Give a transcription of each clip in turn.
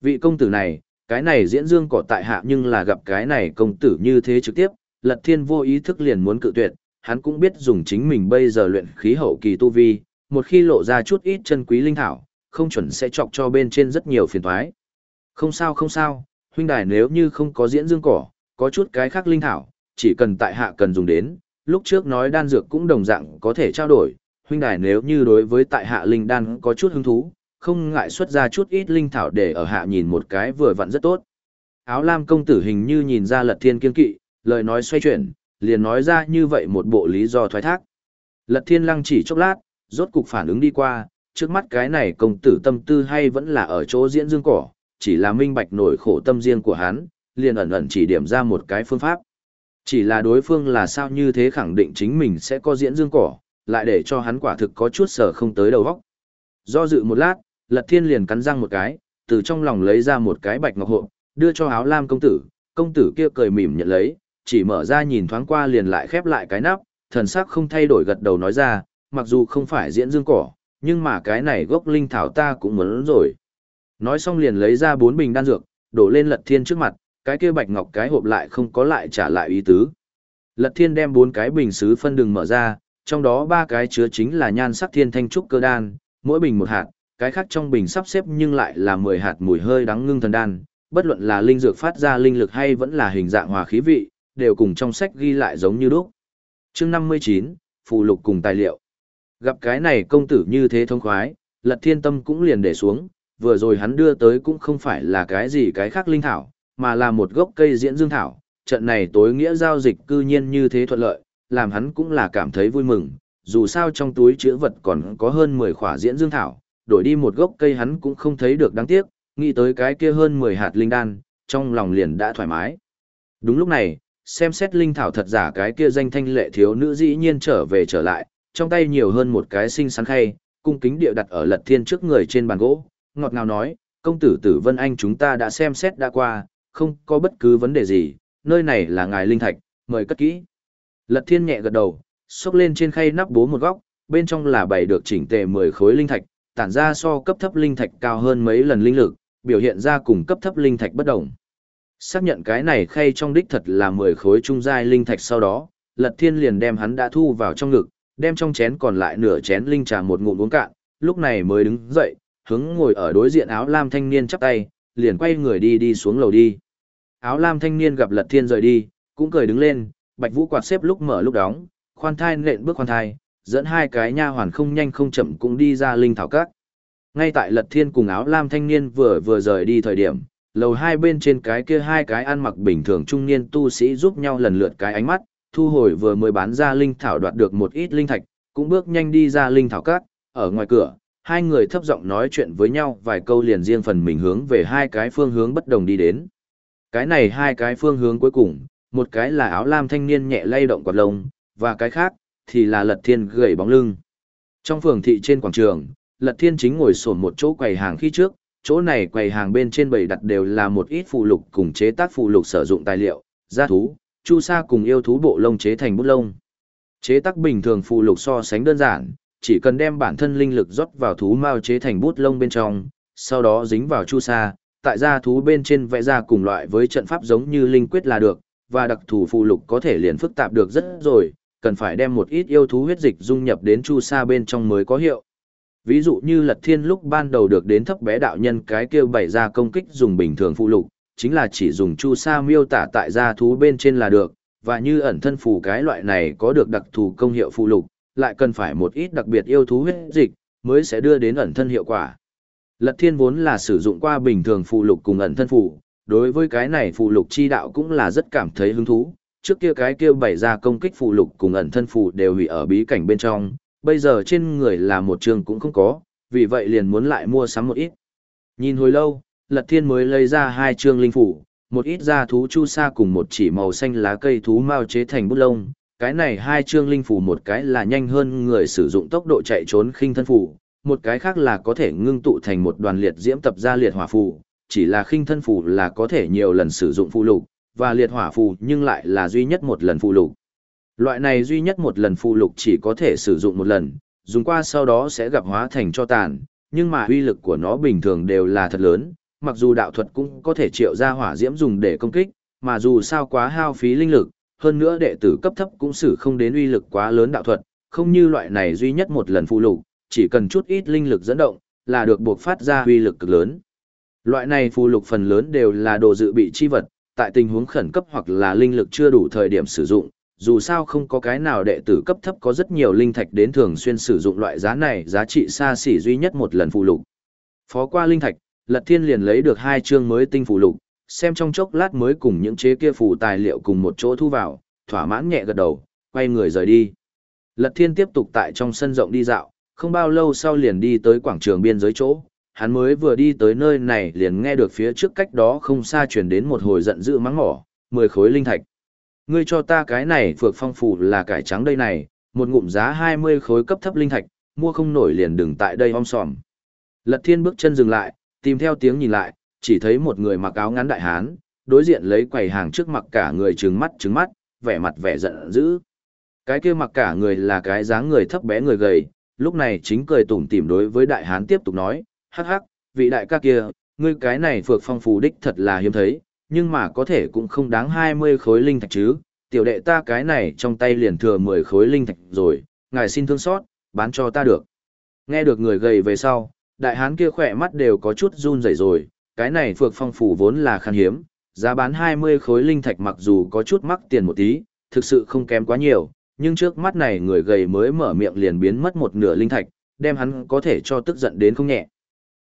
Vị công tử này, cái này diễn dương cỏ tại hạ nhưng là gặp cái này công tử như thế trực tiếp, lật thiên vô ý thức liền muốn cự tuyệt, hắn cũng biết dùng chính mình bây giờ luyện khí hậu kỳ tu vi, một khi lộ ra chút ít chân quý linh thảo, không chuẩn sẽ chọc cho bên trên rất nhiều phiền toái. Không sao không sao, huynh đài nếu như không có diễn dương cỏ, có chút cái khác linh thảo, chỉ cần tại hạ cần dùng đến, lúc trước nói đan dược cũng đồng dạng có thể trao đổi, huynh đài nếu như đối với tại hạ linh đan có chút hứng thú, không ngại xuất ra chút ít linh thảo để ở hạ nhìn một cái vừa vặn rất tốt. Áo lam công tử hình như nhìn ra lật thiên kiên kỵ, lời nói xoay chuyển, liền nói ra như vậy một bộ lý do thoái thác. Lật thiên lăng chỉ chốc lát, rốt cục phản ứng đi qua, trước mắt cái này công tử tâm tư hay vẫn là ở chỗ diễn dương cỏ, chỉ là minh bạch nổi khổ tâm riêng của hắn, liền ẩn ẩn chỉ điểm ra một cái phương pháp. Chỉ là đối phương là sao như thế khẳng định chính mình sẽ có diễn dương cỏ, lại để cho hắn quả thực có chút sở không tới đầu óc. Do dự một lát, Lật Thiên liền cắn răng một cái, từ trong lòng lấy ra một cái bạch ngọc hộp, đưa cho áo lam công tử, công tử kia cười mỉm nhận lấy, chỉ mở ra nhìn thoáng qua liền lại khép lại cái nắp, thần sắc không thay đổi gật đầu nói ra, mặc dù không phải diễn dương cỏ, nhưng mà cái này gốc linh thảo ta cũng muốn rồi. Nói xong liền lấy ra bốn bình đan dược, đổ lên lật thiên trước mặt, cái kia bạch ngọc cái hộp lại không có lại trả lại ý tứ. Lật thiên đem bốn cái bình sứ phân đường mở ra, trong đó ba cái chứa chính là nhan sắc thiên thanh trúc cơ đan, mỗi bình một hạt, cái khác trong bình sắp xếp nhưng lại là 10 hạt mùi hơi đắng ngưng thần đan, bất luận là linh dược phát ra linh lực hay vẫn là hình dạng hòa khí vị, đều cùng trong sách ghi lại giống như đúc. Chương 59, phụ lục cùng tài liệu. Gặp cái này công tử như thế thông khoái, Lật Thiên Tâm cũng liền để xuống, vừa rồi hắn đưa tới cũng không phải là cái gì cái khác linh thảo, mà là một gốc cây diễn dương thảo, trận này tối nghĩa giao dịch cư nhiên như thế thuận lợi, làm hắn cũng là cảm thấy vui mừng, dù sao trong túi chữ vật còn có hơn 10 khỏa diễn dương thảo, đổi đi một gốc cây hắn cũng không thấy được đáng tiếc, nghĩ tới cái kia hơn 10 hạt linh đan, trong lòng liền đã thoải mái. Đúng lúc này, xem xét linh thảo thật giả cái kia danh thanh lệ thiếu nữ dĩ nhiên trở về trở lại, trong tay nhiều hơn một cái sinh sáng khay, cung kính địa đặt ở lật thiên trước người trên bàn gỗ, ngọt ngào nói, công tử tử Vân Anh chúng ta đã xem xét đã qua, không có bất cứ vấn đề gì, nơi này là ngài linh thạch, mời cất kỹ. Lật thiên nhẹ gật đầu, xốc lên trên khay nắp bố một góc, bên trong là bày được chỉnh tề 10 khối linh thạch, tản ra so cấp thấp linh thạch cao hơn mấy lần linh lực, biểu hiện ra cùng cấp thấp linh thạch bất động Xác nhận cái này khay trong đích thật là 10 khối trung giai linh thạch sau đó, Lật Thiên liền đem hắn đã thu vào trong ngực, đem trong chén còn lại nửa chén linh trà một ngụm uống cạn, lúc này mới đứng dậy, hướng ngồi ở đối diện áo lam thanh niên chắp tay, liền quay người đi đi xuống lầu đi. Áo lam thanh niên gặp Lật Thiên rời đi, cũng cười đứng lên, Bạch Vũ quạt xếp lúc mở lúc đóng, khoan thai nện bước khoan thai, dẫn hai cái nha hoàn không nhanh không chậm cũng đi ra linh thảo các. Ngay tại Lật Thiên cùng áo lam thanh niên vừa vừa rời đi thời điểm, lầu hai bên trên cái kia hai cái ăn mặc bình thường trung niên tu sĩ giúp nhau lần lượt cái ánh mắt, thu hồi vừa mới bán ra linh thảo đoạt được một ít linh thạch, cũng bước nhanh đi ra linh thảo các, ở ngoài cửa, hai người thấp giọng nói chuyện với nhau vài câu liền riêng phần mình hướng về hai cái phương hướng bất đồng đi đến. Cái này hai cái phương hướng cuối cùng, một cái là áo lam thanh niên nhẹ lay động quạt lông, và cái khác, thì là lật thiên gầy bóng lưng. Trong phường thị trên quảng trường, lật thiên chính ngồi sổn một chỗ quầy hàng khi trước, chỗ này quầy hàng bên trên bầy đặt đều là một ít phụ lục cùng chế tác phụ lục sử dụng tài liệu, gia thú, chu sa cùng yêu thú bộ lông chế thành bút lông. Chế tác bình thường phụ lục so sánh đơn giản, chỉ cần đem bản thân linh lực rót vào thú mao chế thành bút lông bên trong, sau đó dính vào chu sa, tại gia thú bên trên vẽ ra cùng loại với trận pháp giống như linh quyết là được, và đặc thù phụ lục có thể liền phức tạp được rất rồi, cần phải đem một ít yêu thú huyết dịch dung nhập đến chu sa bên trong mới có hiệu. Ví dụ như Lật Thiên lúc ban đầu được đến thấp bé đạo nhân cái kia bày ra công kích dùng bình thường phụ lục, chính là chỉ dùng chu sa miêu tả tại gia thú bên trên là được, và như ẩn thân phù cái loại này có được đặc thù công hiệu phụ lục, lại cần phải một ít đặc biệt yêu thú huyết dịch, mới sẽ đưa đến ẩn thân hiệu quả. Lật Thiên vốn là sử dụng qua bình thường phụ lục cùng ẩn thân phù, đối với cái này phụ lục chi đạo cũng là rất cảm thấy hứng thú, trước kia cái kia bày ra công kích phụ lục cùng ẩn thân phụ đều hủy ở bí cảnh bên trong, bây giờ trên người là một trường cũng không có, vì vậy liền muốn lại mua sắm một ít. Nhìn hồi lâu, Lật Thiên mới lấy ra hai trường linh phủ, một ít da thú chu sa cùng một chỉ màu xanh lá cây thú mao chế thành bút lông. Cái này hai chương linh phủ một cái là nhanh hơn người sử dụng tốc độ chạy trốn khinh thân phủ, một cái khác là có thể ngưng tụ thành một đoàn liệt diễm tập ra liệt hỏa phủ, chỉ là khinh thân phủ là có thể nhiều lần sử dụng phụ lục, và liệt hỏa phù nhưng lại là duy nhất một lần phù lục. Loại này duy nhất một lần phù lục chỉ có thể sử dụng một lần, dùng qua sau đó sẽ gặp hóa thành cho tàn, nhưng mà uy lực của nó bình thường đều là thật lớn, mặc dù đạo thuật cũng có thể triệu ra hỏa diễm dùng để công kích, mà dù sao quá hao phí linh lực, hơn nữa đệ tử cấp thấp cũng xử không đến uy lực quá lớn đạo thuật, không như loại này duy nhất một lần phụ lục, chỉ cần chút ít linh lực dẫn động, là được buộc phát ra uy lực cực lớn. Loại này phù lục phần lớn đều là đồ dự bị chi vật, tại tình huống khẩn cấp hoặc là linh lực chưa đủ thời điểm sử dụng, dù sao không có cái nào đệ tử cấp thấp có rất nhiều linh thạch đến thường xuyên sử dụng loại giá này giá trị xa xỉ duy nhất một lần phụ lục. Phó qua linh thạch, Lật Thiên liền lấy được hai chương mới tinh phụ lục, xem trong chốc lát mới cùng những chế kia phù tài liệu cùng một chỗ thu vào, thỏa mãn nhẹ gật đầu, quay người rời đi. Lật Thiên tiếp tục tại trong sân rộng đi dạo, không bao lâu sau liền đi tới quảng trường biên giới chỗ, hắn mới vừa đi tới nơi này liền nghe được phía trước cách đó không xa truyền đến một hồi giận dữ mắng mỏ, mười khối linh thạch. Ngươi cho ta cái này phược phong phủ là cải trắng đây này, một ngụm giá hai mươi khối cấp thấp linh thạch, mua không nổi liền đừng tại đây om sòm. Lật thiên bước chân dừng lại, tìm theo tiếng nhìn lại, chỉ thấy một người mặc áo ngắn đại hán, đối diện lấy quầy hàng trước mặt cả người trừng mắt trừng mắt, vẻ mặt vẻ giận dữ. Cái kia mặc cả người là cái dáng người thấp bé người gầy, lúc này chính cười tủm tỉm đối với đại hán tiếp tục nói, hắc hắc, vị đại ca kia, ngươi cái này phược phong phù đích thật là hiếm thấy, nhưng mà có thể cũng không đáng 20 khối linh thạch chứ, tiểu đệ ta cái này trong tay liền thừa 10 khối linh thạch rồi, ngài xin thương xót, bán cho ta được. Nghe được người gầy về sau, đại hán kia khỏe mắt đều có chút run rẩy rồi, cái này phược phong phù vốn là khan hiếm, giá bán 20 khối linh thạch mặc dù có chút mắc tiền một tí, thực sự không kém quá nhiều, nhưng trước mắt này người gầy mới mở miệng liền biến mất một nửa linh thạch, đem hắn có thể cho tức giận đến không nhẹ.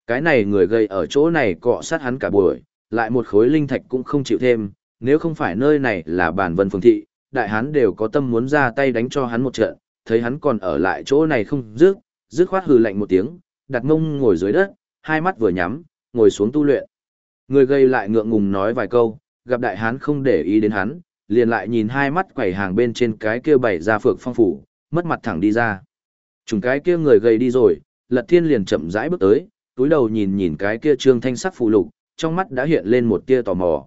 Cái này người gây ở chỗ này cọ sát hắn cả buổi, lại một khối linh thạch cũng không chịu thêm, nếu không phải nơi này là bản vân phường thị, đại hán đều có tâm muốn ra tay đánh cho hắn một trận, thấy hắn còn ở lại chỗ này không dứt, dứt khoát hừ lạnh một tiếng, đặt mông ngồi dưới đất, hai mắt vừa nhắm, ngồi xuống tu luyện. Người gây lại ngượng ngùng nói vài câu, gặp đại hán không để ý đến hắn, liền lại nhìn hai mắt quẩy hàng bên trên cái kia bày ra phược phong phủ, mất mặt thẳng đi ra. Trùng cái kia người gầy đi rồi, lật thiên liền chậm rãi bước tới, túi đầu nhìn nhìn cái kia trương thanh sắc phù lục, trong mắt đã hiện lên một tia tò mò.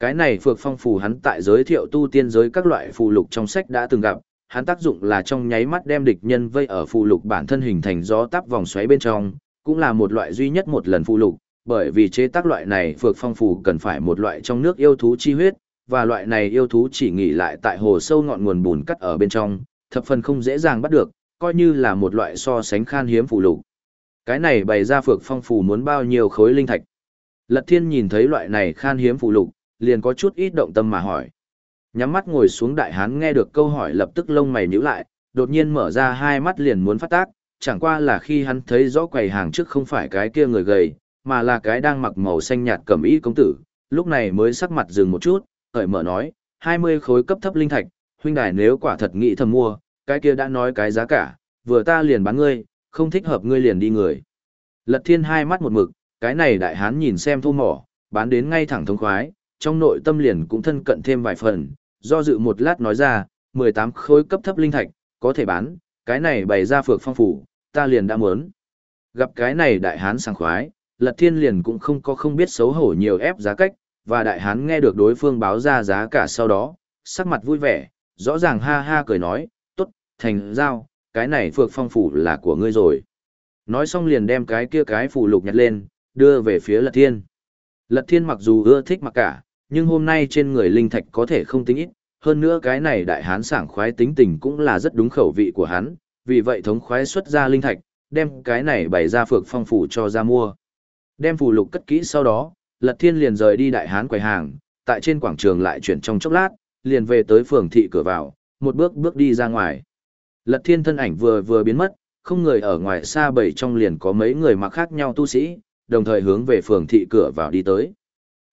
Cái này phược phong phù hắn tại giới thiệu tu tiên giới các loại phù lục trong sách đã từng gặp, hắn tác dụng là trong nháy mắt đem địch nhân vây ở phù lục bản thân hình thành gió táp vòng xoáy bên trong, cũng là một loại duy nhất một lần phù lục, bởi vì chế tác loại này phược phong phù cần phải một loại trong nước yêu thú chi huyết, và loại này yêu thú chỉ nghỉ lại tại hồ sâu ngọn nguồn bùn cắt ở bên trong, thập phần không dễ dàng bắt được, coi như là một loại so sánh khan hiếm phù lục. Cái này bày ra phược phong phù muốn bao nhiêu khối linh thạch. Lật thiên nhìn thấy loại này khan hiếm phụ lục, liền có chút ít động tâm mà hỏi. Nhắm mắt ngồi xuống đại hán nghe được câu hỏi lập tức lông mày nhíu lại, đột nhiên mở ra hai mắt liền muốn phát tác, chẳng qua là khi hắn thấy rõ quầy hàng trước không phải cái kia người gầy, mà là cái đang mặc màu xanh nhạt cẩm y công tử, lúc này mới sắc mặt dừng một chút, hởi mở nói, 20 khối cấp thấp linh thạch, huynh đài nếu quả thật nghĩ thầm mua, cái kia đã nói cái giá cả, vừa ta liền bán ngươi, không thích hợp ngươi liền đi người. Lật thiên hai mắt một mực, cái này đại hán nhìn xem thô mỏ, bán đến ngay thẳng thông khoái, trong nội tâm liền cũng thân cận thêm vài phần, do dự một lát nói ra, 18 khối cấp thấp linh thạch, có thể bán, cái này bày ra phược phong phủ, ta liền đã muốn. Gặp cái này đại hán sảng khoái, lật thiên liền cũng không có không biết xấu hổ nhiều ép giá cách, và đại hán nghe được đối phương báo ra giá cả sau đó, sắc mặt vui vẻ, rõ ràng ha ha cười nói, tốt, thành giao, cái này phược phong phủ là của ngươi rồi. Nói xong liền đem cái kia cái phủ lục nhặt lên, đưa về phía lật thiên. Lật thiên mặc dù ưa thích mặc cả, nhưng hôm nay trên người linh thạch có thể không tính ít, hơn nữa cái này đại hán sảng khoái tính tình cũng là rất đúng khẩu vị của hắn, vì vậy thống khoái xuất ra linh thạch, đem cái này bày ra phược phong phủ cho ra mua. Đem phù lục cất kỹ sau đó, Lật Thiên liền rời đi đại hán quầy hàng, tại trên quảng trường lại chuyển trong chốc lát, liền về tới phường thị cửa vào, một bước bước đi ra ngoài. Lật Thiên thân ảnh vừa vừa biến mất, không người ở ngoài xa bảy trong liền có mấy người mặc khác nhau tu sĩ, đồng thời hướng về phường thị cửa vào đi tới.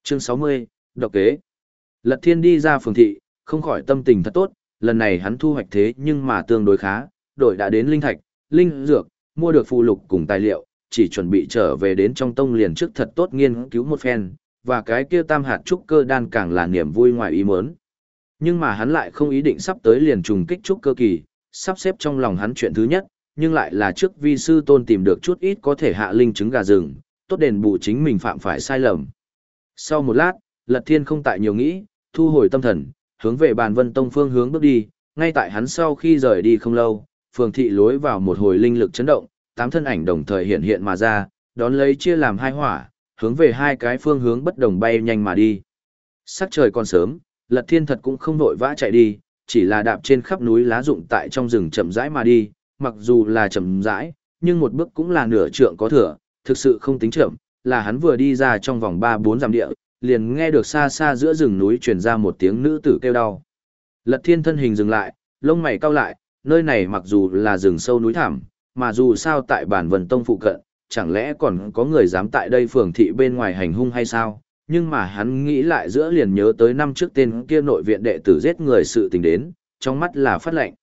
Chương 60, Độc kế. Lật Thiên đi ra phường thị, không khỏi tâm tình thật tốt, lần này hắn thu hoạch thế nhưng mà tương đối khá, đổi đã đến linh thạch, linh dược, mua được phù lục cùng tài liệu, chỉ chuẩn bị trở về đến trong tông liền trước thật tốt nghiên cứu một phen, và cái kia tam hạt trúc cơ đan càng là niềm vui ngoài ý muốn. Nhưng mà hắn lại không ý định sắp tới liền trùng kích trúc cơ kỳ, sắp xếp trong lòng hắn chuyện thứ nhất, nhưng lại là trước vi sư tôn tìm được chút ít có thể hạ linh trứng gà rừng, tốt đền bù chính mình phạm phải sai lầm. Sau một lát, Lật Thiên không tại nhiều nghĩ, thu hồi tâm thần, hướng về bàn vân tông phương hướng bước đi, ngay tại hắn sau khi rời đi không lâu, phường thị lối vào một hồi linh lực chấn động, tám thân ảnh đồng thời hiện hiện mà ra, đón lấy chia làm hai hỏa, hướng về hai cái phương hướng bất đồng bay nhanh mà đi. Sắc trời còn sớm, Lật Thiên thật cũng không vội vã chạy đi, chỉ là đạp trên khắp núi lá rụng tại trong rừng chậm rãi mà đi, mặc dù là chậm rãi, nhưng một bước cũng là nửa trượng có thừa, thực sự không tính chậm, là hắn vừa đi ra trong vòng 3-4 dặm địa, liền nghe được xa xa giữa rừng núi truyền ra một tiếng nữ tử kêu đau. Lật Thiên thân hình dừng lại, lông mày cau lại, nơi này mặc dù là rừng sâu núi thẳm, mà dù sao tại bản vân tông phụ cận, chẳng lẽ còn có người dám tại đây phường thị bên ngoài hành hung hay sao? Nhưng mà hắn nghĩ lại giữa liền nhớ tới năm trước tên kia nội viện đệ tử giết người sự tình đến, trong mắt là phát lệnh.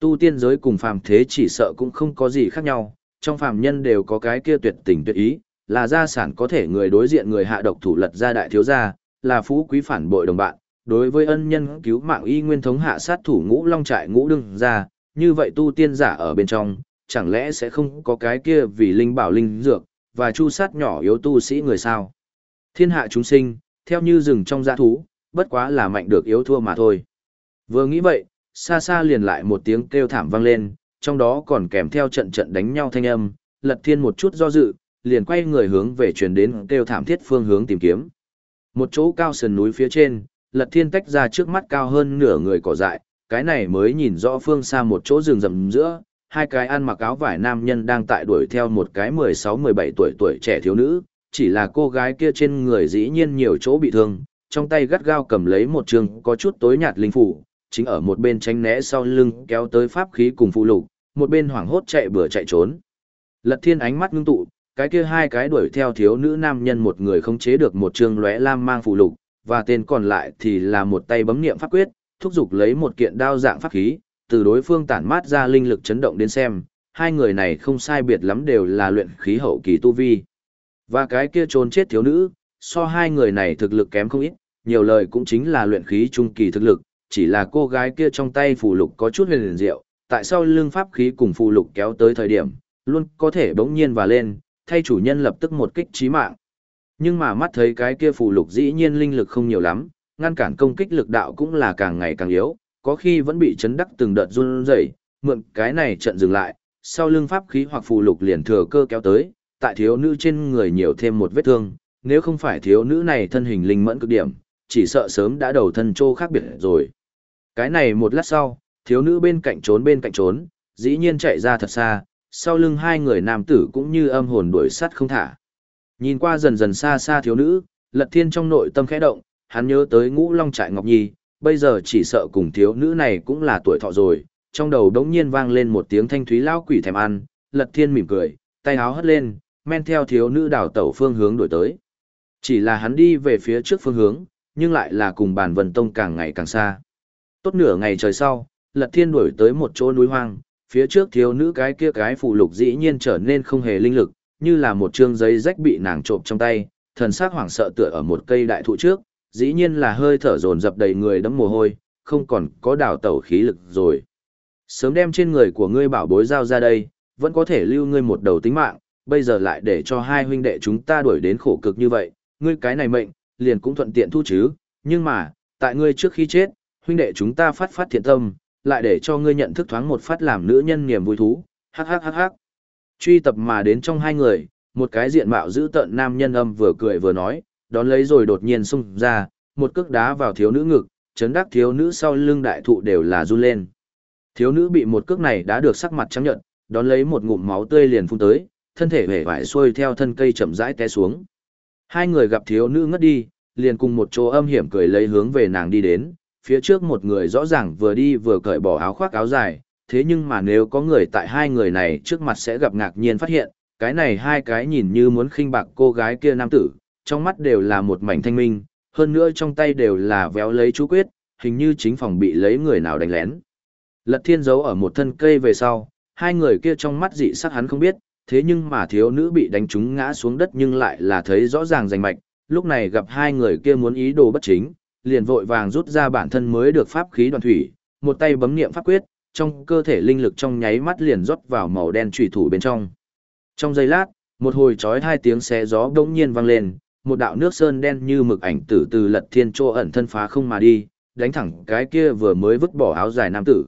Tu tiên giới cùng phàm thế chỉ sợ cũng không có gì khác nhau, trong phàm nhân đều có cái kia tuyệt tình tuyệt ý, là gia sản có thể người đối diện người hạ độc thủ lật ra đại thiếu gia, là phú quý phản bội đồng bạn, đối với ân nhân cứu mạng y nguyên thống hạ sát thủ ngũ long trại ngũ đương ra, như vậy tu tiên giả ở bên trong, chẳng lẽ sẽ không có cái kia vì linh bảo linh dược, và chu sát nhỏ yếu tu sĩ người sao? Thiên hạ chúng sinh, theo như rừng trong giã thú, bất quá là mạnh được yếu thua mà thôi. Vừa nghĩ vậy, xa xa liền lại một tiếng kêu thảm vang lên, trong đó còn kèm theo trận trận đánh nhau thanh âm, lật thiên một chút do dự, liền quay người hướng về truyền đến kêu thảm thiết phương hướng tìm kiếm. Một chỗ cao sườn núi phía trên, lật thiên tách ra trước mắt cao hơn nửa người cỏ dại, cái này mới nhìn rõ phương xa một chỗ rừng rậm giữa, hai cái ăn mặc áo vải nam nhân đang tại đuổi theo một cái 16-17 tuổi tuổi trẻ thiếu nữ, chỉ là cô gái kia trên người dĩ nhiên nhiều chỗ bị thương, trong tay gắt gao cầm lấy một trường có chút tối nhạt linh phủ, chính ở một bên tránh né sau lưng kéo tới pháp khí cùng phụ lục, một bên hoảng hốt chạy bừa chạy trốn. Lật thiên ánh mắt ngưng tụ, cái kia hai cái đuổi theo thiếu nữ nam nhân một người không chế được một trường lóe lam mang phụ lục, và tên còn lại thì là một tay bấm niệm pháp quyết, thúc giục lấy một kiện đao dạng pháp khí, từ đối phương tản mát ra linh lực chấn động đến xem, hai người này không sai biệt lắm đều là luyện khí hậu kỳ tu vi. Và cái kia trốn chết thiếu nữ, so hai người này thực lực kém không ít, nhiều lời cũng chính là luyện khí trung kỳ thực lực, chỉ là cô gái kia trong tay phù lục có chút huyền diệu, tại sao lương pháp khí cùng phù lục kéo tới thời điểm, luôn có thể bỗng nhiên và lên, thay chủ nhân lập tức một kích chí mạng. Nhưng mà mắt thấy cái kia phù lục dĩ nhiên linh lực không nhiều lắm, ngăn cản công kích lực đạo cũng là càng ngày càng yếu, có khi vẫn bị chấn đắc từng đợt run rẩy, mượn cái này trận dừng lại, sau lưng pháp khí hoặc phù lục liền thừa cơ kéo tới, tại thiếu nữ trên người nhiều thêm một vết thương, nếu không phải thiếu nữ này thân hình linh mẫn cực điểm, chỉ sợ sớm đã đầu thân trô khác biệt rồi. Cái này một lát sau, thiếu nữ bên cạnh trốn bên cạnh trốn, dĩ nhiên chạy ra thật xa, sau lưng hai người nam tử cũng như âm hồn đuổi sắt không thả. Nhìn qua dần dần xa xa thiếu nữ, lật thiên trong nội tâm khẽ động, hắn nhớ tới ngũ long trại ngọc nhi, bây giờ chỉ sợ cùng thiếu nữ này cũng là tuổi thọ rồi, trong đầu đống nhiên vang lên một tiếng thanh thúy lao quỷ thèm ăn, lật thiên mỉm cười, tay áo hất lên, men theo thiếu nữ đảo tẩu phương hướng đổi tới. Chỉ là hắn đi về phía trước phương hướng, nhưng lại là cùng bàn vần tông càng ngày càng xa. Tốt nửa ngày trời sau, lật thiên đuổi tới một chỗ núi hoang, phía trước thiếu nữ cái kia cái phụ lục dĩ nhiên trở nên không hề linh lực, như là một trương giấy rách bị nàng trộm trong tay, thần sắc hoảng sợ tựa ở một cây đại thụ trước, dĩ nhiên là hơi thở dồn dập đầy người đẫm mồ hôi, không còn có đào tẩu khí lực rồi. Sớm đem trên người của ngươi bảo bối giao ra đây, vẫn có thể lưu ngươi một đầu tính mạng, bây giờ lại để cho hai huynh đệ chúng ta đuổi đến khổ cực như vậy, ngươi cái này mệnh, liền cũng thuận tiện thu chứ, nhưng mà, tại ngươi trước khi chết, huynh đệ chúng ta phát phát thiện tâm, lại để cho ngươi nhận thức thoáng một phát làm nữ nhân niềm vui thú, hắc hắc hắc hắc. Truy tập mà đến trong hai người, một cái diện mạo giữ tợn nam nhân âm vừa cười vừa nói, đón lấy rồi đột nhiên xung ra, một cước đá vào thiếu nữ ngực, chấn đắc thiếu nữ sau lưng đại thụ đều là run lên. Thiếu nữ bị một cước này đã được sắc mặt trắng nhận, đón lấy một ngụm máu tươi liền phun tới, thân thể vẻ vải xuôi theo thân cây chậm rãi té xuống. Hai người gặp thiếu nữ ngất đi, liền cùng một chỗ âm hiểm cười lấy hướng về nàng đi đến, phía trước một người rõ ràng vừa đi vừa cởi bỏ áo khoác áo dài, thế nhưng mà nếu có người tại hai người này trước mặt sẽ gặp ngạc nhiên phát hiện, cái này hai cái nhìn như muốn khinh bạc cô gái kia nam tử, trong mắt đều là một mảnh thanh minh, hơn nữa trong tay đều là véo lấy chú quyết, hình như chính phòng bị lấy người nào đánh lén. Lật thiên giấu ở một thân cây về sau, hai người kia trong mắt dị sắc hắn không biết, thế nhưng mà thiếu nữ bị đánh trúng ngã xuống đất nhưng lại là thấy rõ ràng rành mạch, lúc này gặp hai người kia muốn ý đồ bất chính, liền vội vàng rút ra bản thân mới được pháp khí đoàn thủy, một tay bấm niệm pháp quyết, trong cơ thể linh lực trong nháy mắt liền rót vào màu đen trùy thủ bên trong. Trong giây lát, một hồi chói hai tiếng xé gió đống nhiên vang lên, một đạo nước sơn đen như mực ảnh tử từ lật thiên trô ẩn thân phá không mà đi, đánh thẳng cái kia vừa mới vứt bỏ áo dài nam tử.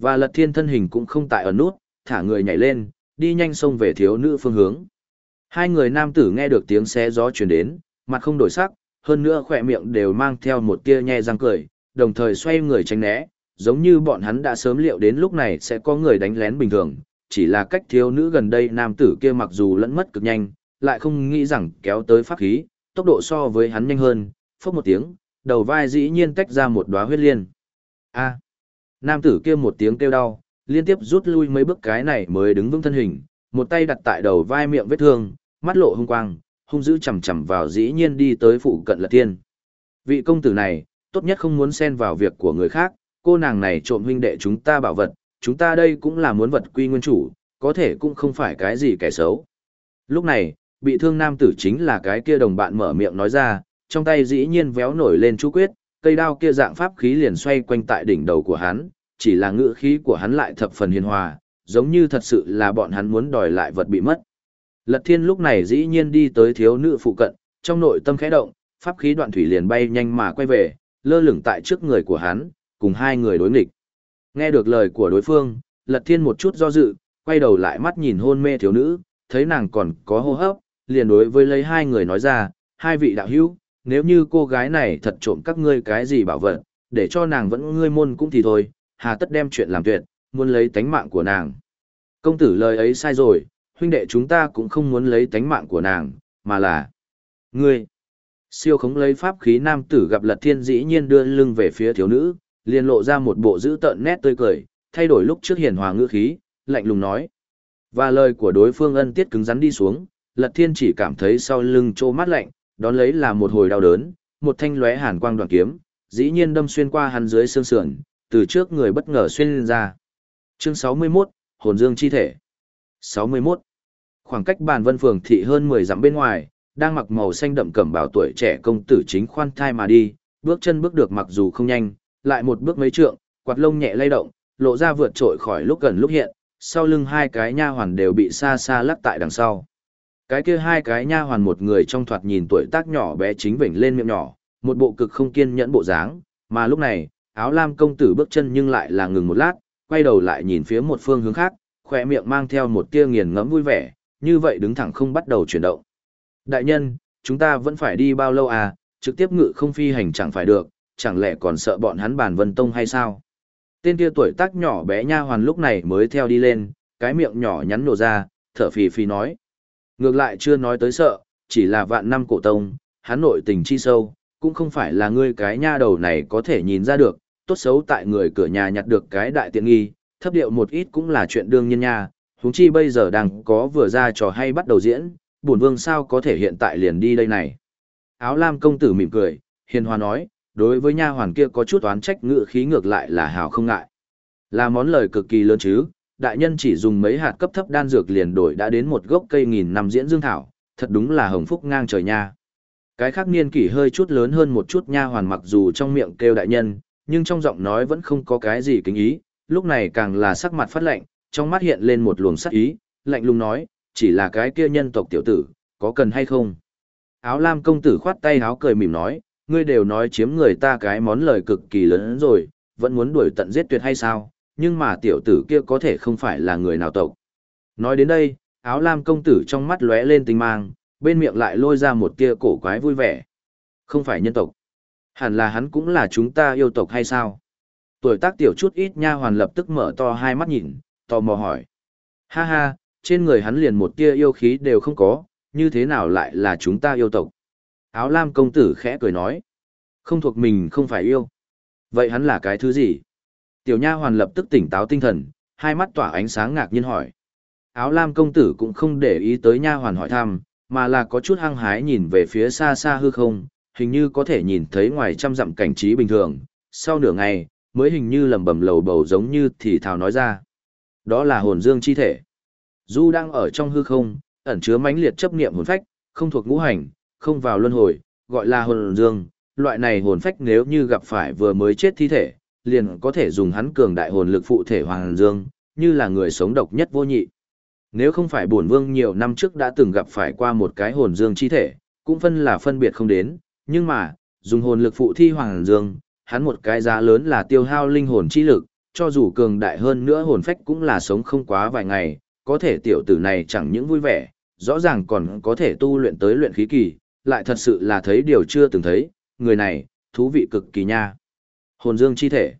Và lật thiên thân hình cũng không tại ở nút, thả người nhảy lên, đi nhanh xông về thiếu nữ phương hướng. Hai người nam tử nghe được tiếng xé gió truyền đến, mặt không đổi sắc, hơn nữa khỏe miệng đều mang theo một tia nhe răng cười, đồng thời xoay người tránh né, giống như bọn hắn đã sớm liệu đến lúc này sẽ có người đánh lén bình thường, chỉ là cách thiếu nữ gần đây nam tử kia mặc dù lẫn mất cực nhanh, lại không nghĩ rằng kéo tới pháp khí, tốc độ so với hắn nhanh hơn, phốc một tiếng, đầu vai dĩ nhiên tách ra một đóa huyết liên. A. nam tử kia một tiếng kêu đau, liên tiếp rút lui mấy bước cái này mới đứng vững thân hình, một tay đặt tại đầu vai miệng vết thương, mắt lộ hung quang, hung dữ chầm chầm vào dĩ nhiên đi tới phụ cận lật tiên. Vị công tử này, tốt nhất không muốn xen vào việc của người khác, cô nàng này trộm huynh đệ chúng ta bảo vật, chúng ta đây cũng là muốn vật quy nguyên chủ, có thể cũng không phải cái gì kẻ xấu. Lúc này, bị thương nam tử chính là cái kia đồng bạn mở miệng nói ra, trong tay dĩ nhiên véo nổi lên chú quyết, cây đao kia dạng pháp khí liền xoay quanh tại đỉnh đầu của hắn, chỉ là ngữ khí của hắn lại thập phần hiền hòa, giống như thật sự là bọn hắn muốn đòi lại vật bị mất. Lật thiên lúc này dĩ nhiên đi tới thiếu nữ phụ cận, trong nội tâm khẽ động, pháp khí đoạn thủy liền bay nhanh mà quay về, lơ lửng tại trước người của hắn, cùng hai người đối nghịch. Nghe được lời của đối phương, lật thiên một chút do dự, quay đầu lại mắt nhìn hôn mê thiếu nữ, thấy nàng còn có hô hấp, liền đối với lấy hai người nói ra, hai vị đạo hữu, nếu như cô gái này thật trộm các ngươi cái gì bảo vật, để cho nàng vẫn ngươi môn cũng thì thôi, hà tất đem chuyện làm tuyệt, muốn lấy tánh mạng của nàng. Công tử lời ấy sai rồi, huynh đệ chúng ta cũng không muốn lấy tánh mạng của nàng, mà là ngươi. Siêu khống lấy pháp khí nam tử gặp lật thiên dĩ nhiên đưa lưng về phía thiếu nữ, liền lộ ra một bộ dữ tợn nét tươi cười, thay đổi lúc trước hiền hòa ngữ khí, lạnh lùng nói. Và lời của đối phương ân tiết cứng rắn đi xuống, lật thiên chỉ cảm thấy sau lưng trô mát lạnh, đón lấy là một hồi đau đớn, một thanh lóe hàn quang đoạn kiếm, dĩ nhiên đâm xuyên qua hắn dưới xương sườn, từ trước người bất ngờ xuyên lên ra. Chương 61, Hồn Dương chi thể. 61. Khoảng cách bàn vân phường thị hơn 10 dặm bên ngoài, đang mặc màu xanh đậm cẩm bào tuổi trẻ công tử chính khoan thai mà đi, bước chân bước được mặc dù không nhanh, lại một bước mấy trượng, quạt lông nhẹ lay động, lộ ra vượt trội khỏi lúc gần lúc hiện, sau lưng hai cái nha hoàn đều bị xa xa lắc tại đằng sau. Cái kia hai cái nha hoàn một người trong thoạt nhìn tuổi tác nhỏ bé chính vểnh lên miệng nhỏ, một bộ cực không kiên nhẫn bộ dáng, mà lúc này, áo lam công tử bước chân nhưng lại là ngừng một lát, quay đầu lại nhìn phía một phương hướng khác, khỏe miệng mang theo một tia nghiền ngẫm vui vẻ, như vậy đứng thẳng không bắt đầu chuyển động. Đại nhân, chúng ta vẫn phải đi bao lâu à, trực tiếp ngự không phi hành chẳng phải được, chẳng lẽ còn sợ bọn hắn bản vân tông hay sao? Tên kia tuổi tác nhỏ bé nha hoàn lúc này mới theo đi lên, cái miệng nhỏ nhắn nổ ra, thở phì phì nói. Ngược lại chưa nói tới sợ, chỉ là vạn năm cổ tông, hắn nội tình chi sâu, cũng không phải là ngươi cái nha đầu này có thể nhìn ra được, tốt xấu tại người cửa nhà nhặt được cái đại tiện nghi, thấp điệu một ít cũng là chuyện đương nhiên nha, huống chi bây giờ đang có vừa ra trò hay bắt đầu diễn, bổn vương sao có thể hiện tại liền đi đây này. Áo lam công tử mỉm cười, hiền hòa nói, đối với nha hoàn kia có chút oán trách ngựa khí ngược lại là hào không ngại. Là món lời cực kỳ lớn chứ, đại nhân chỉ dùng mấy hạt cấp thấp đan dược liền đổi đã đến một gốc cây nghìn năm diễn dương thảo, thật đúng là hồng phúc ngang trời nha. Cái khác niên kỷ hơi chút lớn hơn một chút nha hoàn mặc dù trong miệng kêu đại nhân, nhưng trong giọng nói vẫn không có cái gì kính ý, lúc này càng là sắc mặt phát lạnh, trong mắt hiện lên một luồng sắc ý, lạnh lùng nói, chỉ là cái kia nhân tộc tiểu tử, có cần hay không? Áo lam công tử khoát tay áo cười mỉm nói, ngươi đều nói chiếm người ta cái món lời cực kỳ lớn rồi, vẫn muốn đuổi tận giết tuyệt hay sao, nhưng mà tiểu tử kia có thể không phải là người nào tộc. Nói đến đây, áo lam công tử trong mắt lóe lên tinh mang, bên miệng lại lôi ra một tia cổ quái vui vẻ. Không phải nhân tộc. Hẳn là hắn cũng là chúng ta yêu tộc hay sao? Tuổi tác tiểu chút ít nha hoàn lập tức mở to hai mắt nhìn, tò mò hỏi. Ha ha, trên người hắn liền một tia yêu khí đều không có, như thế nào lại là chúng ta yêu tộc? Áo lam công tử khẽ cười nói. Không thuộc mình không phải yêu. Vậy hắn là cái thứ gì? Tiểu nha hoàn lập tức tỉnh táo tinh thần, hai mắt tỏa ánh sáng ngạc nhiên hỏi. Áo lam công tử cũng không để ý tới nha hoàn hỏi thăm, mà là có chút hăng hái nhìn về phía xa xa hư không, hình như có thể nhìn thấy ngoài trăm dặm cảnh trí bình thường. Sau nửa ngày, mới hình như lầm bầm lầu bầu giống như thì thào nói ra. Đó là hồn dương chi thể. Du đang ở trong hư không, ẩn chứa mãnh liệt chấp niệm hồn phách, không thuộc ngũ hành, không vào luân hồi, gọi là hồn dương. Loại này hồn phách nếu như gặp phải vừa mới chết thi thể, liền có thể dùng hắn cường đại hồn lực phụ thể hoàng dương, như là người sống độc nhất vô nhị. Nếu không phải bổn vương nhiều năm trước đã từng gặp phải qua một cái hồn dương chi thể, cũng phân là phân biệt không đến, nhưng mà, dùng hồn lực phụ thi hoàng dương, hắn một cái giá lớn là tiêu hao linh hồn chi lực, cho dù cường đại hơn nữa hồn phách cũng là sống không quá vài ngày, có thể tiểu tử này chẳng những vui vẻ, rõ ràng còn có thể tu luyện tới luyện khí kỳ, lại thật sự là thấy điều chưa từng thấy, người này, thú vị cực kỳ nha. Hồn dương chi thể.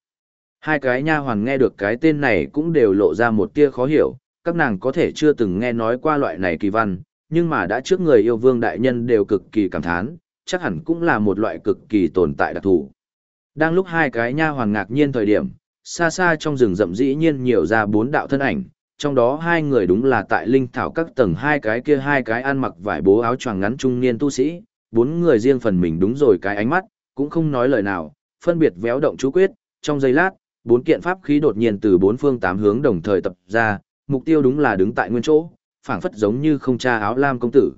Hai cái nha hoàn nghe được cái tên này cũng đều lộ ra một tia khó hiểu, các nàng có thể chưa từng nghe nói qua loại này kỳ văn, nhưng mà đã trước người yêu vương đại nhân đều cực kỳ cảm thán, chắc hẳn cũng là một loại cực kỳ tồn tại đặc thù. Đang lúc hai cái nha hoàn ngạc nhiên thời điểm, xa xa trong rừng rậm dĩ nhiên nhiều ra bốn đạo thân ảnh, trong đó hai người đúng là tại linh thảo các tầng hai cái kia hai cái ăn mặc vải bố áo choàng ngắn trung niên tu sĩ, bốn người riêng phần mình đúng rồi cái ánh mắt, cũng không nói lời nào, phân biệt véo động chú quyết, trong giây lát, bốn kiện pháp khí đột nhiên từ bốn phương tám hướng đồng thời tập ra, mục tiêu đúng là đứng tại nguyên chỗ, phảng phất giống như không cha áo lam công tử.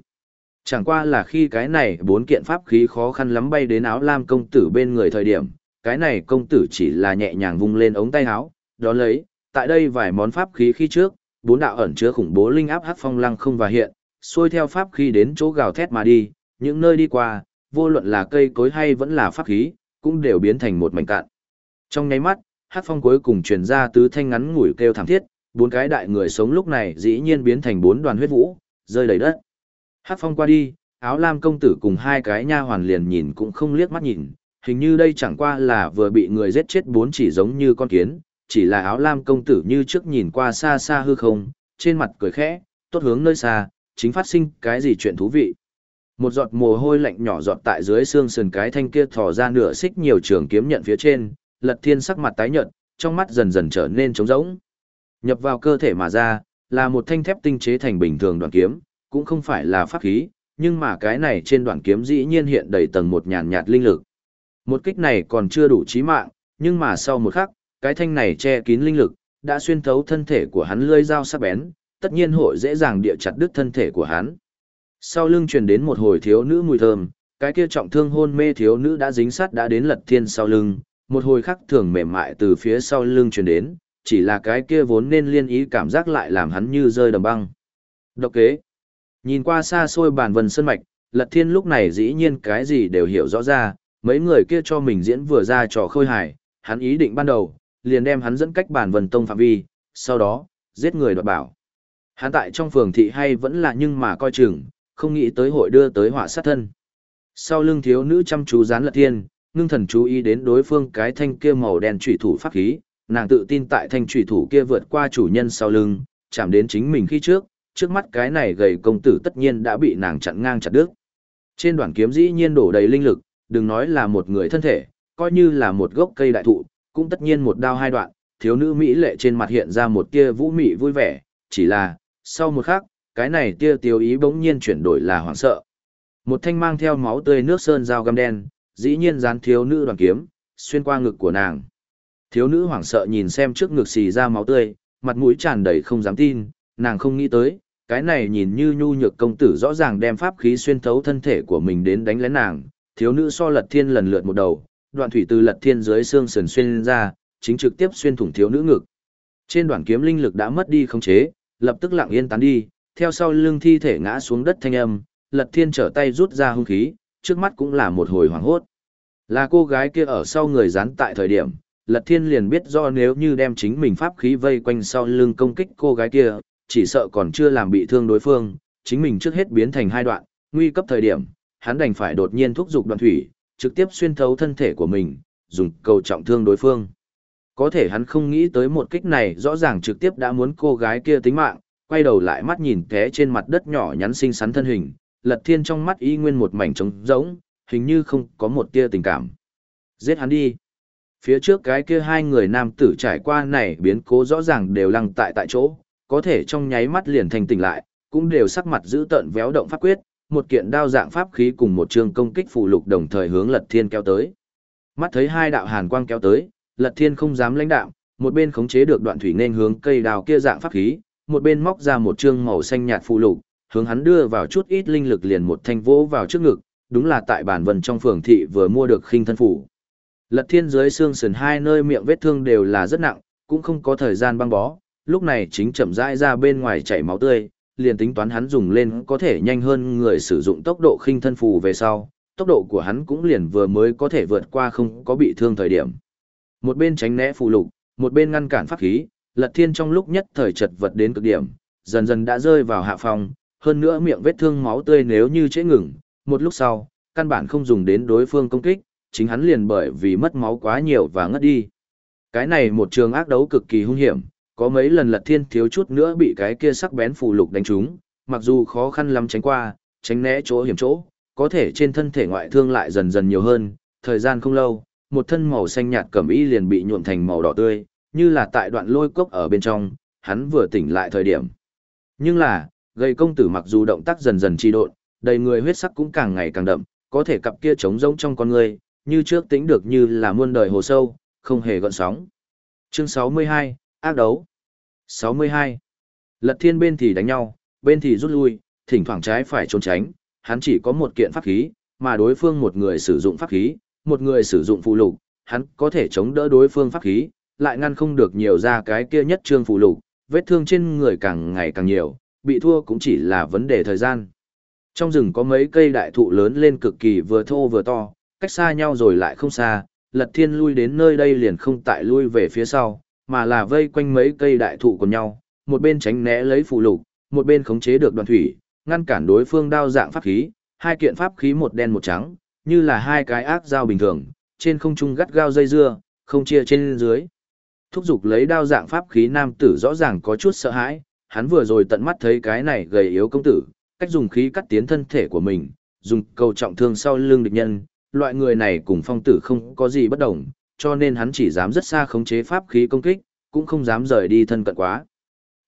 Chẳng qua là khi cái này bốn kiện pháp khí khó khăn lắm bay đến áo lam công tử bên người thời điểm, cái này công tử chỉ là nhẹ nhàng vung lên ống tay áo, đó lấy, tại đây vài món pháp khí khi trước, bốn đạo ẩn chứa khủng bố linh áp hắc phong lăng không và hiện, xuôi theo pháp khí đến chỗ gào thét mà đi, những nơi đi qua, vô luận là cây cối hay vẫn là pháp khí, cũng đều biến thành một mảnh cạn. Trong nháy mắt, hắc phong cuối cùng truyền ra tứ thanh ngắn ngủi kêu thảm thiết, bốn cái đại người sống lúc này dĩ nhiên biến thành bốn đoàn huyết vũ, rơi đầy đất. Hát phong qua đi, áo lam công tử cùng hai cái nha hoàn liền nhìn cũng không liếc mắt nhìn, hình như đây chẳng qua là vừa bị người giết chết bốn chỉ giống như con kiến, chỉ là áo lam công tử như trước nhìn qua xa xa hư không, trên mặt cười khẽ, tốt hướng nơi xa, chính phát sinh cái gì chuyện thú vị. Một giọt mồ hôi lạnh nhỏ giọt tại dưới xương sườn cái thanh kia thò ra nửa xích nhiều trường kiếm nhận phía trên, lật thiên sắc mặt tái nhợt, trong mắt dần dần trở nên trống rỗng. Nhập vào cơ thể mà ra, là một thanh thép tinh chế thành bình thường đoạn kiếm, cũng không phải là pháp khí, nhưng mà cái này trên đoạn kiếm dĩ nhiên hiện đầy tầng một nhàn nhạt linh lực. Một kích này còn chưa đủ chí mạng, nhưng mà sau một khắc, cái thanh này che kín linh lực, đã xuyên thấu thân thể của hắn lưỡi dao sắc bén, tất nhiên hội dễ dàng địa chặt đứt thân thể của hắn. Sau lưng truyền đến một hồi thiếu nữ mùi thơm, cái kia trọng thương hôn mê thiếu nữ đã dính sát đã đến lật thiên sau lưng, một hồi khắc thường mềm mại từ phía sau lưng truyền đến, chỉ là cái kia vốn nên liên ý cảm giác lại làm hắn như rơi đầm băng. Độc kế. Nhìn qua xa xôi bàn vân sơn mạch, lật thiên lúc này dĩ nhiên cái gì đều hiểu rõ ra, mấy người kia cho mình diễn vừa ra trò khôi hài, hắn ý định ban đầu, liền đem hắn dẫn cách bản vân tông phạm vi, sau đó, giết người đoạt bảo. Hắn tại trong phường thị hay vẫn là nhưng mà coi chừng, không nghĩ tới hội đưa tới họa sát thân. Sau lưng thiếu nữ chăm chú gián lật thiên, ngưng thần chú ý đến đối phương cái thanh kia màu đen trùy thủ pháp khí, nàng tự tin tại thanh trùy thủ kia vượt qua chủ nhân sau lưng, chạm đến chính mình khi trước, trước mắt cái này gầy công tử tất nhiên đã bị nàng chặn ngang chặt đứt. Trên đoạn kiếm dĩ nhiên đổ đầy linh lực, đừng nói là một người thân thể, coi như là một gốc cây đại thụ, cũng tất nhiên một đao hai đoạn, thiếu nữ mỹ lệ trên mặt hiện ra một tia vũ mị vui vẻ, chỉ là, sau một khắc, cái này tia tiêu ý bỗng nhiên chuyển đổi là hoảng sợ. Một thanh mang theo máu tươi nước sơn dao găm đen, dĩ nhiên dán thiếu nữ đoàn kiếm, xuyên qua ngực của nàng. Thiếu nữ hoảng sợ nhìn xem trước ngực xì ra máu tươi, mặt mũi tràn đầy không dám tin, nàng không nghĩ tới, cái này nhìn như nhu nhược công tử rõ ràng đem pháp khí xuyên thấu thân thể của mình đến đánh lén nàng, thiếu nữ so lật thiên lần lượt một đầu, đoạn thủy từ lật thiên dưới xương sườn xuyên ra, chính trực tiếp xuyên thủng thiếu nữ ngực. Trên đoạn kiếm linh lực đã mất đi khống chế, lập tức lặng yên tán đi, theo sau lưng thi thể ngã xuống đất thanh âm, lật thiên trở tay rút ra hung khí, trước mắt cũng là một hồi hoảng hốt. Là cô gái kia ở sau người dán tại thời điểm, lật thiên liền biết do nếu như đem chính mình pháp khí vây quanh sau lưng công kích cô gái kia, chỉ sợ còn chưa làm bị thương đối phương, chính mình trước hết biến thành hai đoạn, nguy cấp thời điểm, hắn đành phải đột nhiên thúc giục đoạn thủy, trực tiếp xuyên thấu thân thể của mình, dùng cầu trọng thương đối phương. Có thể hắn không nghĩ tới một kích này rõ ràng trực tiếp đã muốn cô gái kia tính mạng, quay đầu lại mắt nhìn té trên mặt đất nhỏ nhắn xinh xắn thân hình, lật thiên trong mắt y nguyên một mảnh trống rỗng, hình như không có một tia tình cảm. Giết hắn đi. Phía trước cái kia hai người nam tử trải qua này biến cố rõ ràng đều lăng tại tại chỗ, có thể trong nháy mắt liền thành tỉnh lại, cũng đều sắc mặt giữ tợn véo động pháp quyết, một kiện đao dạng pháp khí cùng một trường công kích phụ lục đồng thời hướng Lật Thiên kéo tới. Mắt thấy hai đạo hàn quang kéo tới, Lật Thiên không dám lãnh đạo, một bên khống chế được đoạn thủy nên hướng cây đào kia dạng pháp khí, một bên móc ra một trương màu xanh nhạt phụ lục, hướng hắn đưa vào chút ít linh lực liền một thanh vỗ vào trước ngực, đúng là tại bản vân trong phường thị vừa mua được khinh thân phủ. Lật Thiên dưới xương sườn hai nơi miệng vết thương đều là rất nặng, cũng không có thời gian băng bó, lúc này chính chậm rãi ra bên ngoài chảy máu tươi, liền tính toán hắn dùng lên có thể nhanh hơn người sử dụng tốc độ khinh thân phù về sau, tốc độ của hắn cũng liền vừa mới có thể vượt qua không có bị thương thời điểm. Một bên tránh né phù lục, một bên ngăn cản pháp khí, Lật Thiên trong lúc nhất thời chật vật đến cực điểm, dần dần đã rơi vào hạ phong, hơn nữa miệng vết thương máu tươi nếu như trễ ngừng, một lúc sau, căn bản không dùng đến đối phương công kích, chính hắn liền bởi vì mất máu quá nhiều và ngất đi. Cái này một trường ác đấu cực kỳ hung hiểm, có mấy lần lật thiên thiếu chút nữa bị cái kia sắc bén phù lục đánh trúng, mặc dù khó khăn lắm tránh qua, tránh né chỗ hiểm chỗ, có thể trên thân thể ngoại thương lại dần dần nhiều hơn, thời gian không lâu, một thân màu xanh nhạt cẩm y liền bị nhuộm thành màu đỏ tươi, như là tại đoạn lôi cốc ở bên trong, hắn vừa tỉnh lại thời điểm. Nhưng là, gầy công tử mặc dù động tác dần dần trì độn, đầy người huyết sắc cũng càng ngày càng đậm, có thể cặp kia trống rỗng trong con người, như trước tính được như là muôn đời hồ sâu, không hề gợn sóng. Chương 62, ác đấu. 62. Lật thiên bên thì đánh nhau, bên thì rút lui, thỉnh thoảng trái phải trốn tránh, hắn chỉ có một kiện pháp khí, mà đối phương một người sử dụng pháp khí, một người sử dụng phụ lục, hắn có thể chống đỡ đối phương pháp khí, lại ngăn không được nhiều ra cái kia nhất trương phụ lục, vết thương trên người càng ngày càng nhiều, bị thua cũng chỉ là vấn đề thời gian. Trong rừng có mấy cây đại thụ lớn lên cực kỳ vừa thô vừa to, cách xa nhau rồi lại không xa, lật thiên lui đến nơi đây liền không tại lui về phía sau, mà là vây quanh mấy cây đại thụ của nhau, một bên tránh né lấy phù lục, một bên khống chế được đoàn thủy, ngăn cản đối phương đao dạng pháp khí, hai kiện pháp khí một đen một trắng, như là hai cái ác dao bình thường, trên không trung gắt gao dây dưa, không chia trên dưới. Thúc giục lấy đao dạng pháp khí nam tử rõ ràng có chút sợ hãi, hắn vừa rồi tận mắt thấy cái này gầy yếu công tử, cách dùng khí cắt tiến thân thể của mình, dùng cầu trọng thương sau lưng địch nhân, loại người này cùng phong tử không có gì bất đồng, cho nên hắn chỉ dám rất xa khống chế pháp khí công kích, cũng không dám rời đi thân cận quá.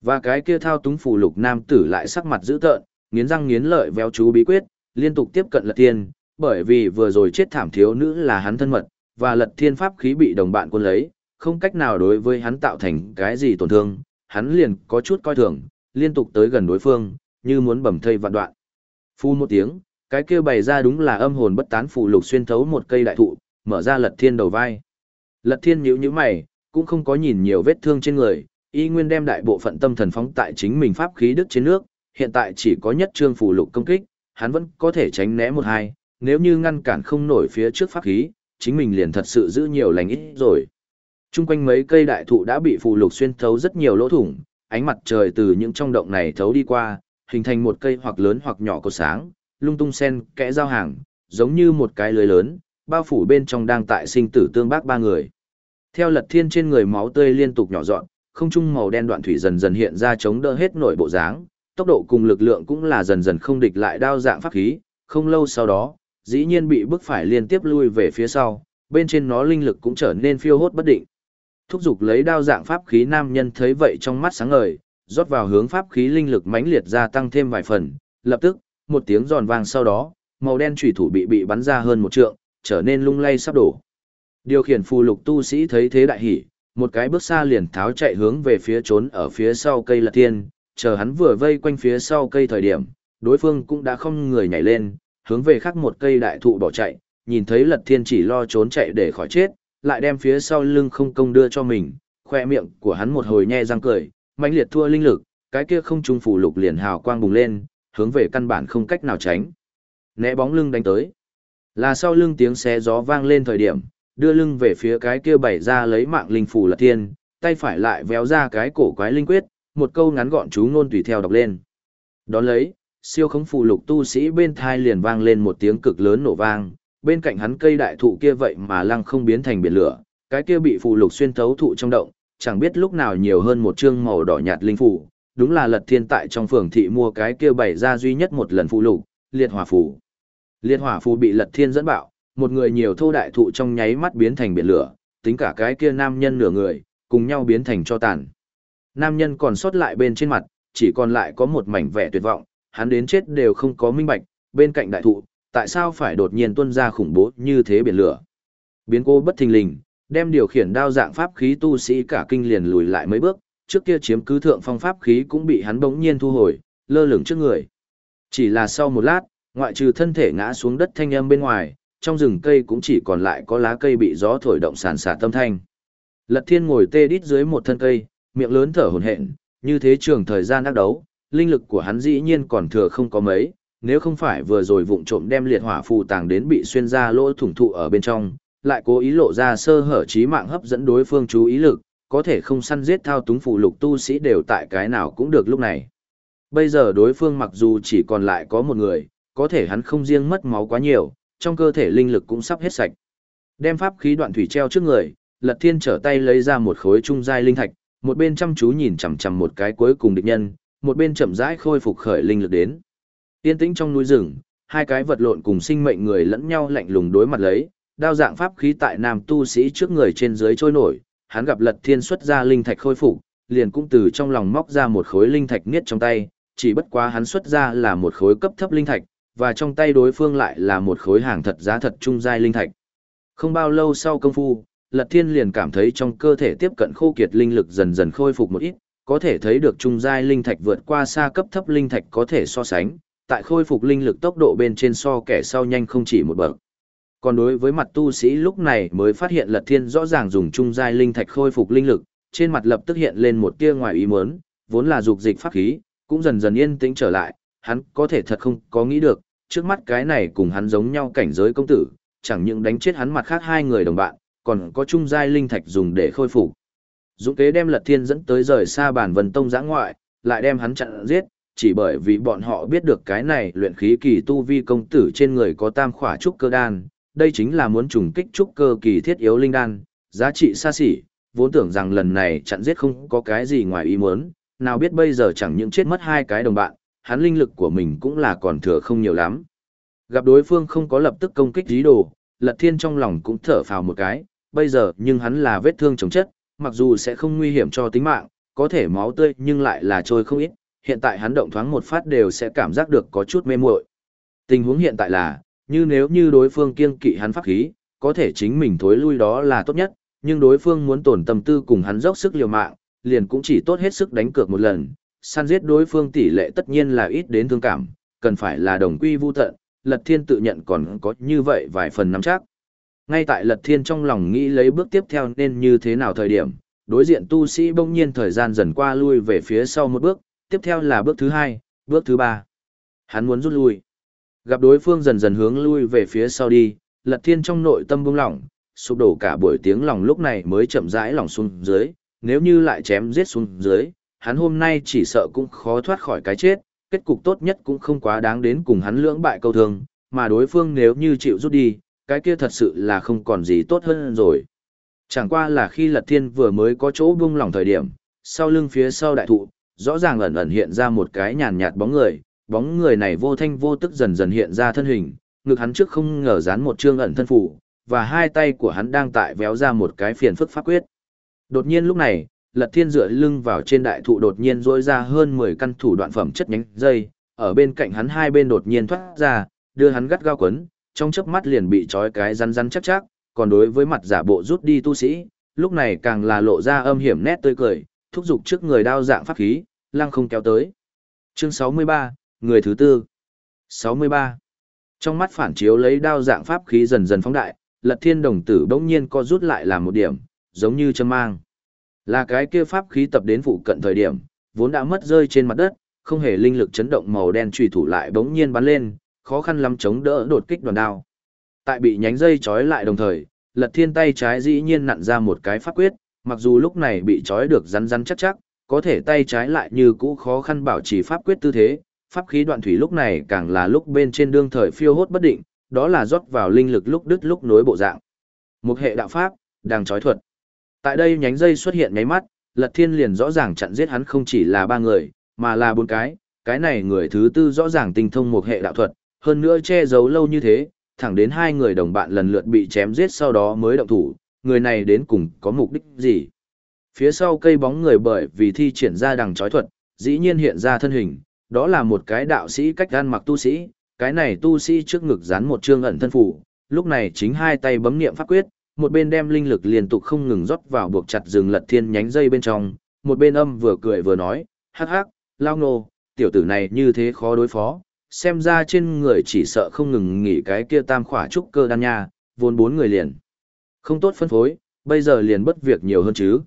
Và cái kia thao túng phù lục nam tử lại sắc mặt dữ tợn, nghiến răng nghiến lợi véo chú bí quyết, liên tục tiếp cận lật thiên. bởi vì vừa rồi chết thảm thiếu nữ là hắn thân mật, và lật thiên pháp khí bị đồng bạn quân lấy, không cách nào đối với hắn tạo thành cái gì tổn thương, hắn liền có chút coi thường, liên tục tới gần đối phương, như muốn bầm thây vạn đoạn. Phu một tiếng, cái kia bày ra đúng là âm hồn bất tán phù lục xuyên thấu một cây đại thụ, mở ra lật thiên đầu vai. Lật thiên nhíu nhíu mày, cũng không có nhìn nhiều vết thương trên người, y nguyên đem đại bộ phận tâm thần phóng tại chính mình pháp khí đức trên nước, hiện tại chỉ có nhất trương phù lục công kích, hắn vẫn có thể tránh né một hai, nếu như ngăn cản không nổi phía trước pháp khí, chính mình liền thật sự giữ nhiều lành ít rồi. Trung quanh mấy cây đại thụ đã bị phù lục xuyên thấu rất nhiều lỗ thủng, ánh mặt trời từ những trong động này thấu đi qua, hình thành một cây hoặc lớn hoặc nhỏ cột sáng, lung tung sen kẽ giao hàng, giống như một cái lưới lớn, bao phủ bên trong đang tại sinh tử tương bác ba người. Theo lật thiên trên người máu tươi liên tục nhỏ dọn, không trung màu đen đoạn thủy dần dần hiện ra chống đỡ hết nổi bộ dáng, tốc độ cùng lực lượng cũng là dần dần không địch lại đao dạng pháp khí, không lâu sau đó, dĩ nhiên bị bức phải liên tiếp lui về phía sau, bên trên nó linh lực cũng trở nên phiêu hốt bất định. Thúc giục lấy đao dạng pháp khí nam nhân thấy vậy trong mắt sáng ngời, rót vào hướng pháp khí linh lực mãnh liệt gia tăng thêm vài phần, lập tức, một tiếng giòn vang sau đó, màu đen chủy thủ bị bị bắn ra hơn một trượng, trở nên lung lay sắp đổ. Điều khiển phù lục tu sĩ thấy thế đại hỉ, một cái bước xa liền tháo chạy hướng về phía trốn ở phía sau cây lật tiên, chờ hắn vừa vây quanh phía sau cây thời điểm, đối phương cũng đã không người nhảy lên, hướng về khác một cây đại thụ bỏ chạy, nhìn thấy lật thiên chỉ lo trốn chạy để khỏi chết, lại đem phía sau lưng không công đưa cho mình, khoe miệng của hắn một hồi nhe răng cười, mãnh liệt thua linh lực, cái kia không trung phủ lục liền hào quang bùng lên, hướng về căn bản không cách nào tránh. Né bóng lưng đánh tới. Là sau lưng tiếng xé gió vang lên thời điểm, đưa lưng về phía cái kia bày ra lấy mạng linh phủ lật thiên, tay phải lại véo ra cái cổ quái linh quyết, một câu ngắn gọn chú ngôn tùy theo đọc lên. Đón lấy, siêu khống phù lục tu sĩ bên thai liền vang lên một tiếng cực lớn nổ vang, bên cạnh hắn cây đại thụ kia vậy mà lăng không biến thành biển lửa, cái kia bị phù lục xuyên thấu thụ trong động, chẳng biết lúc nào nhiều hơn một chương màu đỏ nhạt linh phủ đúng là Lật Thiên tại trong phường thị mua cái kia bày ra duy nhất một lần phù lục, liệt hỏa phù. Liệt hỏa phù bị Lật Thiên dẫn bạo, một người nhiều thô đại thụ trong nháy mắt biến thành biển lửa, tính cả cái kia nam nhân nửa người, cùng nhau biến thành cho tàn. Nam nhân còn sót lại bên trên mặt, chỉ còn lại có một mảnh vẻ tuyệt vọng, hắn đến chết đều không có minh bạch, bên cạnh đại thụ, tại sao phải đột nhiên tuôn ra khủng bố như thế biển lửa. Biến cô bất thình lình, đem điều khiển đao dạng pháp khí tu sĩ cả kinh liền lùi lại mấy bước, trước kia chiếm cứ thượng phong pháp khí cũng bị hắn bỗng nhiên thu hồi, lơ lửng trước người. Chỉ là sau một lát, ngoại trừ thân thể ngã xuống đất thanh âm bên ngoài, trong rừng cây cũng chỉ còn lại có lá cây bị gió thổi động sàn xả tâm thanh. Lật Thiên ngồi tê đít dưới một thân cây, miệng lớn thở hổn hển, như thế trường thời gian đắc đấu, linh lực của hắn dĩ nhiên còn thừa không có mấy, nếu không phải vừa rồi vụng trộm đem liệt hỏa phù tàng đến bị xuyên ra lỗ thủng thụ ở bên trong, lại cố ý lộ ra sơ hở trí mạng hấp dẫn đối phương chú ý lực, có thể không săn giết thao túng phụ lục tu sĩ đều tại cái nào cũng được lúc này. Bây giờ đối phương mặc dù chỉ còn lại có một người, có thể hắn không riêng mất máu quá nhiều, trong cơ thể linh lực cũng sắp hết sạch. Đem pháp khí đoạn thủy treo trước người, Lật Thiên trở tay lấy ra một khối trung giai linh thạch, một bên chăm chú nhìn chằm chằm một cái cuối cùng địch nhân, một bên chậm rãi khôi phục khởi linh lực đến. Yên tĩnh trong núi rừng, hai cái vật lộn cùng sinh mệnh người lẫn nhau lạnh lùng đối mặt lấy, đao dạng pháp khí tại nam tu sĩ trước người trên dưới trôi nổi, hắn gặp Lật Thiên xuất ra linh thạch khôi phục, liền cũng từ trong lòng móc ra một khối linh thạch niết trong tay, chỉ bất quá hắn xuất ra là một khối cấp thấp linh thạch, và trong tay đối phương lại là một khối hàng thật giá thật trung giai linh thạch. Không bao lâu sau công phu, Lật Thiên liền cảm thấy trong cơ thể tiếp cận khô kiệt linh lực dần dần khôi phục một ít, có thể thấy được trung giai linh thạch vượt qua xa cấp thấp linh thạch có thể so sánh, tại khôi phục linh lực tốc độ bên trên so kẻ sau nhanh không chỉ một bậc. Còn đối với mặt tu sĩ lúc này mới phát hiện Lật Thiên rõ ràng dùng trung giai linh thạch khôi phục linh lực, trên mặt lập tức hiện lên một tia ngoài ý muốn, vốn là dục dịch pháp khí, cũng dần dần yên tĩnh trở lại, hắn có thể thật không có nghĩ được, trước mắt cái này cùng hắn giống nhau cảnh giới công tử, chẳng những đánh chết hắn mặt khác hai người đồng bạn, còn có trung giai linh thạch dùng để khôi phục. Dũng kế đem Lật Thiên dẫn tới rời xa bản vân tông giã ngoại, lại đem hắn chặn giết, chỉ bởi vì bọn họ biết được cái này luyện khí kỳ tu vi công tử trên người có tam khỏa trúc cơ đan, đây chính là muốn trùng kích trúc cơ kỳ thiết yếu linh đan, giá trị xa xỉ, vốn tưởng rằng lần này chặn giết không có cái gì ngoài ý muốn, nào biết bây giờ chẳng những chết mất hai cái đồng bạn, hắn linh lực của mình cũng là còn thừa không nhiều lắm. Gặp đối phương không có lập tức công kích dí đồ, Lật Thiên trong lòng cũng thở phào một cái, bây giờ nhưng hắn là vết thương chống chất, mặc dù sẽ không nguy hiểm cho tính mạng, có thể máu tươi nhưng lại là trôi không ít, hiện tại hắn động thoáng một phát đều sẽ cảm giác được có chút mê muội. Tình huống hiện tại là, như nếu như đối phương kiêng kỵ hắn pháp khí, có thể chính mình thối lui đó là tốt nhất, nhưng đối phương muốn tổn tâm tư cùng hắn dốc sức liều mạng, liền cũng chỉ tốt hết sức đánh cược một lần, săn giết đối phương tỷ lệ tất nhiên là ít đến thương cảm, cần phải là đồng quy vu tận, Lật Thiên tự nhận còn có như vậy vài phần nắm chắc. Ngay tại Lật Thiên trong lòng nghĩ lấy bước tiếp theo nên như thế nào thời điểm, đối diện tu sĩ bỗng nhiên thời gian dần qua lui về phía sau một bước, tiếp theo là bước thứ hai, bước thứ ba. Hắn muốn rút lui. Gặp đối phương dần dần hướng lui về phía sau đi, Lật Thiên trong nội tâm buông lỏng, sụp đổ cả buổi tiếng lòng lúc này mới chậm rãi lòng xuống dưới, nếu như lại chém giết xuống dưới, hắn hôm nay chỉ sợ cũng khó thoát khỏi cái chết, kết cục tốt nhất cũng không quá đáng đến cùng hắn lưỡng bại câu thương, mà đối phương nếu như chịu rút đi, cái kia thật sự là không còn gì tốt hơn rồi. Chẳng qua là khi Lật Thiên vừa mới có chỗ buông lỏng thời điểm, sau lưng phía sau đại thụ, rõ ràng ẩn ẩn hiện ra một cái nhàn nhạt bóng người, bóng người này vô thanh vô tức dần dần hiện ra thân hình, ngực hắn trước không ngờ dán một trương ẩn thân phủ, và hai tay của hắn đang tại véo ra một cái phiền phức pháp quyết. Đột nhiên lúc này, Lật Thiên dựa lưng vào trên đại thụ đột nhiên rỗi ra hơn 10 căn thủ đoạn phẩm chất nhánh dây, ở bên cạnh hắn hai bên đột nhiên thoát ra, đưa hắn gắt gao quấn, trong chớp mắt liền bị trói cái rắn rắn chắc chắc, còn đối với mặt giả bộ rút đi tu sĩ, lúc này càng là lộ ra âm hiểm nét tươi cười, thúc giục trước người đao dạng pháp khí, lăng không kéo tới. Chương 63, người thứ tư. 63. Trong mắt phản chiếu lấy đao dạng pháp khí dần dần phóng đại, Lật Thiên đồng tử bỗng nhiên co rút lại làm một điểm, giống như châm mang. Là cái kia pháp khí tập đến phụ cận thời điểm, vốn đã mất rơi trên mặt đất, không hề linh lực chấn động màu đen trùy thủ lại bỗng nhiên bắn lên, khó khăn lắm chống đỡ đột kích đoàn đao. Tại bị nhánh dây trói lại đồng thời, Lật Thiên tay trái dĩ nhiên nặn ra một cái pháp quyết, mặc dù lúc này bị trói được rắn rắn chắc chắc, có thể tay trái lại như cũ khó khăn bảo trì pháp quyết tư thế, pháp khí đoạn thủy lúc này càng là lúc bên trên đương thời phiêu hốt bất định, đó là rót vào linh lực lúc đứt lúc nối bộ dạng. Một hệ đạo pháp, đang trói thuật. Tại đây nhánh dây xuất hiện nháy mắt, Lật Thiên liền rõ ràng chặn giết hắn không chỉ là ba người, mà là bốn cái, cái này người thứ tư rõ ràng tinh thông một hệ đạo thuật, hơn nữa che giấu lâu như thế, thẳng đến hai người đồng bạn lần lượt bị chém giết sau đó mới động thủ, người này đến cùng có mục đích gì. Phía sau cây bóng người bởi vì thi triển ra đằng chói thuật, dĩ nhiên hiện ra thân hình, đó là một cái đạo sĩ cách gan mặc tu sĩ, cái này tu sĩ trước ngực dán một trương ẩn thân phủ, lúc này chính hai tay bấm niệm pháp quyết, một bên đem linh lực liên tục không ngừng rót vào buộc chặt rừng lật thiên nhánh dây bên trong, một bên âm vừa cười vừa nói, hắc hắc, lao nô, tiểu tử này như thế khó đối phó, xem ra trên người chỉ sợ không ngừng nghỉ cái kia tam khỏa trúc cơ đan nha, vốn bốn người liền. Không tốt phân phối, bây giờ liền bất việc nhiều hơn chứ.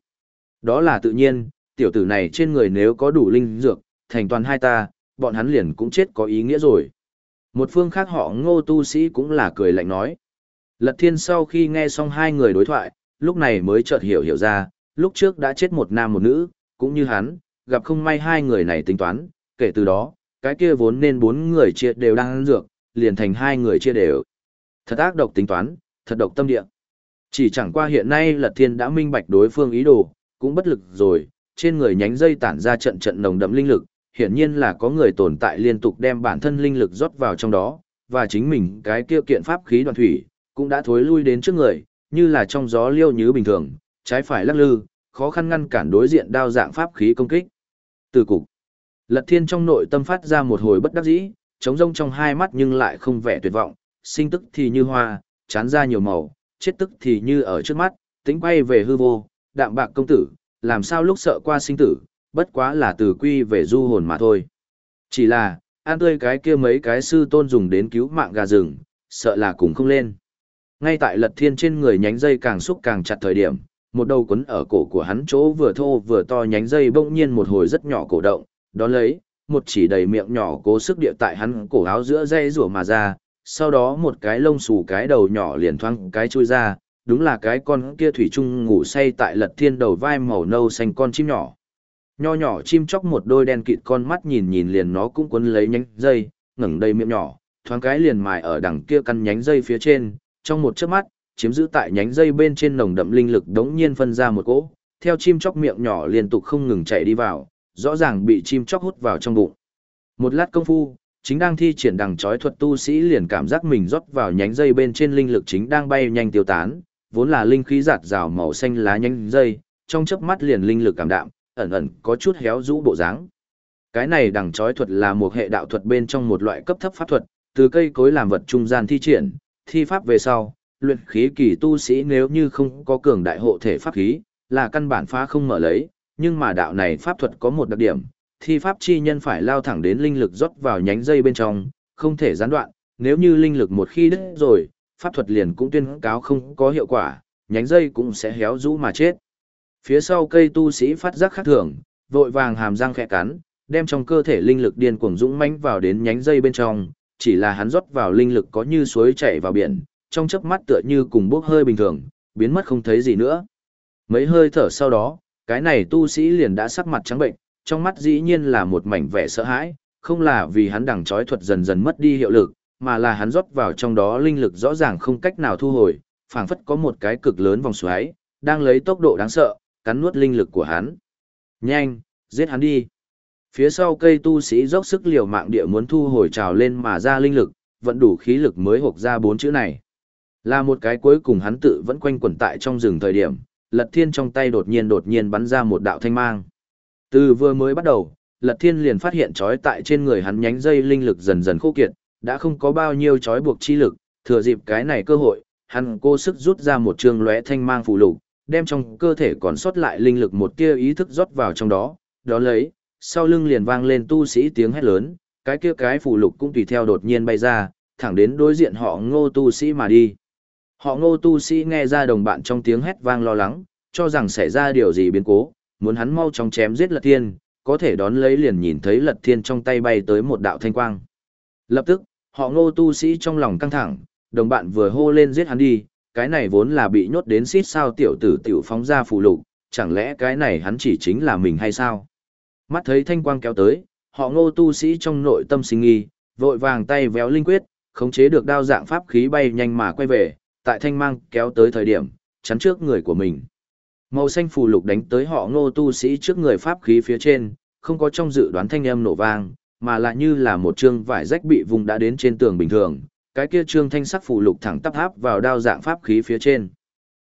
Đó là tự nhiên, tiểu tử này trên người nếu có đủ linh dược, thành toàn hai ta, bọn hắn liền cũng chết có ý nghĩa rồi. Một phương khác họ ngô tu sĩ cũng là cười lạnh nói. Lật thiên sau khi nghe xong hai người đối thoại, lúc này mới chợt hiểu hiểu ra, lúc trước đã chết một nam một nữ, cũng như hắn, gặp không may hai người này tính toán, kể từ đó, cái kia vốn nên bốn người chia đều đang ăn dược, liền thành hai người chia đều. Thật ác độc tính toán, thật độc tâm địa. Chỉ chẳng qua hiện nay Lật Thiên đã minh bạch đối phương ý đồ, cũng bất lực rồi, trên người nhánh dây tản ra trận trận nồng đậm linh lực, hiển nhiên là có người tồn tại liên tục đem bản thân linh lực rót vào trong đó, và chính mình cái kia kiện pháp khí đoàn thủy, cũng đã thối lui đến trước người, như là trong gió liêu như bình thường, trái phải lắc lư, khó khăn ngăn cản đối diện đao dạng pháp khí công kích. Từ cục, Lật Thiên trong nội tâm phát ra một hồi bất đắc dĩ, trống rông trong hai mắt nhưng lại không vẻ tuyệt vọng, sinh tức thì như hoa, chán ra nhiều màu, chết tức thì như ở trước mắt, tính quay về hư vô, đạm bạc công tử, làm sao lúc sợ qua sinh tử, bất quá là từ quy về du hồn mà thôi. Chỉ là, an tươi cái kia mấy cái sư tôn dùng đến cứu mạng gà rừng, sợ là cũng không lên. Ngay tại lật thiên trên người nhánh dây càng xúc càng chặt thời điểm, một đầu quấn ở cổ của hắn chỗ vừa thô vừa to nhánh dây bỗng nhiên một hồi rất nhỏ cổ động, đó lấy, một chỉ đầy miệng nhỏ cố sức địa tại hắn cổ áo giữa dây rủa mà ra, sau đó một cái lông xù cái đầu nhỏ liền thoang cái chui ra, đúng là cái con kia thủy chung ngủ say tại lật thiên đầu vai màu nâu xanh con chim nhỏ. Nho nhỏ chim chóc một đôi đen kịt con mắt nhìn nhìn liền nó cũng quấn lấy nhánh dây, ngẩng đầy miệng nhỏ, thoáng cái liền mài ở đằng kia căn nhánh dây phía trên, trong một chớp mắt, chiếm giữ tại nhánh dây bên trên nồng đậm linh lực đống nhiên phân ra một cỗ, theo chim chóc miệng nhỏ liên tục không ngừng chạy đi vào, rõ ràng bị chim chóc hút vào trong bụng. Một lát công phu, chính đang thi triển đằng chói thuật tu sĩ liền cảm giác mình rót vào nhánh dây bên trên linh lực chính đang bay nhanh tiêu tán, vốn là linh khí giạt rào màu xanh lá nhánh dây, trong chớp mắt liền linh lực cảm đạm, ẩn ẩn có chút héo rũ bộ dáng. Cái này đằng chói thuật là một hệ đạo thuật bên trong một loại cấp thấp pháp thuật, từ cây cối làm vật trung gian thi triển, thi pháp về sau, luyện khí kỳ tu sĩ nếu như không có cường đại hộ thể pháp khí, là căn bản phá không mở lấy, nhưng mà đạo này pháp thuật có một đặc điểm, thi pháp chi nhân phải lao thẳng đến linh lực rót vào nhánh dây bên trong, không thể gián đoạn, nếu như linh lực một khi đứt rồi, pháp thuật liền cũng tuyên cáo không có hiệu quả, nhánh dây cũng sẽ héo rũ mà chết. Phía sau cây tu sĩ phát giác khác thường, vội vàng hàm răng khẽ cắn, đem trong cơ thể linh lực điên cuồng dũng mãnh vào đến nhánh dây bên trong, chỉ là hắn rót vào linh lực có như suối chảy vào biển, trong chớp mắt tựa như cùng bốc hơi bình thường, biến mất không thấy gì nữa. Mấy hơi thở sau đó, cái này tu sĩ liền đã sắc mặt trắng bệnh, trong mắt dĩ nhiên là một mảnh vẻ sợ hãi, không là vì hắn đằng chói thuật dần dần mất đi hiệu lực, mà là hắn rót vào trong đó linh lực rõ ràng không cách nào thu hồi, phảng phất có một cái cực lớn vòng xoáy, đang lấy tốc độ đáng sợ, cắn nuốt linh lực của hắn. Nhanh, giết hắn đi. Phía sau cây tu sĩ dốc sức liều mạng địa muốn thu hồi trào lên mà ra linh lực, vẫn đủ khí lực mới hộp ra bốn chữ này. Là một cái cuối cùng hắn tự vẫn quanh quẩn tại trong rừng thời điểm, lật thiên trong tay đột nhiên đột nhiên bắn ra một đạo thanh mang. Từ vừa mới bắt đầu, lật thiên liền phát hiện trói tại trên người hắn nhánh dây linh lực dần dần khô kiệt, đã không có bao nhiêu trói buộc chi lực, thừa dịp cái này cơ hội, hắn cố sức rút ra một trường lóe thanh mang phù lục, đem trong cơ thể còn sót lại linh lực một tia ý thức rót vào trong đó, đó lấy, sau lưng liền vang lên tu sĩ tiếng hét lớn, cái kia cái phù lục cũng tùy theo đột nhiên bay ra, thẳng đến đối diện họ ngô tu sĩ mà đi. Họ ngô tu sĩ nghe ra đồng bạn trong tiếng hét vang lo lắng, cho rằng xảy ra điều gì biến cố, muốn hắn mau chóng chém giết lật thiên, có thể đón lấy liền nhìn thấy lật thiên trong tay bay tới một đạo thanh quang. Lập tức, họ ngô tu sĩ trong lòng căng thẳng, đồng bạn vừa hô lên giết hắn đi, cái này vốn là bị nhốt đến xít sao tiểu tử tiểu phóng ra phù lục, chẳng lẽ cái này hắn chỉ chính là mình hay sao? Mắt thấy thanh quang kéo tới, họ ngô tu sĩ trong nội tâm sinh nghi, vội vàng tay véo linh quyết, khống chế được đao dạng pháp khí bay nhanh mà quay về, tại thanh mang kéo tới thời điểm, chắn trước người của mình. Màu xanh phù lục đánh tới họ ngô tu sĩ trước người pháp khí phía trên, không có trong dự đoán thanh âm nổ vang, mà lại như là một chương vải rách bị vùng đã đến trên tường bình thường, cái kia trương thanh sắc phù lục thẳng tắp háp vào đao dạng pháp khí phía trên.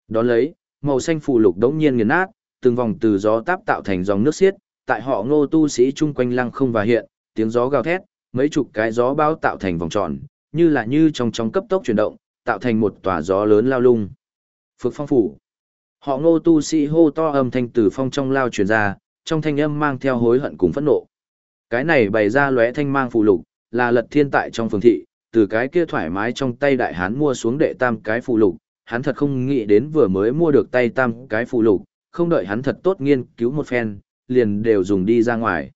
Đón lấy, màu xanh phù lục đống nhiên nghiền nát, từng vòng từ gió táp tạo thành dòng nước xiết, tại họ ngô tu sĩ chung quanh lăng không và hiện, tiếng gió gào thét, mấy chục cái gió bao tạo thành vòng tròn, như là như trong trong cấp tốc chuyển động, tạo thành một tòa gió lớn lao lung. Phước phong phủ. Họ ngô tu sĩ hô to âm thanh từ phong trong lao truyền ra, trong thanh âm mang theo hối hận cùng phẫn nộ. Cái này bày ra lóe thanh mang phù lục, là lật thiên tại trong phường thị, từ cái kia thoải mái trong tay đại hán mua xuống đệ tam cái phù lục, hắn thật không nghĩ đến vừa mới mua được tay tam cái phù lục, không đợi hắn thật tốt nghiên cứu một phen, liền đều dùng đi ra ngoài.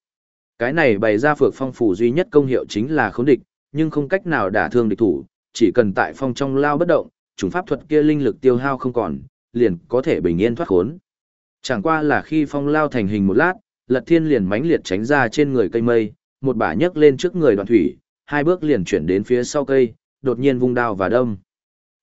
Cái này bày ra phược phong phủ duy nhất công hiệu chính là khống địch, nhưng không cách nào đả thương địch thủ, chỉ cần tại phong trong lao bất động, chủng pháp thuật kia linh lực tiêu hao không còn, liền có thể bình yên thoát khốn. Chẳng qua là khi phong lao thành hình một lát, Lật Thiên liền mãnh liệt tránh ra trên người cây mây, một bả nhấc lên trước người đoạn thủy, hai bước liền chuyển đến phía sau cây, đột nhiên vung đao và đâm.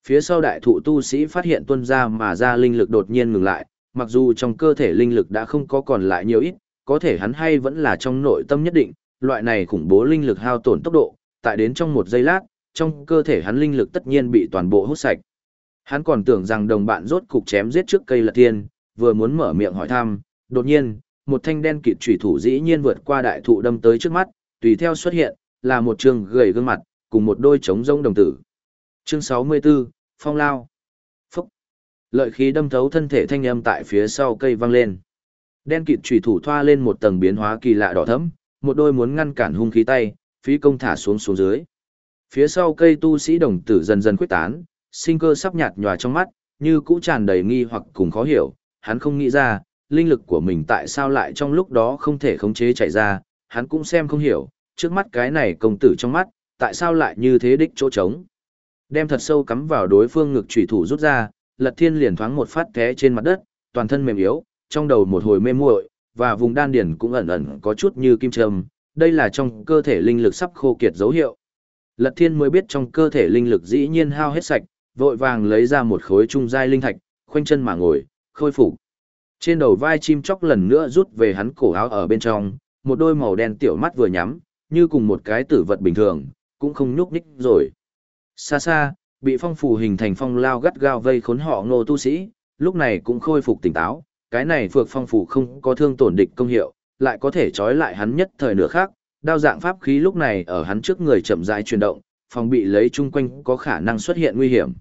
Phía sau đại thụ tu sĩ phát hiện tuân ra mà ra linh lực đột nhiên ngừng lại, mặc dù trong cơ thể linh lực đã không có còn lại nhiều ít, có thể hắn hay vẫn là trong nội tâm nhất định, loại này khủng bố linh lực hao tổn tốc độ, tại đến trong một giây lát, trong cơ thể hắn linh lực tất nhiên bị toàn bộ hút sạch. Hắn còn tưởng rằng đồng bạn rốt cục chém giết trước cây lật tiên, vừa muốn mở miệng hỏi thăm, đột nhiên, một thanh đen kịt chủy thủ dĩ nhiên vượt qua đại thụ đâm tới trước mắt, tùy theo xuất hiện, là một trường gầy gương mặt, cùng một đôi trống rông đồng tử. Chương 64, Phong Lao. Lợi khí đâm thấu thân thể thanh âm tại phía sau cây vang lên. Đen kịt chủy thủ thoa lên một tầng biến hóa kỳ lạ đỏ thẫm, một đôi muốn ngăn cản hung khí tay, phí công thả xuống xuống dưới. Phía sau cây tu sĩ đồng tử dần dần quyết tán, sinh cơ sắp nhạt nhòa trong mắt, như cũ tràn đầy nghi hoặc cùng khó hiểu, hắn không nghĩ ra, linh lực của mình tại sao lại trong lúc đó không thể khống chế chạy ra, hắn cũng xem không hiểu, trước mắt cái này công tử trong mắt, tại sao lại như thế đích chỗ trống. Đem thật sâu cắm vào đối phương ngực chủy thủ rút ra, Lật Thiên liền thoáng một phát té trên mặt đất, toàn thân mềm yếu, trong đầu một hồi mê muội, và vùng đan điền cũng ẩn ẩn có chút như kim châm, đây là trong cơ thể linh lực sắp khô kiệt dấu hiệu. Lật Thiên mới biết trong cơ thể linh lực dĩ nhiên hao hết sạch, vội vàng lấy ra một khối trung giai linh thạch, khoanh chân mà ngồi, khôi phục. Trên đầu vai chim chóc lần nữa rút về hắn cổ áo ở bên trong, một đôi màu đen tiểu mắt vừa nhắm, như cùng một cái tử vật bình thường, cũng không nhúc nhích rồi. Xa xa, bị phong phù hình thành phong lao gắt gao vây khốn họ ngô tu sĩ, lúc này cũng khôi phục tỉnh táo, cái này phược phong phù không có thương tổn địch công hiệu, lại có thể trói lại hắn nhất thời nửa khác, đao dạng pháp khí lúc này ở hắn trước người chậm rãi chuyển động, phòng bị lấy chung quanh có khả năng xuất hiện nguy hiểm.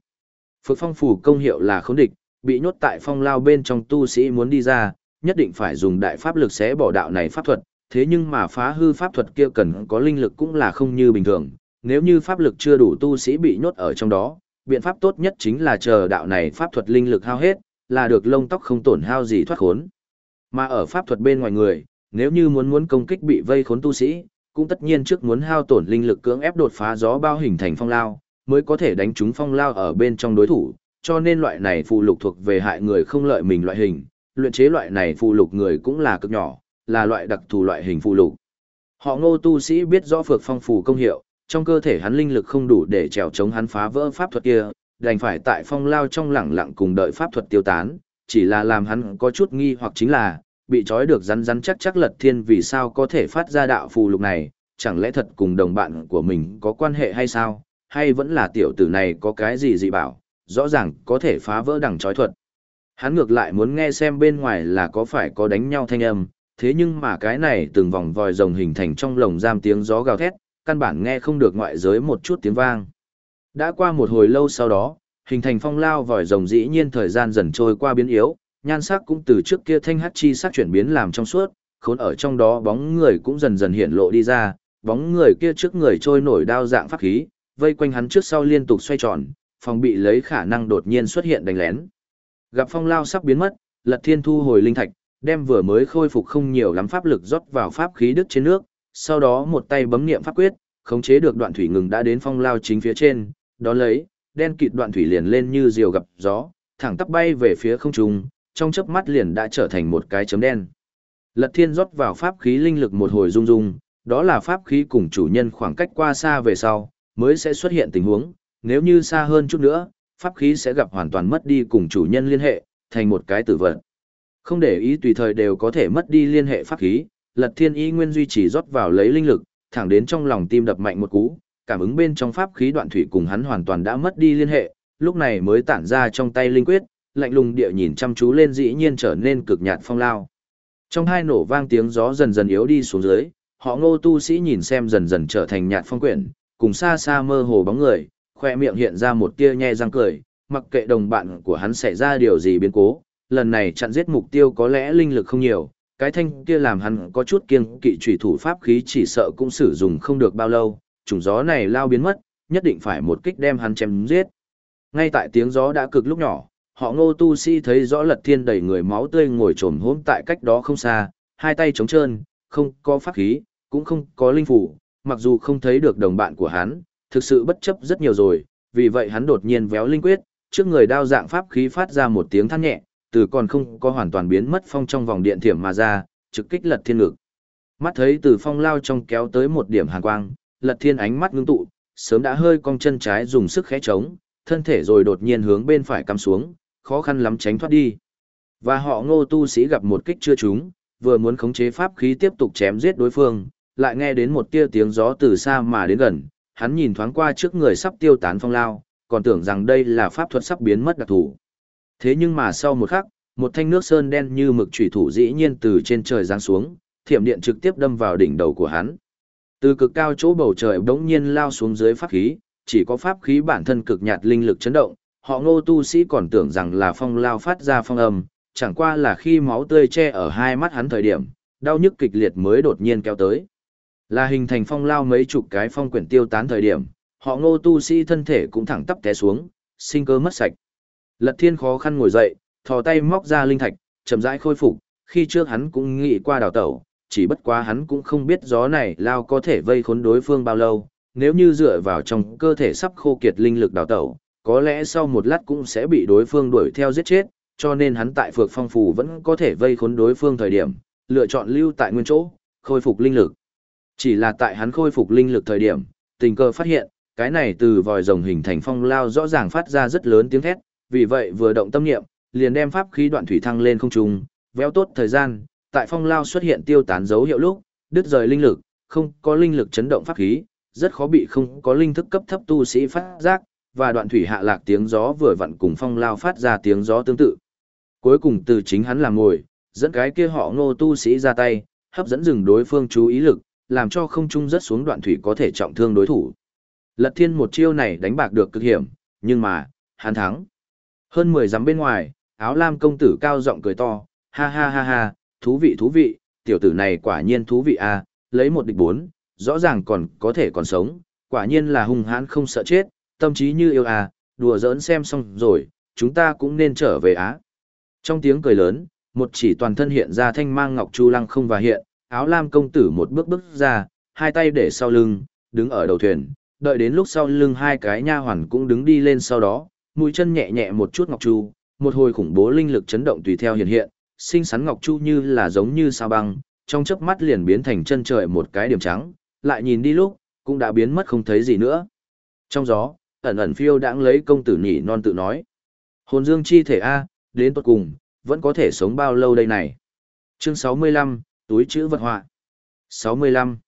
Phược phong phù công hiệu là khống địch, bị nhốt tại phong lao bên trong tu sĩ muốn đi ra, nhất định phải dùng đại pháp lực xé bỏ đạo này pháp thuật, thế nhưng mà phá hư pháp thuật kia cần có linh lực cũng là không như bình thường, nếu như pháp lực chưa đủ tu sĩ bị nhốt ở trong đó, biện pháp tốt nhất chính là chờ đạo này pháp thuật linh lực hao hết, là được lông tóc không tổn hao gì thoát khốn. Mà ở pháp thuật bên ngoài người, nếu như muốn muốn công kích bị vây khốn tu sĩ, cũng tất nhiên trước muốn hao tổn linh lực cưỡng ép đột phá gió bao hình thành phong lao, mới có thể đánh trúng phong lao ở bên trong đối thủ, cho nên loại này phụ lục thuộc về hại người không lợi mình loại hình, luyện chế loại này phụ lục người cũng là cực nhỏ, là loại đặc thù loại hình phụ lục. Họ ngô tu sĩ biết rõ phược phong phù công hiệu, trong cơ thể hắn linh lực không đủ để trèo chống hắn phá vỡ pháp thuật kia, đành phải tại phong lao trong lẳng lặng cùng đợi pháp thuật tiêu tán, chỉ là làm hắn có chút nghi hoặc chính là, bị trói được rắn rắn chắc chắc lật thiên vì sao có thể phát ra đạo phù lục này, chẳng lẽ thật cùng đồng bạn của mình có quan hệ hay sao, hay vẫn là tiểu tử này có cái gì dị bảo, rõ ràng có thể phá vỡ đằng trói thuật. Hắn ngược lại muốn nghe xem bên ngoài là có phải có đánh nhau thanh âm, thế nhưng mà cái này từng vòng vòi rồng hình thành trong lồng giam tiếng gió gào thét, căn bản nghe không được ngoại giới một chút tiếng vang. Đã qua một hồi lâu sau đó, hình thành phong lao vòi rồng dĩ nhiên thời gian dần trôi qua biến yếu, nhan sắc cũng từ trước kia thanh hắc chi sắc chuyển biến làm trong suốt, khốn ở trong đó bóng người cũng dần dần hiện lộ đi ra, bóng người kia trước người trôi nổi đao dạng pháp khí, vây quanh hắn trước sau liên tục xoay tròn, phòng bị lấy khả năng đột nhiên xuất hiện đánh lén. Gặp phong lao sắp biến mất, Lật Thiên thu hồi linh thạch, đem vừa mới khôi phục không nhiều lắm pháp lực rót vào pháp khí đức trên nước, sau đó một tay bấm niệm pháp quyết, khống chế được đoạn thủy ngừng đã đến phong lao chính phía trên, đó lấy, đen kịt đoạn thủy liền lên như diều gặp gió, thẳng tắp bay về phía không trung, trong chớp mắt liền đã trở thành một cái chấm đen. Lật Thiên rót vào pháp khí linh lực một hồi rung rung, đó là pháp khí cùng chủ nhân khoảng cách qua xa về sau, mới sẽ xuất hiện tình huống, nếu như xa hơn chút nữa, pháp khí sẽ gặp hoàn toàn mất đi cùng chủ nhân liên hệ, thành một cái tử vật. Không để ý tùy thời đều có thể mất đi liên hệ pháp khí, Lật Thiên Y nguyên duy trì rót vào lấy linh lực, thẳng đến trong lòng tim đập mạnh một cú, cảm ứng bên trong pháp khí đoạn thủy cùng hắn hoàn toàn đã mất đi liên hệ, lúc này mới tản ra trong tay linh quyết, lạnh lùng địa nhìn chăm chú lên dĩ nhiên trở nên cực nhạt phong lao. Trong hai nổ vang tiếng gió dần dần yếu đi xuống dưới, họ ngô tu sĩ nhìn xem dần dần trở thành nhạt phong quyển, cùng xa xa mơ hồ bóng người, khoe miệng hiện ra một tia nhe răng cười, mặc kệ đồng bạn của hắn xảy ra điều gì biến cố, lần này chặn giết mục tiêu có lẽ linh lực không nhiều, cái thanh kia làm hắn có chút kiêng kỵ trùy thủ pháp khí chỉ sợ cũng sử dụng không được bao lâu, trùng gió này lao biến mất, nhất định phải một kích đem hắn chém giết. Ngay tại tiếng gió đã cực lúc nhỏ, họ ngô tu sĩ thấy rõ lật thiên đầy người máu tươi ngồi trồm hốm tại cách đó không xa, hai tay trống trơn, không có pháp khí, cũng không có linh phủ, mặc dù không thấy được đồng bạn của hắn, thực sự bất chấp rất nhiều rồi, vì vậy hắn đột nhiên véo linh quyết, trước người đao dạng pháp khí phát ra một tiếng than nhẹ, từ còn không có hoàn toàn biến mất phong trong vòng điện thiểm mà ra, trực kích lật thiên ngực. Mắt thấy từ phong lao trong kéo tới một điểm hàn quang, lật thiên ánh mắt ngưng tụ, sớm đã hơi cong chân trái dùng sức khẽ trống, thân thể rồi đột nhiên hướng bên phải cắm xuống, khó khăn lắm tránh thoát đi. Và họ ngô tu sĩ gặp một kích chưa trúng, vừa muốn khống chế pháp khí tiếp tục chém giết đối phương, lại nghe đến một tia tiếng gió từ xa mà đến gần, hắn nhìn thoáng qua trước người sắp tiêu tán phong lao, còn tưởng rằng đây là pháp thuật sắp biến mất đặc thủ. Thế nhưng mà sau một khắc, một thanh nước sơn đen như mực chủy thủ dĩ nhiên từ trên trời giáng xuống, thiểm điện trực tiếp đâm vào đỉnh đầu của hắn. Từ cực cao chỗ bầu trời đống nhiên lao xuống dưới pháp khí, chỉ có pháp khí bản thân cực nhạt linh lực chấn động, họ ngô tu sĩ còn tưởng rằng là phong lao phát ra phong âm, chẳng qua là khi máu tươi che ở hai mắt hắn thời điểm, đau nhức kịch liệt mới đột nhiên kéo tới. Là hình thành phong lao mấy chục cái phong quyển tiêu tán thời điểm, họ ngô tu sĩ thân thể cũng thẳng tắp té xuống, sinh cơ mất sạch. Lật thiên khó khăn ngồi dậy, thò tay móc ra linh thạch, chậm rãi khôi phục, khi trước hắn cũng nghĩ qua đào tẩu, chỉ bất quá hắn cũng không biết gió này lao có thể vây khốn đối phương bao lâu, nếu như dựa vào trong cơ thể sắp khô kiệt linh lực đào tẩu, có lẽ sau một lát cũng sẽ bị đối phương đuổi theo giết chết, cho nên hắn tại phược phong phù vẫn có thể vây khốn đối phương thời điểm, lựa chọn lưu tại nguyên chỗ, khôi phục linh lực. Chỉ là tại hắn khôi phục linh lực thời điểm, tình cờ phát hiện, cái này từ vòi rồng hình thành phong lao rõ ràng phát ra rất lớn tiếng thét, vì vậy vừa động tâm niệm, liền đem pháp khí đoạn thủy thăng lên không trung, véo tốt thời gian, tại phong lao xuất hiện tiêu tán dấu hiệu lúc, đứt rời linh lực, không có linh lực chấn động pháp khí, rất khó bị không có linh thức cấp thấp tu sĩ phát giác, và đoạn thủy hạ lạc tiếng gió vừa vặn cùng phong lao phát ra tiếng gió tương tự. Cuối cùng từ chính hắn làm ngồi, dẫn cái kia họ ngô tu sĩ ra tay, hấp dẫn dừng đối phương chú ý lực, làm cho không trung rất xuống đoạn thủy có thể trọng thương đối thủ. Lật thiên một chiêu này đánh bạc được cực hiểm, nhưng mà, hắn thắng. Hơn 10 dặm bên ngoài, áo lam công tử cao giọng cười to, ha ha ha ha, thú vị thú vị, tiểu tử này quả nhiên thú vị à, lấy một địch bốn, rõ ràng còn có thể còn sống, quả nhiên là hung hãn không sợ chết, tâm trí như yêu à, đùa giỡn xem xong rồi, chúng ta cũng nên trở về á. Trong tiếng cười lớn, một chỉ toàn thân hiện ra thanh mang ngọc chu lăng không và hiện, áo lam công tử một bước bước ra, hai tay để sau lưng, đứng ở đầu thuyền, đợi đến lúc sau lưng hai cái nha hoàn cũng đứng đi lên sau đó, mũi chân nhẹ nhẹ một chút ngọc chu, một hồi khủng bố linh lực chấn động tùy theo hiện hiện, sinh sắn ngọc chu như là giống như sao băng, trong chớp mắt liền biến thành chân trời một cái điểm trắng, lại nhìn đi lúc, cũng đã biến mất không thấy gì nữa. Trong gió, ẩn ẩn phiêu đãng lấy công tử nhỉ non tự nói. Hồn dương chi thể A, đến tuật cùng, vẫn có thể sống bao lâu đây này. Chương 65, túi chữ vật họa. 65.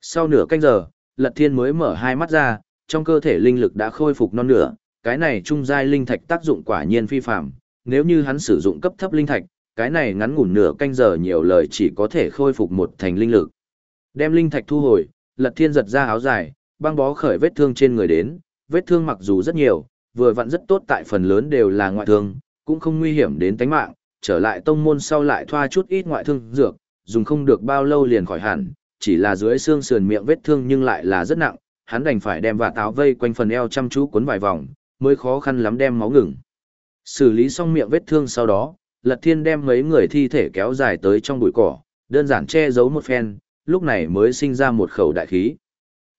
Sau nửa canh giờ, Lật Thiên mới mở hai mắt ra, trong cơ thể linh lực đã khôi phục non nửa, cái này trung giai linh thạch tác dụng quả nhiên phi phạm, nếu như hắn sử dụng cấp thấp linh thạch, cái này ngắn ngủn nửa canh giờ nhiều lời chỉ có thể khôi phục một thành linh lực. Đem linh thạch thu hồi, Lật Thiên giật ra áo dài, băng bó khởi vết thương trên người đến, vết thương mặc dù rất nhiều, vừa vặn rất tốt tại phần lớn đều là ngoại thương, cũng không nguy hiểm đến tính mạng, trở lại tông môn sau lại thoa chút ít ngoại thương dược, dùng không được bao lâu liền khỏi hẳn, chỉ là dưới xương sườn miệng vết thương nhưng lại là rất nặng, hắn đành phải đem vạt áo vây quanh phần eo chăm chú cuốn vài vòng, mới khó khăn lắm đem máu ngừng. Xử lý xong miệng vết thương sau đó, Lật Thiên đem mấy người thi thể kéo dài tới trong bụi cỏ, đơn giản che giấu một phen, lúc này mới sinh ra một khẩu đại khí.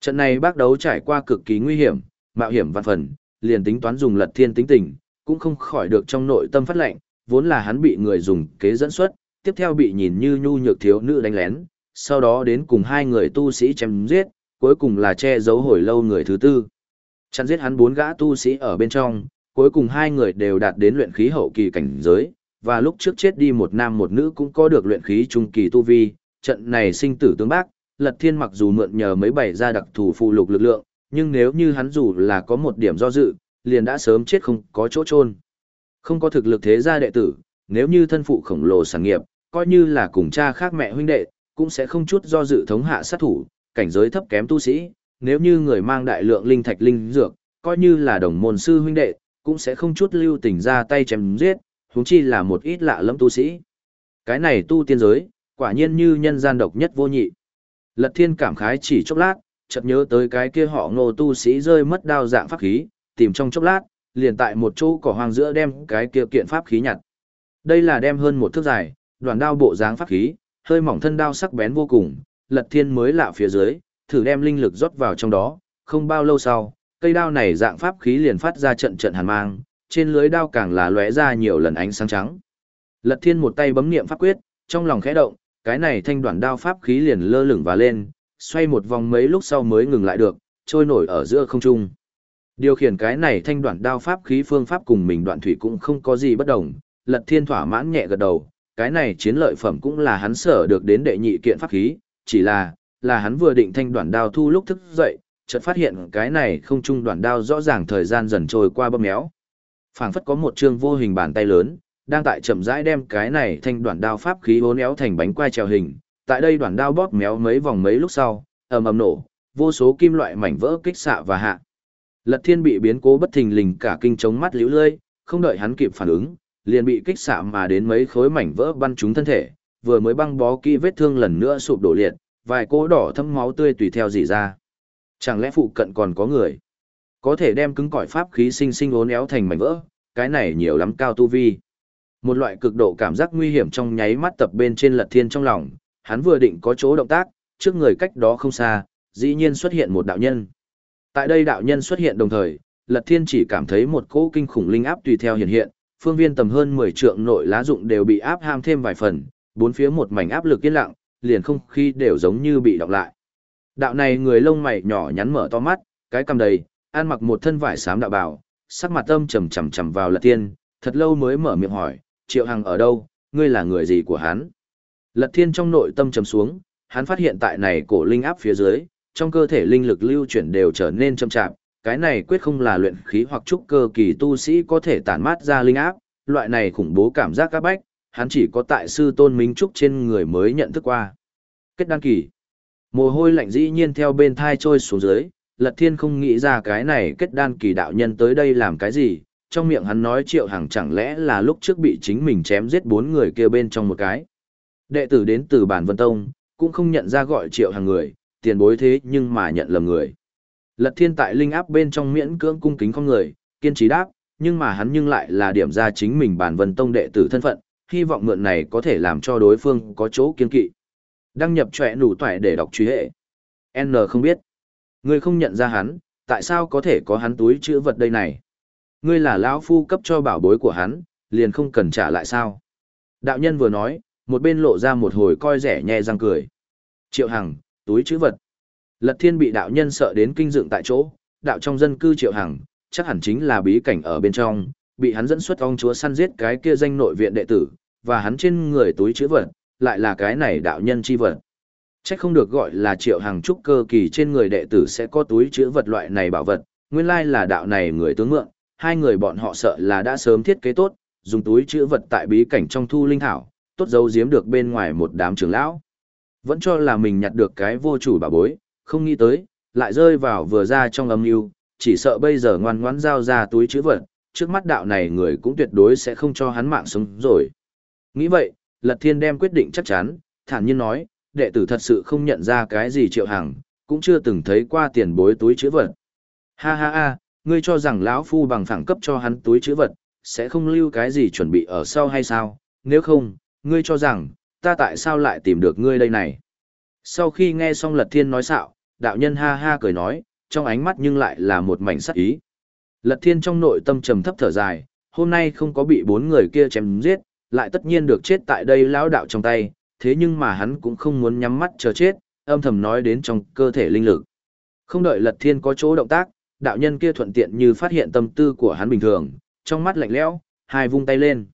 Trận này bác đấu trải qua cực kỳ nguy hiểm, mạo hiểm văn phần, liền tính toán dùng Lật Thiên tính tình, cũng không khỏi được trong nội tâm phát lệnh, vốn là hắn bị người dùng kế dẫn xuất, tiếp theo bị nhìn như nhu nhược thiếu nữ đánh lén, sau đó đến cùng hai người tu sĩ chém giết, cuối cùng là che giấu hồi lâu người thứ tư. Chặn giết hắn bốn gã tu sĩ ở bên trong, cuối cùng hai người đều đạt đến luyện khí hậu kỳ cảnh giới, và lúc trước chết đi một nam một nữ cũng có được luyện khí trung kỳ tu vi, trận này sinh tử tương bác, Lật Thiên mặc dù mượn nhờ mấy bảy gia đặc thù phụ lục lực lượng, nhưng nếu như hắn dù là có một điểm do dự, liền đã sớm chết không có chỗ chôn. Không có thực lực thế gia đệ tử, nếu như thân phụ khổng lồ sản nghiệp, coi như là cùng cha khác mẹ huynh đệ, cũng sẽ không chút do dự thống hạ sát thủ, cảnh giới thấp kém tu sĩ, nếu như người mang đại lượng linh thạch linh dược, coi như là đồng môn sư huynh đệ, cũng sẽ không chút lưu tình ra tay chém giết, huống chi là một ít lạ lẫm tu sĩ. Cái này tu tiên giới, quả nhiên như nhân gian độc nhất vô nhị. Lật Thiên cảm khái chỉ chốc lát, chợt nhớ tới cái kia họ Ngô tu sĩ rơi mất đao dạng pháp khí, tìm trong chốc lát, liền tại một chỗ cỏ hoang giữa đem cái kia kiện pháp khí nhặt. Đây là đem hơn một thước dài, đoàn đao bộ dáng pháp khí, hơi mỏng thân đao sắc bén vô cùng, Lật Thiên mới lạ phía dưới, thử đem linh lực rót vào trong đó, không bao lâu sau, cây đao này dạng pháp khí liền phát ra trận trận hàn mang, trên lưới đao càng là lóe ra nhiều lần ánh sáng trắng. Lật Thiên một tay bấm niệm pháp quyết, trong lòng khẽ động, cái này thanh đoạn đao pháp khí liền lơ lửng và lên, xoay một vòng mấy lúc sau mới ngừng lại được, trôi nổi ở giữa không trung. Điều khiển cái này thanh đoạn đao pháp khí phương pháp cùng mình đoạn thủy cũng không có gì bất đồng, lật thiên thỏa mãn nhẹ gật đầu, cái này chiến lợi phẩm cũng là hắn sở được đến đệ nhị kiện pháp khí, chỉ là, là hắn vừa định thanh đoạn đao thu lúc thức dậy, chợt phát hiện cái này không trung đoạn đao rõ ràng thời gian dần trôi qua bơm méo. phảng phất có một chương vô hình bàn tay lớn, đang tại chậm rãi đem cái này thanh đoạn đao pháp khí bốn éo thành bánh quai treo hình, tại đây đoạn đao bóp méo mấy vòng mấy lúc sau, ầm ầm nổ, vô số kim loại mảnh vỡ kích xạ và hạ. Lật Thiên bị biến cố bất thình lình cả kinh chống mắt liễu lơi, không đợi hắn kịp phản ứng, liền bị kích xạ mà đến mấy khối mảnh vỡ bắn trúng thân thể, vừa mới băng bó kỹ vết thương lần nữa sụp đổ liệt, vài cỗ đỏ thâm máu tươi tùy theo dỉ ra. Chẳng lẽ phụ cận còn có người? Có thể đem cứng cỏi pháp khí sinh sinh ốn éo thành mảnh vỡ, cái này nhiều lắm cao tu vi. Một loại cực độ cảm giác nguy hiểm trong nháy mắt tập bên trên lật thiên trong lòng, hắn vừa định có chỗ động tác, trước người cách đó không xa, dĩ nhiên xuất hiện một đạo nhân. Tại đây đạo nhân xuất hiện đồng thời, lật thiên chỉ cảm thấy một cỗ kinh khủng linh áp tùy theo hiện hiện, phương viên tầm hơn 10 trượng nội lá dụng đều bị áp ham thêm vài phần, bốn phía một mảnh áp lực yên lặng, liền không khí đều giống như bị đọc lại. Đạo này người lông mày nhỏ nhắn mở to mắt, cái cằm đầy, ăn mặc một thân vải xám đạo bào, sắc mặt âm trầm trầm trầm vào Lật Thiên, thật lâu mới mở miệng hỏi, Triệu Hằng ở đâu, ngươi là người gì của hắn? Lật Thiên trong nội tâm trầm xuống, hắn phát hiện tại này cổ linh áp phía dưới, trong cơ thể linh lực lưu chuyển đều trở nên chậm chạp, cái này quyết không là luyện khí hoặc trúc cơ kỳ tu sĩ có thể tản mát ra linh áp, loại này khủng bố cảm giác các bách, hắn chỉ có tại sư tôn minh trúc trên người mới nhận thức qua. Kết đan kỳ. Mồ hôi lạnh dĩ nhiên theo bên thai trôi xuống dưới, lật thiên không nghĩ ra cái này kết đan kỳ đạo nhân tới đây làm cái gì, trong miệng hắn nói triệu hàng chẳng lẽ là lúc trước bị chính mình chém giết bốn người kia bên trong một cái. Đệ tử đến từ bản vân tông, cũng không nhận ra gọi triệu hàng người, tiền bối thế nhưng mà nhận lầm người. Lật thiên tại linh áp bên trong miễn cưỡng cung kính con người, kiên trì đáp, nhưng mà hắn nhưng lại là điểm ra chính mình bản vân tông đệ tử thân phận, hy vọng mượn này có thể làm cho đối phương có chỗ kiên kỵ. Đăng nhập trẻ nủ toại để đọc truy hệ. N không biết. Ngươi không nhận ra hắn, tại sao có thể có hắn túi chữ vật đây này? Ngươi là lão phu cấp cho bảo bối của hắn, liền không cần trả lại sao? Đạo nhân vừa nói, một bên lộ ra một hồi coi rẻ nhẹ răng cười. Triệu Hằng, túi chữ vật. Lật Thiên bị đạo nhân sợ đến kinh dựng tại chỗ, đạo trong dân cư Triệu Hằng, chắc hẳn chính là bí cảnh ở bên trong, bị hắn dẫn xuất ong chúa săn giết cái kia danh nội viện đệ tử, và hắn trên người túi chữ vật, lại là cái này đạo nhân chi vật. Chắc không được gọi là triệu hàng trúc cơ kỳ trên người đệ tử sẽ có túi chữ vật loại này bảo vật, nguyên lai là đạo này người tướng mượn, hai người bọn họ sợ là đã sớm thiết kế tốt, dùng túi chữ vật tại bí cảnh trong thu linh thảo, tốt giấu giếm được bên ngoài một đám trưởng lão. Vẫn cho là mình nhặt được cái vô chủ bảo bối, không nghĩ tới, lại rơi vào vừa ra trong âm mưu, chỉ sợ bây giờ ngoan ngoãn giao ra túi chữ vật, trước mắt đạo này người cũng tuyệt đối sẽ không cho hắn mạng sống rồi. Nghĩ vậy, Lật Thiên đem quyết định chắc chắn, thản nhiên nói, đệ tử thật sự không nhận ra cái gì triệu hàng, cũng chưa từng thấy qua tiền bối túi chữ vật. Ha ha ha, ngươi cho rằng lão phu bằng phẳng cấp cho hắn túi chữ vật, sẽ không lưu cái gì chuẩn bị ở sau hay sao, nếu không, ngươi cho rằng, ta tại sao lại tìm được ngươi đây này. Sau khi nghe xong Lật Thiên nói xạo, đạo nhân ha ha cười nói, trong ánh mắt nhưng lại là một mảnh sắc ý. Lật Thiên trong nội tâm trầm thấp thở dài, hôm nay không có bị bốn người kia chém giết, lại tất nhiên được chết tại đây lão đạo trong tay, thế nhưng mà hắn cũng không muốn nhắm mắt chờ chết, âm thầm nói đến trong cơ thể linh lực. Không đợi Lật Thiên có chỗ động tác, đạo nhân kia thuận tiện như phát hiện tâm tư của hắn bình thường, trong mắt lạnh lẽo, hai vung tay lên.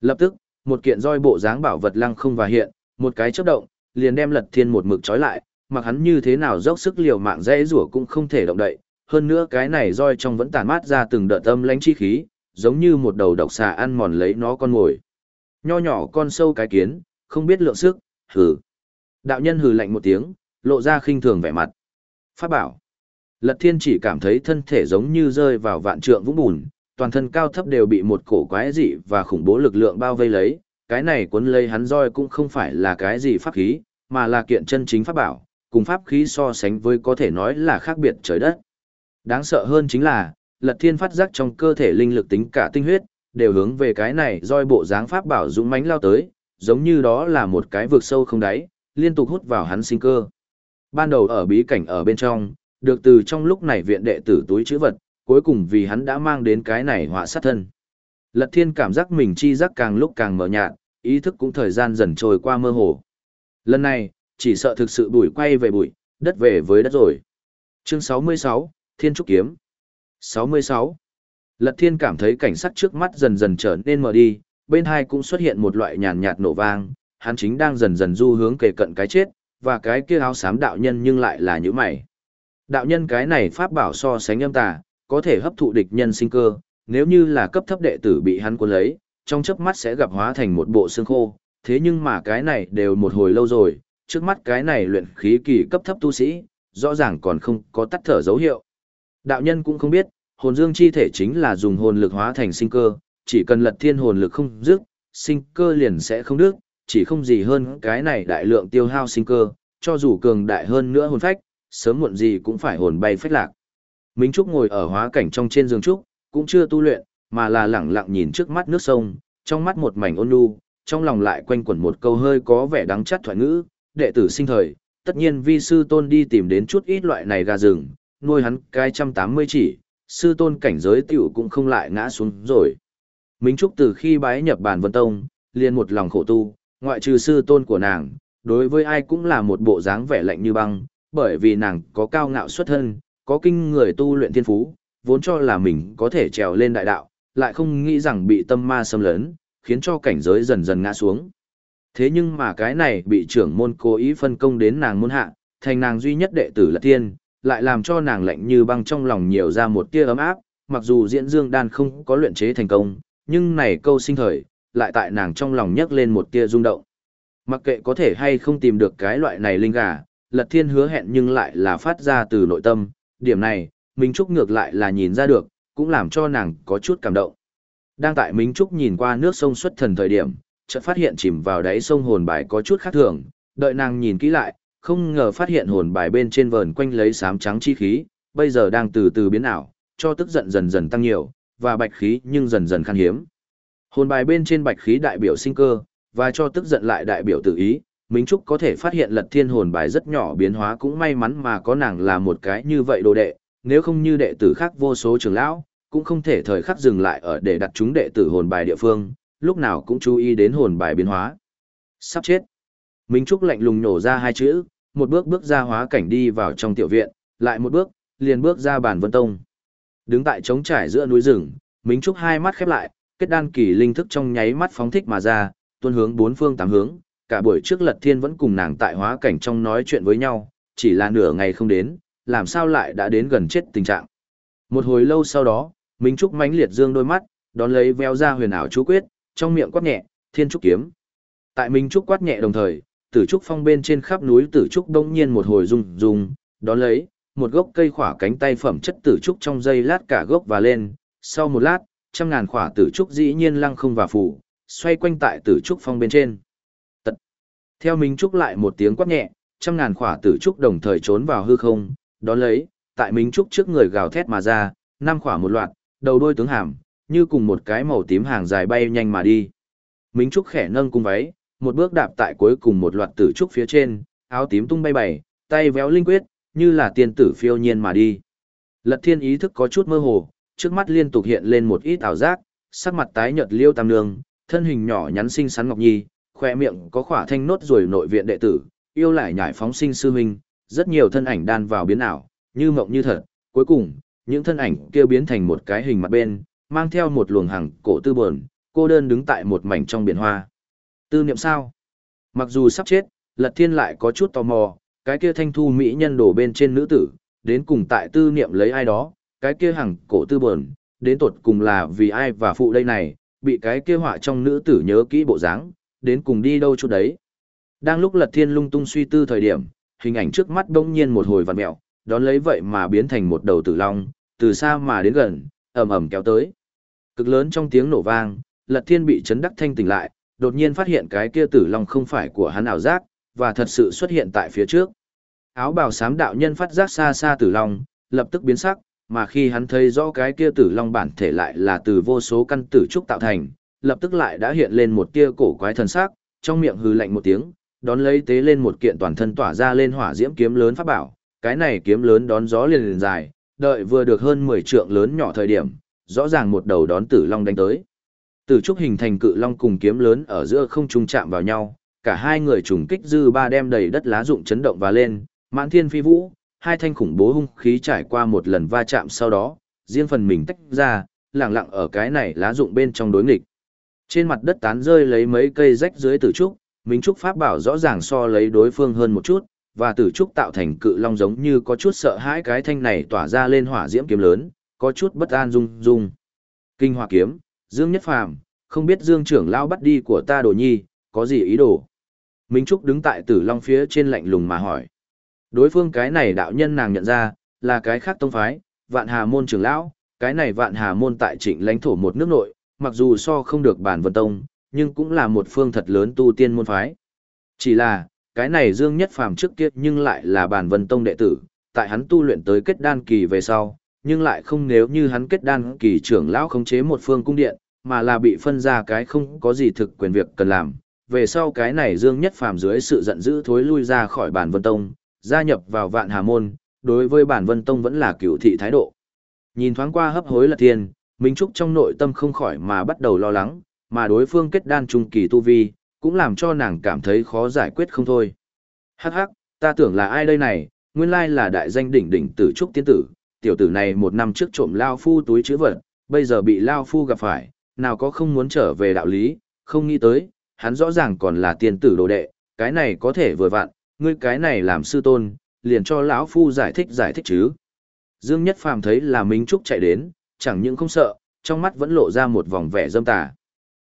Lập tức, một kiện roi bộ dáng bảo vật lăng không và hiện, một cái chớp động, liền đem Lật Thiên một mực trói lại, mặc hắn như thế nào dốc sức liều mạng dễ rủa cũng không thể động đậy, hơn nữa cái này roi trong vẫn tàn mát ra từng đợt âm lãnh chi khí, giống như một đầu độc xà ăn mòn lấy nó con mồi. Nho nhỏ con sâu cái kiến, không biết lượng sức, hừ. Đạo nhân hừ lạnh một tiếng, lộ ra khinh thường vẻ mặt. Pháp bảo. Lật thiên chỉ cảm thấy thân thể giống như rơi vào vạn trượng vũng bùn, toàn thân cao thấp đều bị một cổ quái dị và khủng bố lực lượng bao vây lấy. Cái này cuốn lấy hắn roi cũng không phải là cái gì pháp khí, mà là kiện chân chính pháp bảo, cùng pháp khí so sánh với có thể nói là khác biệt trời đất. Đáng sợ hơn chính là, lật thiên phát giác trong cơ thể linh lực tính cả tinh huyết, đều hướng về cái này roi bộ dáng pháp bảo dũng mãnh lao tới, giống như đó là một cái vực sâu không đáy, liên tục hút vào hắn sinh cơ. Ban đầu ở bí cảnh ở bên trong, được từ trong lúc này viện đệ tử túi chữ vật, cuối cùng vì hắn đã mang đến cái này họa sát thân. Lật thiên cảm giác mình chi giác càng lúc càng mờ nhạt, ý thức cũng thời gian dần trôi qua mơ hồ. Lần này, chỉ sợ thực sự bụi quay về bụi, đất về với đất rồi. Chương 66, Thiên Trúc Kiếm 66. Lật Thiên cảm thấy cảnh sắc trước mắt dần dần trở nên mờ đi, bên hai cũng xuất hiện một loại nhàn nhạt nổ vang, hắn chính đang dần dần du hướng kề cận cái chết, và cái kia áo xám đạo nhân nhưng lại là như mày. Đạo nhân cái này pháp bảo so sánh âm tà, có thể hấp thụ địch nhân sinh cơ, nếu như là cấp thấp đệ tử bị hắn cuốn lấy, trong chớp mắt sẽ gặp hóa thành một bộ xương khô, thế nhưng mà cái này đều một hồi lâu rồi, trước mắt cái này luyện khí kỳ cấp thấp tu sĩ, rõ ràng còn không có tắt thở dấu hiệu. Đạo nhân cũng không biết, hồn dương chi thể chính là dùng hồn lực hóa thành sinh cơ, chỉ cần lật thiên hồn lực không dứt, sinh cơ liền sẽ không đứt, chỉ không gì hơn cái này đại lượng tiêu hao sinh cơ, cho dù cường đại hơn nữa hồn phách, sớm muộn gì cũng phải hồn bay phách lạc. Minh Trúc ngồi ở hóa cảnh trong trên giường trúc, cũng chưa tu luyện, mà là lẳng lặng nhìn trước mắt nước sông, trong mắt một mảnh ôn nhu, trong lòng lại quanh quẩn một câu hơi có vẻ đắng chát thoại ngữ, đệ tử sinh thời, tất nhiên vi sư tôn đi tìm đến chút ít loại này gà rừng, nuôi hắn cái trăm tám mươi chỉ, sư tôn cảnh giới tiểu cũng không lại ngã xuống rồi. Minh Trúc từ khi bái nhập bản vân tông, liền một lòng khổ tu, ngoại trừ sư tôn của nàng, đối với ai cũng là một bộ dáng vẻ lạnh như băng, bởi vì nàng có cao ngạo xuất thân, có kinh người tu luyện thiên phú, vốn cho là mình có thể trèo lên đại đạo, lại không nghĩ rằng bị tâm ma xâm lấn, khiến cho cảnh giới dần dần ngã xuống. Thế nhưng mà cái này bị trưởng môn cố ý phân công đến nàng môn hạ, thành nàng duy nhất đệ tử là tiên, lại làm cho nàng lạnh như băng trong lòng nhiều ra một tia ấm áp, mặc dù diễn dương đan không có luyện chế thành công, nhưng này câu sinh thời, lại tại nàng trong lòng nhấc lên một tia rung động. Mặc kệ có thể hay không tìm được cái loại này linh gà, Lật Thiên hứa hẹn nhưng lại là phát ra từ nội tâm, điểm này, Minh Trúc ngược lại là nhìn ra được, cũng làm cho nàng có chút cảm động. Đang tại Minh Trúc nhìn qua nước sông xuất thần thời điểm, chợt phát hiện chìm vào đáy sông hồn bài có chút khác thường, đợi nàng nhìn kỹ lại, không ngờ phát hiện hồn bài bên trên vờn quanh lấy sám trắng chi khí, bây giờ đang từ từ biến ảo, cho tức giận dần dần tăng nhiều, và bạch khí nhưng dần dần khan hiếm. Hồn bài bên trên bạch khí đại biểu sinh cơ, và cho tức giận lại đại biểu tự ý, Minh Trúc có thể phát hiện lật thiên hồn bài rất nhỏ biến hóa cũng may mắn mà có nàng là một cái như vậy đồ đệ, nếu không như đệ tử khác vô số trường lão, cũng không thể thời khắc dừng lại ở để đặt chúng đệ tử hồn bài địa phương, lúc nào cũng chú ý đến hồn bài biến hóa. Sắp chết. Minh Trúc lạnh lùng nổ ra hai chữ, một bước bước ra hóa cảnh đi vào trong tiểu viện, lại một bước, liền bước ra bàn vân tông. Đứng tại trống trải giữa núi rừng, Minh Trúc hai mắt khép lại, kết đan kỳ linh thức trong nháy mắt phóng thích mà ra, tuôn hướng bốn phương tám hướng, cả buổi trước Lật Thiên vẫn cùng nàng tại hóa cảnh trong nói chuyện với nhau, chỉ là nửa ngày không đến, làm sao lại đã đến gần chết tình trạng. Một hồi lâu sau đó, Minh Trúc mãnh liệt dương đôi mắt, đón lấy veo ra huyền ảo chú quyết, trong miệng quát nhẹ, Thiên Trúc kiếm. Tại Minh Trúc quát nhẹ đồng thời, Tử Trúc phong bên trên khắp núi Tử Trúc đông nhiên một hồi rung rung, đón lấy, một gốc cây khỏa cánh tay phẩm chất Tử Trúc trong dây lát cả gốc và lên, sau một lát, trăm ngàn khỏa Tử Trúc dĩ nhiên lăng không và phủ, xoay quanh tại Tử Trúc phong bên trên. Tật Theo Minh Trúc lại một tiếng quát nhẹ, trăm ngàn khỏa tử trúc đồng thời trốn vào hư không, đón lấy, tại Minh Trúc trước người gào thét mà ra, năm khỏa một loạt, đầu đôi tướng hàm, như cùng một cái màu tím hàng dài bay nhanh mà đi. Minh Trúc khẽ nâng cung váy, một bước đạp tại cuối cùng một loạt tử trúc phía trên, áo tím tung bay bảy tay véo linh quyết, như là tiên tử phiêu nhiên mà đi. Lật thiên ý thức có chút mơ hồ, trước mắt liên tục hiện lên một ít ảo giác, sắc mặt tái nhợt liêu tam nương, thân hình nhỏ nhắn xinh xắn ngọc nhi, khoe miệng có khỏa thanh nốt rồi nội viện đệ tử, yêu lại nhảy phóng sinh sư huynh, rất nhiều thân ảnh đan vào biến ảo, như mộng như thật, cuối cùng, những thân ảnh kia biến thành một cái hình mặt bên, mang theo một luồng hằng cổ tư buồn, cô đơn đứng tại một mảnh trong biển hoa. Tư niệm sao? Mặc dù sắp chết, Lật Thiên lại có chút tò mò, cái kia thanh thu mỹ nhân đổ bên trên nữ tử, đến cùng tại tư niệm lấy ai đó, cái kia hằng cổ tư buồn, đến tột cùng là vì ai và phụ đây này, bị cái kia họa trong nữ tử nhớ kỹ bộ dáng, đến cùng đi đâu chút đấy. Đang lúc Lật Thiên lung tung suy tư thời điểm, hình ảnh trước mắt đông nhiên một hồi vặn mẹo, đón lấy vậy mà biến thành một đầu tử long, từ xa mà đến gần, ầm ầm kéo tới. Cực lớn trong tiếng nổ vang, Lật Thiên bị chấn đắc thanh tỉnh lại, đột nhiên phát hiện cái kia tử long không phải của hắn ảo giác, và thật sự xuất hiện tại phía trước. Áo bào sám đạo nhân phát giác xa xa tử long, lập tức biến sắc, mà khi hắn thấy rõ cái kia tử long bản thể lại là từ vô số căn tử trúc tạo thành, lập tức lại đã hiện lên một tia cổ quái thần sắc, trong miệng hừ lạnh một tiếng, đón lấy tế lên một kiện toàn thân tỏa ra lên hỏa diễm kiếm lớn pháp bảo, cái này kiếm lớn đón gió liền liền dài, đợi vừa được hơn 10 trượng lớn nhỏ thời điểm, rõ ràng một đầu đón tử long đánh tới. Tử trúc hình thành cự long cùng kiếm lớn ở giữa không trung chạm vào nhau, cả hai người trùng kích dư ba đem đầy đất lá rụng chấn động và lên, mãn thiên phi vũ, hai thanh khủng bố hung khí trải qua một lần va chạm sau đó, riêng phần mình tách ra, lặng lặng ở cái này lá rụng bên trong đối nghịch. Trên mặt đất tán rơi lấy mấy cây rách dưới tử trúc, Minh Trúc Pháp bảo rõ ràng so lấy đối phương hơn một chút, và tử trúc tạo thành cự long giống như có chút sợ hãi cái thanh này tỏa ra lên hỏa diễm kiếm lớn, có chút bất an rung rung. Kinh hỏa kiếm, Dương Nhất Phàm, không biết Dương trưởng lão bắt đi của ta đồ nhi, có gì ý đồ? Minh Trúc đứng tại tử long phía trên lạnh lùng mà hỏi. Đối phương cái này đạo nhân nàng nhận ra, là cái khác tông phái, vạn hà môn trưởng lão, cái này vạn hà môn tại trịnh lãnh thổ một nước nội, mặc dù so không được bản vân tông, nhưng cũng là một phương thật lớn tu tiên môn phái. Chỉ là, cái này Dương Nhất Phàm trước kia nhưng lại là bản vân tông đệ tử, tại hắn tu luyện tới kết đan kỳ về sau, nhưng lại không nếu như hắn kết đan kỳ trưởng lão khống chế một phương cung điện, mà là bị phân ra cái không có gì thực quyền việc cần làm. Về sau cái này Dương Nhất Phàm dưới sự giận dữ thối lui ra khỏi bản vân tông, gia nhập vào vạn hà môn, đối với bản vân tông vẫn là cựu thị thái độ. Nhìn thoáng qua hấp hối là thiên, Minh Trúc trong nội tâm không khỏi mà bắt đầu lo lắng, mà đối phương kết đan trung kỳ tu vi, cũng làm cho nàng cảm thấy khó giải quyết không thôi. Hắc hắc, ta tưởng là ai đây này, nguyên lai là đại danh đỉnh đỉnh tử trúc tiên tử, tiểu tử này một năm trước trộm Lao Phu túi chữ vật, bây giờ bị Lao Phu gặp phải, nào có không muốn trở về đạo lý, không nghĩ tới, hắn rõ ràng còn là tiên tử đồ đệ, cái này có thể vừa vặn, ngươi cái này làm sư tôn, liền cho lão Phu giải thích giải thích chứ. Dương Nhất Phàm thấy là Minh Trúc chạy đến, chẳng những không sợ, trong mắt vẫn lộ ra một vòng vẻ dâm tà.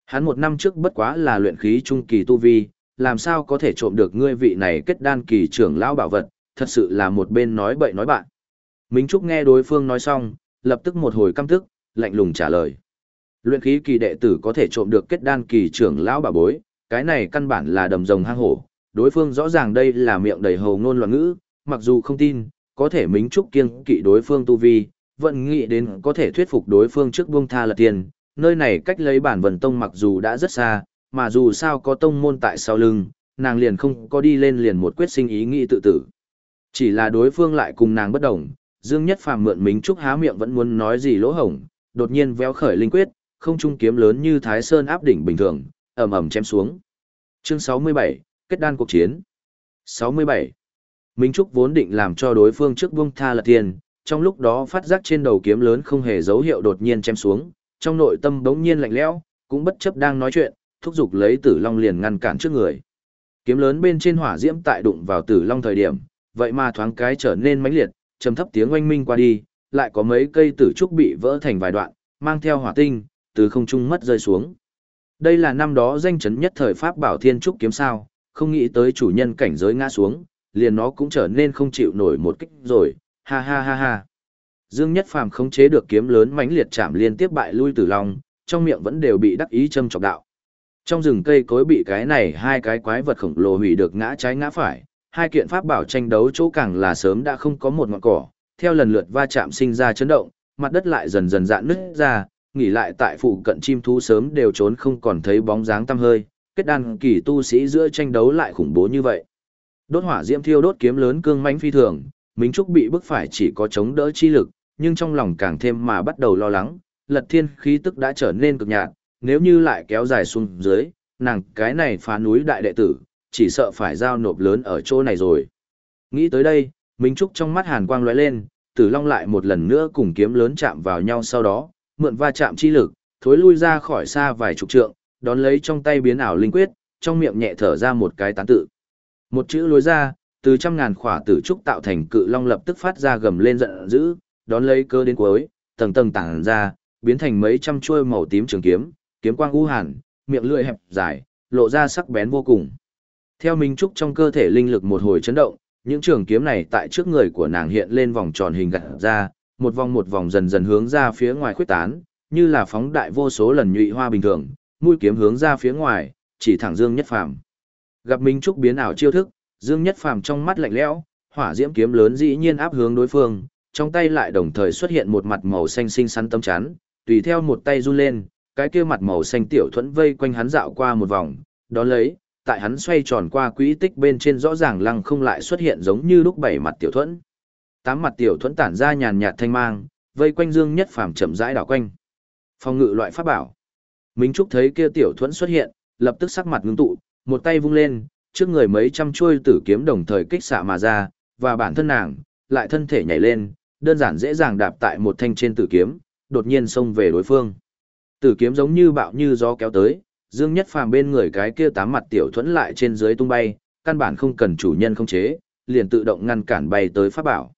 Hắn một năm trước bất quá là luyện khí trung kỳ tu vi, làm sao có thể trộm được ngươi vị này kết đan kỳ trưởng lão bảo vật, thật sự là một bên nói bậy nói bạn. Minh Trúc nghe đối phương nói xong, lập tức một hồi căm tức, lạnh lùng trả lời. Luyện khí kỳ đệ tử có thể trộm được kết đan kỳ trưởng lão bà bối, cái này căn bản là đầm rồng hang hổ, đối phương rõ ràng đây là miệng đầy hầu ngôn loạn ngữ, mặc dù không tin, có thể Minh Trúc kiêng kỵ đối phương tu vi, vẫn nghĩ đến có thể thuyết phục đối phương trước buông tha là tiền, nơi này cách lấy bản vần tông mặc dù đã rất xa, mà dù sao có tông môn tại sau lưng, nàng liền không có đi lên liền một quyết sinh ý nghĩ tự tử. Chỉ là đối phương lại cùng nàng bất đồng, Dương Nhất Phàm mượn Mính Trúc há miệng vẫn muốn nói gì lỗ hổng, đột nhiên véo khởi linh quyết, không trung kiếm lớn như Thái Sơn áp đỉnh bình thường, ầm ầm chém xuống. Chương 67, kết đan cuộc chiến. 67. Minh Trúc vốn định làm cho đối phương trước buông tha là tiền, trong lúc đó phát giác trên đầu kiếm lớn không hề dấu hiệu đột nhiên chém xuống, trong nội tâm bỗng nhiên lạnh lẽo, cũng bất chấp đang nói chuyện, thúc giục lấy Tử Long liền ngăn cản trước người. Kiếm lớn bên trên hỏa diễm tại đụng vào Tử Long thời điểm, vậy mà thoáng cái trở nên mãnh liệt, trầm thấp tiếng oanh minh qua đi, lại có mấy cây tử trúc bị vỡ thành vài đoạn, mang theo hỏa tinh, từ không trung mất rơi xuống. Đây là năm đó danh chấn nhất thời pháp bảo thiên trúc kiếm sao, không nghĩ tới chủ nhân cảnh giới ngã xuống, liền nó cũng trở nên không chịu nổi một kích rồi, ha ha ha ha. Dương Nhất Phàm khống chế được kiếm lớn mãnh liệt chạm liên tiếp bại lui tử long, trong miệng vẫn đều bị đắc ý châm chọc đạo. Trong rừng cây cối bị cái này hai cái quái vật khổng lồ hủy được ngã trái ngã phải, hai kiện pháp bảo tranh đấu chỗ càng là sớm đã không có một ngọn cỏ, theo lần lượt va chạm sinh ra chấn động, mặt đất lại dần dần dạn nứt ra, nghỉ lại tại phụ cận chim thú sớm đều trốn không còn thấy bóng dáng tăm hơi, kết đan kỳ tu sĩ giữa tranh đấu lại khủng bố như vậy. Đốt hỏa diễm thiêu đốt kiếm lớn cương mãnh phi thường, Minh Trúc bị bức phải chỉ có chống đỡ chi lực, nhưng trong lòng càng thêm mà bắt đầu lo lắng, lật thiên khí tức đã trở nên cực nhạt, nếu như lại kéo dài xuống dưới, nàng cái này phá núi đại đệ tử, chỉ sợ phải giao nộp lớn ở chỗ này rồi. Nghĩ tới đây, Minh Trúc trong mắt hàn quang lóe lên, tử long lại một lần nữa cùng kiếm lớn chạm vào nhau sau đó, mượn va chạm chi lực, thối lui ra khỏi xa vài chục trượng, đón lấy trong tay biến ảo linh quyết, trong miệng nhẹ thở ra một cái tán tự. Một chữ lối ra, từ trăm ngàn khỏa tử trúc tạo thành cự long lập tức phát ra gầm lên giận dữ, đón lấy cơ đến cuối, tầng tầng tản ra, biến thành mấy trăm chuôi màu tím trường kiếm, kiếm quang u hàn, miệng lưỡi hẹp dài, lộ ra sắc bén vô cùng. Theo Minh Trúc trong cơ thể linh lực một hồi chấn động, những trường kiếm này tại trước người của nàng hiện lên vòng tròn hình gạt ra, một vòng một vòng dần dần hướng ra phía ngoài khuyết tán, như là phóng đại vô số lần nhụy hoa bình thường, mũi kiếm hướng ra phía ngoài, chỉ thẳng Dương Nhất Phàm. Gặp Minh Trúc biến ảo chiêu thức, Dương Nhất Phàm trong mắt lạnh lẽo, hỏa diễm kiếm lớn dĩ nhiên áp hướng đối phương, trong tay lại đồng thời xuất hiện một mặt màu xanh xinh xắn tâm chắn, tùy theo một tay run lên, cái kia mặt màu xanh tiểu thuẫn vây quanh hắn dạo qua một vòng, đó lấy, tại hắn xoay tròn qua quỹ tích bên trên rõ ràng lăng không lại xuất hiện giống như lúc bảy mặt tiểu thuẫn. Tám mặt tiểu thuẫn tản ra nhàn nhạt thanh mang, vây quanh Dương Nhất Phàm chậm rãi đảo quanh. Phòng ngự loại pháp bảo. Minh Trúc thấy kia tiểu thuẫn xuất hiện, lập tức sắc mặt ngưng tụ, một tay vung lên, trước người mấy trăm chuôi tử kiếm đồng thời kích xạ mà ra, và bản thân nàng, lại thân thể nhảy lên, đơn giản dễ dàng đạp tại một thanh trên tử kiếm, đột nhiên xông về đối phương. Tử kiếm giống như bạo như gió kéo tới, Dương Nhất Phàm bên người cái kia tám mặt tiểu thuẫn lại trên dưới tung bay, căn bản không cần chủ nhân không chế, liền tự động ngăn cản bay tới pháp bảo.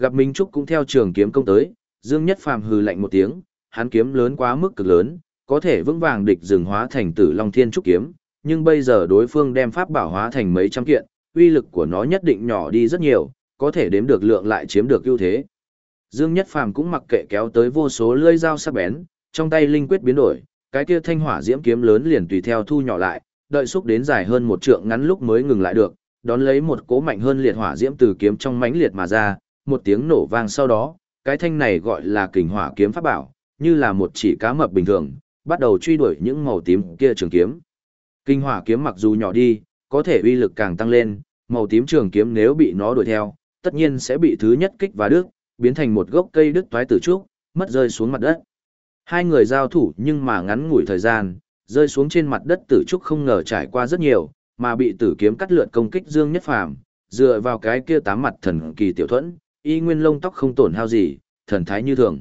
Gặp Minh Trúc cũng theo trường kiếm công tới, Dương Nhất Phàm hừ lạnh một tiếng, hắn kiếm lớn quá mức cực lớn, có thể vững vàng địch dừng hóa thành Tử Long Thiên Trúc kiếm, nhưng bây giờ đối phương đem pháp bảo hóa thành mấy trăm kiện, uy lực của nó nhất định nhỏ đi rất nhiều, có thể đếm được lượng lại chiếm được ưu thế. Dương Nhất Phàm cũng mặc kệ kéo tới vô số lưỡi dao sắc bén, trong tay linh quyết biến đổi, cái kia thanh hỏa diễm kiếm lớn liền tùy theo thu nhỏ lại, đợi xúc đến dài hơn một trượng ngắn lúc mới ngừng lại được, đón lấy một cỗ mạnh hơn liệt hỏa diễm từ kiếm trong mãnh liệt mà ra, một tiếng nổ vang sau đó, cái thanh này gọi là kình hỏa kiếm pháp bảo, như là một chỉ cá mập bình thường, bắt đầu truy đuổi những màu tím kia trường kiếm. Kinh hỏa kiếm mặc dù nhỏ đi, có thể uy lực càng tăng lên, màu tím trường kiếm nếu bị nó đuổi theo, tất nhiên sẽ bị thứ nhất kích và đứt, biến thành một gốc cây đứt toái tử trúc, mất rơi xuống mặt đất. Hai người giao thủ nhưng mà ngắn ngủi thời gian, rơi xuống trên mặt đất tử trúc không ngờ trải qua rất nhiều, mà bị tử kiếm cắt lượt công kích Dương Nhất Phàm, dựa vào cái kia tám mặt thần kỳ tiểu thuẫn, y nguyên lông tóc không tổn hao gì, thần thái như thường.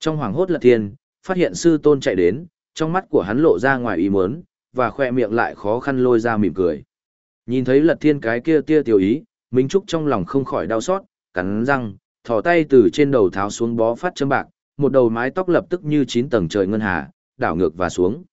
Trong hoàng hốt lật thiên, phát hiện sư tôn chạy đến, trong mắt của hắn lộ ra ngoài ý muốn, và khoe miệng lại khó khăn lôi ra mỉm cười. Nhìn thấy lật thiên cái kia tia tiểu ý, Minh Trúc trong lòng không khỏi đau xót, cắn răng, thò tay từ trên đầu tháo xuống bó phát châm bạc, một đầu mái tóc lập tức như chín tầng trời ngân hà, đảo ngược và xuống.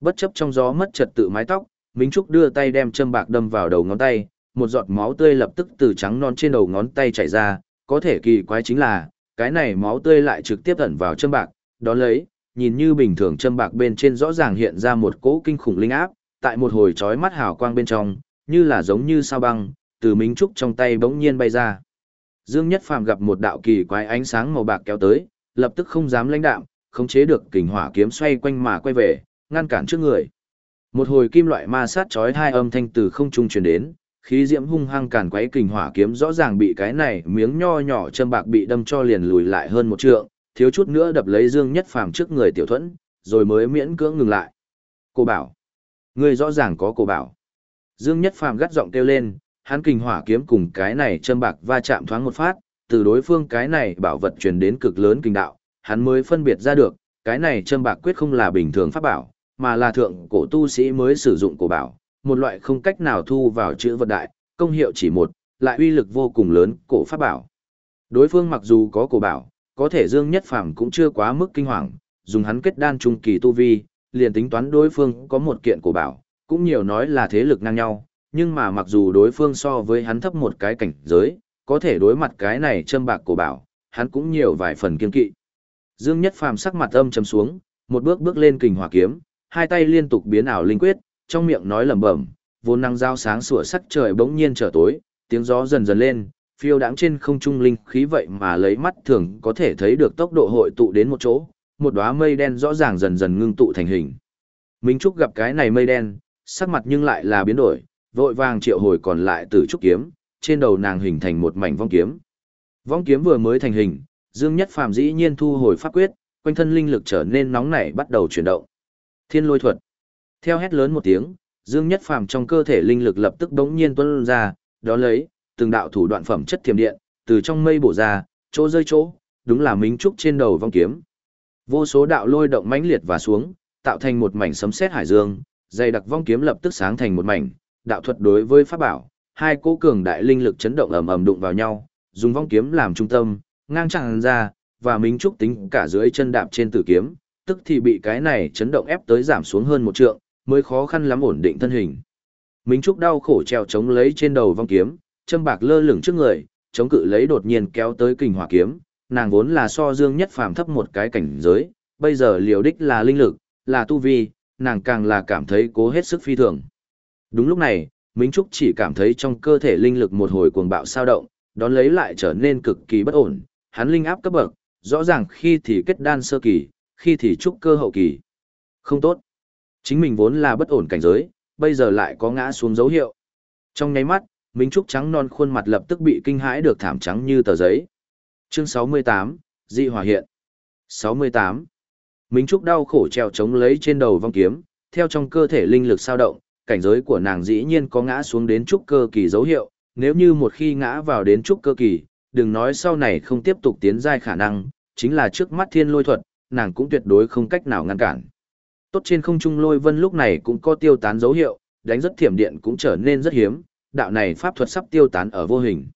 Bất chấp trong gió mất trật tự mái tóc, Minh Trúc đưa tay đem châm bạc đâm vào đầu ngón tay, một giọt máu tươi lập tức từ trắng non trên đầu ngón tay chảy ra, có thể kỳ quái chính là, cái này máu tươi lại trực tiếp ẩn vào châm bạc, đó lấy, nhìn như bình thường châm bạc bên trên rõ ràng hiện ra một cỗ kinh khủng linh áp, tại một hồi chói mắt hào quang bên trong, như là giống như sao băng, từ Minh Trúc trong tay bỗng nhiên bay ra. Dương Nhất Phàm gặp một đạo kỳ quái ánh sáng màu bạc kéo tới, lập tức không dám lãnh đạm, khống chế được kình hỏa kiếm xoay quanh mà quay về, ngăn cản trước người. Một hồi kim loại ma sát chói hai âm thanh từ không trung truyền đến, khí diễm hung hăng càn quấy kình hỏa kiếm rõ ràng bị cái này miếng nho nhỏ châm bạc bị đâm cho liền lùi lại hơn một trượng, thiếu chút nữa đập lấy Dương Nhất Phàm trước người tiểu thuẫn, rồi mới miễn cưỡng ngừng lại. Cô bảo, ngươi rõ ràng có cô bảo. Dương Nhất Phàm gắt giọng kêu lên, hắn kình hỏa kiếm cùng cái này châm bạc va chạm thoáng một phát, từ đối phương cái này bảo vật truyền đến cực lớn kinh đạo, hắn mới phân biệt ra được, cái này châm bạc quyết không là bình thường pháp bảo, mà là thượng cổ tu sĩ mới sử dụng cổ bảo, một loại không cách nào thu vào chữ vật đại, công hiệu chỉ một, lại uy lực vô cùng lớn, cổ pháp bảo. Đối phương mặc dù có cổ bảo, có thể Dương Nhất Phàm cũng chưa quá mức kinh hoàng, dùng hắn kết đan trung kỳ tu vi, liền tính toán đối phương có một kiện cổ bảo, cũng nhiều nói là thế lực ngang nhau, nhưng mà mặc dù đối phương so với hắn thấp một cái cảnh giới, có thể đối mặt cái này châm bạc cổ bảo, hắn cũng nhiều vài phần kiên kỵ. Dương Nhất Phàm sắc mặt âm trầm xuống, một bước bước lên kình hỏa kiếm, hai tay liên tục biến ảo linh quyết, trong miệng nói lẩm bẩm, vốn năng giao sáng sủa sắc trời bỗng nhiên trở tối, tiếng gió dần dần lên, phiêu đãng trên không trung linh khí vậy mà lấy mắt thường có thể thấy được tốc độ hội tụ đến một chỗ, một đóa mây đen rõ ràng dần dần ngưng tụ thành hình. Minh Trúc gặp cái này mây đen, sắc mặt nhưng lại là biến đổi, vội vàng triệu hồi còn lại từ trúc kiếm, trên đầu nàng hình thành một mảnh vong kiếm. Vong kiếm vừa mới thành hình, Dương Nhất Phàm dĩ nhiên thu hồi pháp quyết, quanh thân linh lực trở nên nóng nảy bắt đầu chuyển động. Thiên lôi thuật. Theo hét lớn một tiếng, Dương Nhất Phàm trong cơ thể linh lực lập tức đống nhiên tuôn ra, đó lấy từng đạo thủ đoạn phẩm chất thiểm điện, từ trong mây bổ ra, chỗ rơi chỗ, đúng là minh trúc trên đầu vong kiếm. Vô số đạo lôi động mãnh liệt và xuống, tạo thành một mảnh sấm sét hải dương, dày đặc vong kiếm lập tức sáng thành một mảnh, đạo thuật đối với pháp bảo, hai cỗ cường đại linh lực chấn động ầm ầm đụng vào nhau, dùng vong kiếm làm trung tâm, ngang chẳng ra, và minh trúc tính cả dưới chân đạp trên tử kiếm, tức thì bị cái này chấn động ép tới giảm xuống hơn một trượng, mới khó khăn lắm ổn định thân hình. Minh trúc đau khổ treo chống lấy trên đầu vong kiếm, châm bạc lơ lửng trước người, chống cự lấy đột nhiên kéo tới kình hỏa kiếm, nàng vốn là so dương nhất phàm thấp một cái cảnh giới, bây giờ liều đích là linh lực, là tu vi, nàng càng là cảm thấy cố hết sức phi thường. Đúng lúc này, Minh Trúc chỉ cảm thấy trong cơ thể linh lực một hồi cuồng bạo sao động, đón lấy lại trở nên cực kỳ bất ổn, hắn linh áp cấp bậc, rõ ràng khi thì kết đan sơ kỳ, khi thì trúc cơ hậu kỳ. Không tốt. Chính mình vốn là bất ổn cảnh giới, bây giờ lại có ngã xuống dấu hiệu. Trong nháy mắt, Minh Trúc trắng non khuôn mặt lập tức bị kinh hãi được thảm trắng như tờ giấy. Chương 68, Dị Hòa Hiện 68. Minh Trúc đau khổ treo chống lấy trên đầu vong kiếm, theo trong cơ thể linh lực sao động, cảnh giới của nàng dĩ nhiên có ngã xuống đến trúc cơ kỳ dấu hiệu, nếu như một khi ngã vào đến trúc cơ kỳ, đừng nói sau này không tiếp tục tiến giai khả năng, chính là trước mắt thiên lôi thuật, nàng cũng tuyệt đối không cách nào ngăn cản. Tốt trên không trung lôi vân lúc này cũng có tiêu tán dấu hiệu, đánh rất thiểm điện cũng trở nên rất hiếm, đạo này pháp thuật sắp tiêu tán ở vô hình.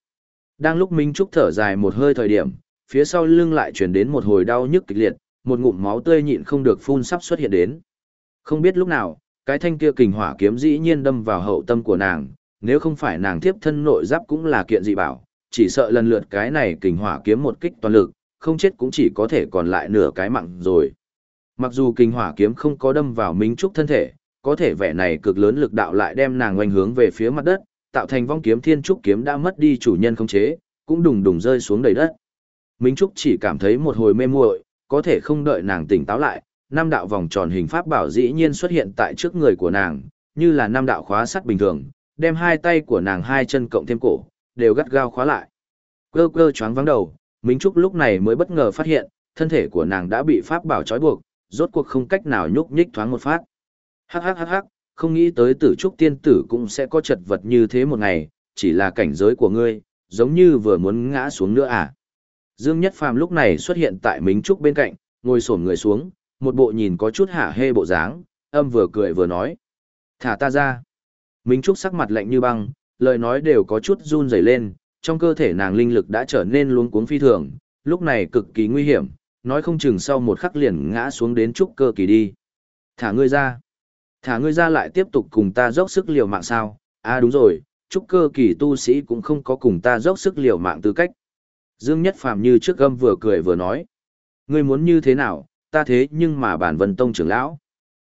Đang lúc Minh Trúc thở dài một hơi thời điểm, phía sau lưng lại chuyển đến một hồi đau nhức kịch liệt, một ngụm máu tươi nhịn không được phun sắp xuất hiện đến. Không biết lúc nào, cái thanh kia kình hỏa kiếm dĩ nhiên đâm vào hậu tâm của nàng, nếu không phải nàng tiếp thân nội giáp cũng là kiện dị bảo, chỉ sợ lần lượt cái này kình hỏa kiếm một kích toàn lực, không chết cũng chỉ có thể còn lại nửa cái mạng rồi. Mặc dù kinh hỏa kiếm không có đâm vào Minh Trúc thân thể, có thể vẻ này cực lớn lực đạo lại đem nàng oanh hướng về phía mặt đất, tạo thành vong kiếm thiên trúc kiếm đã mất đi chủ nhân không chế, cũng đùng đùng rơi xuống đầy đất. Minh Trúc chỉ cảm thấy một hồi mê muội, có thể không đợi nàng tỉnh táo lại, năm đạo vòng tròn hình pháp bảo dĩ nhiên xuất hiện tại trước người của nàng, như là năm đạo khóa sắt bình thường, đem hai tay của nàng hai chân cộng thêm cổ, đều gắt gao khóa lại. Cơ cơ choáng vắng đầu, Minh Trúc lúc này mới bất ngờ phát hiện, thân thể của nàng đã bị pháp bảo trói buộc, rốt cuộc không cách nào nhúc nhích thoáng một phát. Hắc hắc hắc hắc, không nghĩ tới tử trúc tiên tử cũng sẽ có chật vật như thế một ngày, chỉ là cảnh giới của ngươi, giống như vừa muốn ngã xuống nữa à. Dương Nhất Phàm lúc này xuất hiện tại Mính Trúc bên cạnh, ngồi xổm người xuống, một bộ nhìn có chút hả hê bộ dáng, âm vừa cười vừa nói. Thả ta ra. Mính Trúc sắc mặt lạnh như băng, lời nói đều có chút run rẩy lên, trong cơ thể nàng linh lực đã trở nên luống cuống phi thường, lúc này cực kỳ nguy hiểm, nói không chừng sau một khắc liền ngã xuống đến trúc cơ kỳ đi. Thả ngươi ra. Thả ngươi ra lại tiếp tục cùng ta dốc sức liều mạng sao? À đúng rồi, trúc cơ kỳ tu sĩ cũng không có cùng ta dốc sức liều mạng tư cách. Dương Nhất Phàm như trước gâm vừa cười vừa nói. Ngươi muốn như thế nào, ta thế nhưng mà bản vân tông trưởng lão.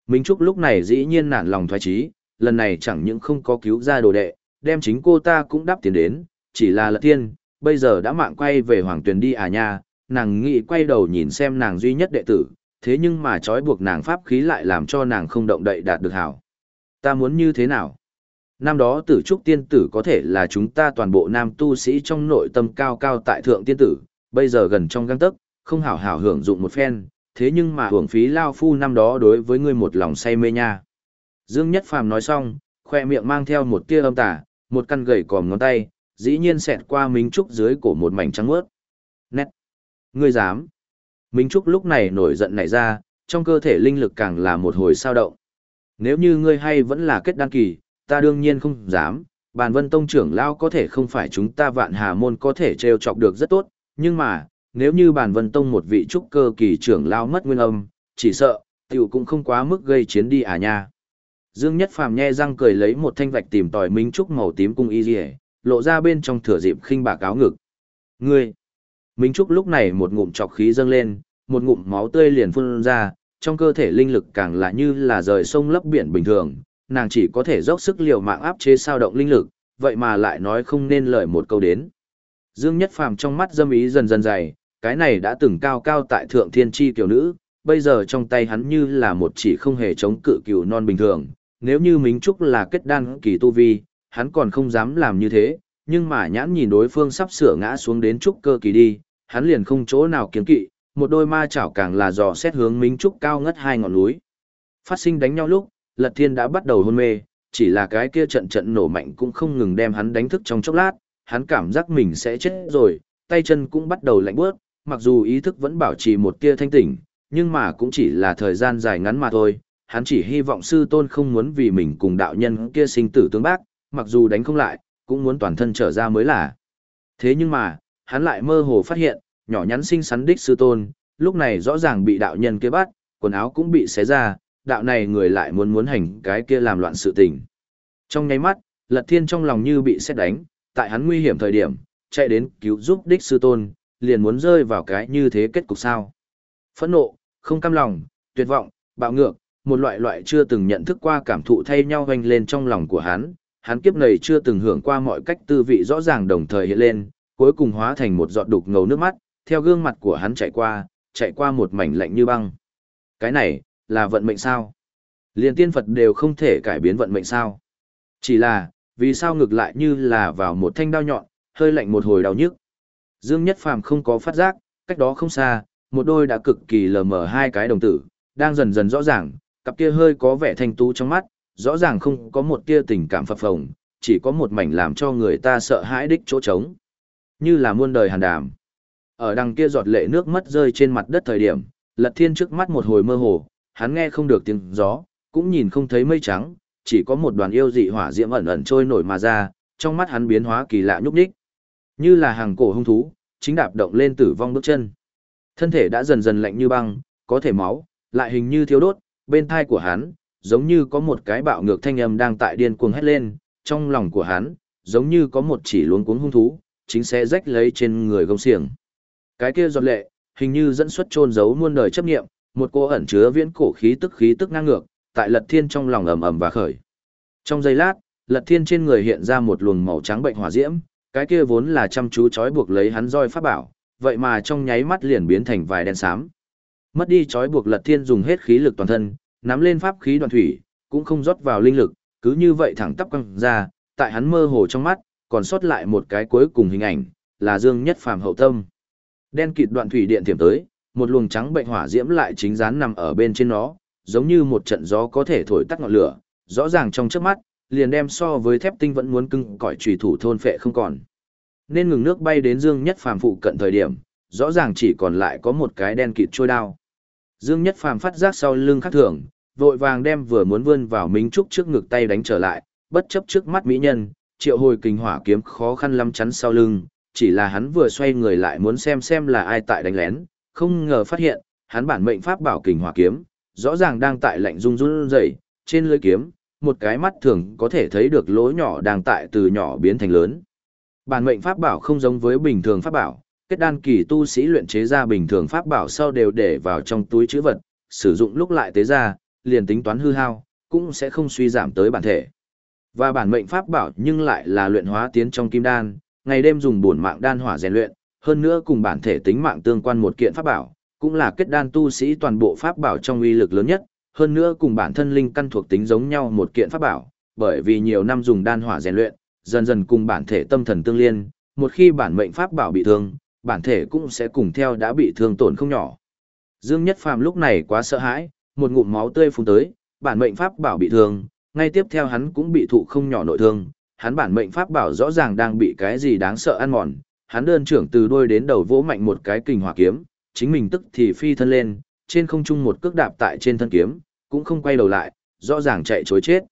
Minh Trúc lúc này dĩ nhiên nản lòng thoái trí, lần này chẳng những không có cứu ra đồ đệ, đem chính cô ta cũng đáp tiền đến, chỉ là lật tiên, bây giờ đã mạng quay về hoàng tuyền đi à nha, nàng nghĩ quay đầu nhìn xem nàng duy nhất đệ tử, thế nhưng mà trói buộc nàng pháp khí lại làm cho nàng không động đậy đạt được hảo. Ta muốn như thế nào? Năm đó tử trúc tiên tử có thể là chúng ta toàn bộ nam tu sĩ trong nội tâm cao cao tại thượng tiên tử, bây giờ gần trong găng tấc, không hảo hảo hưởng dụng một phen, thế nhưng mà hưởng phí lao phu năm đó đối với ngươi một lòng say mê nha. Dương Nhất Phàm nói xong, khoe miệng mang theo một tia âm tà, một căn gầy còm ngón tay, dĩ nhiên xẹt qua Minh Trúc dưới cổ một mảnh trắng mướt. Nét! Ngươi dám! Minh Trúc lúc này nổi giận nảy ra, trong cơ thể linh lực càng là một hồi sao động. Nếu như ngươi hay vẫn là kết đan kỳ, ta đương nhiên không dám, bàn vân tông trưởng lao có thể không phải chúng ta vạn hà môn có thể trêu chọc được rất tốt, nhưng mà, nếu như bàn vân tông một vị trúc cơ kỳ trưởng lao mất nguyên âm, chỉ sợ, tiểu cũng không quá mức gây chiến đi à nha. Dương Nhất Phàm nhe răng cười lấy một thanh vạch tìm tòi minh trúc màu tím cung y liễu, lộ ra bên trong thửa dịp khinh bạc áo ngực. Ngươi! Minh Trúc lúc này một ngụm chọc khí dâng lên, một ngụm máu tươi liền phun ra, trong cơ thể linh lực càng là như là rời sông lấp biển bình thường, nàng chỉ có thể dốc sức liều mạng áp chế sao động linh lực, vậy mà lại nói không nên lời một câu đến. Dương Nhất Phàm trong mắt dâm ý dần dần dày, cái này đã từng cao cao tại thượng thiên chi tiểu nữ, bây giờ trong tay hắn như là một chỉ không hề chống cự cừu non bình thường, nếu như Minh Trúc là kết đan kỳ tu vi, hắn còn không dám làm như thế, nhưng mà nhãn nhìn đối phương sắp sửa ngã xuống đến trúc cơ kỳ đi, hắn liền không chỗ nào kiên kỵ, một đôi ma chảo càng là dò xét hướng Minh Trúc cao ngất hai ngọn núi. Phát sinh đánh nhau lúc, Lật Thiên đã bắt đầu hôn mê, chỉ là cái kia trận trận nổ mạnh cũng không ngừng đem hắn đánh thức trong chốc lát, hắn cảm giác mình sẽ chết rồi, tay chân cũng bắt đầu lạnh bước, mặc dù ý thức vẫn bảo trì một tia thanh tỉnh, nhưng mà cũng chỉ là thời gian dài ngắn mà thôi, hắn chỉ hy vọng sư tôn không muốn vì mình cùng đạo nhân kia sinh tử tương bác, mặc dù đánh không lại, cũng muốn toàn thân trở ra mới là. Thế nhưng mà, hắn lại mơ hồ phát hiện, nhỏ nhắn sinh sắn đích sư tôn, lúc này rõ ràng bị đạo nhân kia bắt, quần áo cũng bị xé ra, đạo này người lại muốn muốn hành cái kia làm loạn sự tình. Trong nháy mắt, Lật Thiên trong lòng như bị xét đánh, tại hắn nguy hiểm thời điểm, chạy đến cứu giúp đích sư tôn, liền muốn rơi vào cái như thế kết cục sao. Phẫn nộ, không cam lòng, tuyệt vọng, bạo ngược, một loại loại chưa từng nhận thức qua cảm thụ thay nhau hoành lên trong lòng của hắn, hắn kiếp này chưa từng hưởng qua mọi cách tư vị rõ ràng đồng thời hiện lên, cuối cùng hóa thành một giọt đục ngầu nước mắt, theo gương mặt của hắn chạy qua, chạy qua một mảnh lạnh như băng. Cái này, là vận mệnh sao? Liên tiên Phật đều không thể cải biến vận mệnh sao? Chỉ là, vì sao ngược lại như là vào một thanh đao nhọn, hơi lạnh một hồi đau nhức. Dương Nhất Phàm không có phát giác, cách đó không xa, một đôi đã cực kỳ lờ mờ hai cái đồng tử, đang dần dần rõ ràng, cặp kia hơi có vẻ thanh tú trong mắt, rõ ràng không có một tia tình cảm phập phồng, chỉ có một mảnh làm cho người ta sợ hãi đích chỗ trống. Như là muôn đời hàn đàm. Ở đằng kia giọt lệ nước mắt rơi trên mặt đất thời điểm, Lật Thiên trước mắt một hồi mơ hồ, hắn nghe không được tiếng gió, cũng nhìn không thấy mây trắng, chỉ có một đoàn yêu dị hỏa diễm ẩn ẩn trôi nổi mà ra, trong mắt hắn biến hóa kỳ lạ nhúc nhích. Như là hàng cổ hung thú, chính đạp động lên tử vong bước chân. Thân thể đã dần dần lạnh như băng, có thể máu, lại hình như thiếu đốt, bên thai của hắn, giống như có một cái bạo ngược thanh âm đang tại điên cuồng hét lên, trong lòng của hắn, giống như có một chỉ luống cuống hung thú, chính sẽ rách lấy trên người gông xiềng. Cái kia giọt lệ, hình như dẫn xuất trôn giấu muôn đời chấp nghiệm, một cô ẩn chứa viễn cổ khí tức khí tức ngang ngược, tại Lật Thiên trong lòng ầm ầm và khởi. Trong giây lát, Lật Thiên trên người hiện ra một luồng màu trắng bệnh hỏa diễm, cái kia vốn là chăm chú trói buộc lấy hắn roi pháp bảo, vậy mà trong nháy mắt liền biến thành vài đen xám. Mất đi trói buộc Lật Thiên dùng hết khí lực toàn thân, nắm lên pháp khí đoàn thủy, cũng không rót vào linh lực, cứ như vậy thẳng tắp quăng ra, tại hắn mơ hồ trong mắt, còn sót lại một cái cuối cùng hình ảnh, là Dương Nhất Phàm hậu tâm. Đen kịt đoạn thủy điện tiềm tới, một luồng trắng bệnh hỏa diễm lại chính dán nằm ở bên trên nó, giống như một trận gió có thể thổi tắt ngọn lửa, rõ ràng trong trước mắt, liền đem so với thép tinh vẫn muốn cưng cõi trùy thủ thôn phệ không còn. Nên ngừng nước bay đến Dương Nhất Phàm phụ cận thời điểm, rõ ràng chỉ còn lại có một cái đen kịt trôi đao. Dương Nhất Phàm phát giác sau lưng khắc thường, vội vàng đem vừa muốn vươn vào Minh Trúc trước ngực tay đánh trở lại, bất chấp trước mắt mỹ nhân, triệu hồi kinh hỏa kiếm khó khăn lắm chắn sau lưng, chỉ là hắn vừa xoay người lại muốn xem xem là ai tại đánh lén, không ngờ phát hiện, hắn bản mệnh pháp bảo kình hỏa kiếm, rõ ràng đang tại lạnh run run rẩy, trên lưỡi kiếm, một cái mắt thường có thể thấy được lỗ nhỏ đang tại từ nhỏ biến thành lớn. Bản mệnh pháp bảo không giống với bình thường pháp bảo, kết đan kỳ tu sĩ luyện chế ra bình thường pháp bảo sau đều để vào trong túi chữ vật, sử dụng lúc lại tế ra, liền tính toán hư hao, cũng sẽ không suy giảm tới bản thể. Và bản mệnh pháp bảo nhưng lại là luyện hóa tiến trong kim đan, ngày đêm dùng bổn mạng đan hỏa rèn luyện, hơn nữa cùng bản thể tính mạng tương quan một kiện pháp bảo, cũng là kết đan tu sĩ toàn bộ pháp bảo trong uy lực lớn nhất, hơn nữa cùng bản thân linh căn thuộc tính giống nhau một kiện pháp bảo, bởi vì nhiều năm dùng đan hỏa rèn luyện, dần dần cùng bản thể tâm thần tương liên, một khi bản mệnh pháp bảo bị thương, bản thể cũng sẽ cùng theo đã bị thương tổn không nhỏ. Dương Nhất Phàm lúc này quá sợ hãi, một ngụm máu tươi phun tới, bản mệnh pháp bảo bị thương, ngay tiếp theo hắn cũng bị thụ không nhỏ nội thương, hắn bản mệnh pháp bảo rõ ràng đang bị cái gì đáng sợ ăn mòn, hắn đơn trưởng từ đuôi đến đầu vỗ mạnh một cái kình hỏa kiếm, chính mình tức thì phi thân lên, trên không trung một cước đạp tại trên thân kiếm, cũng không quay đầu lại, rõ ràng chạy chối chết.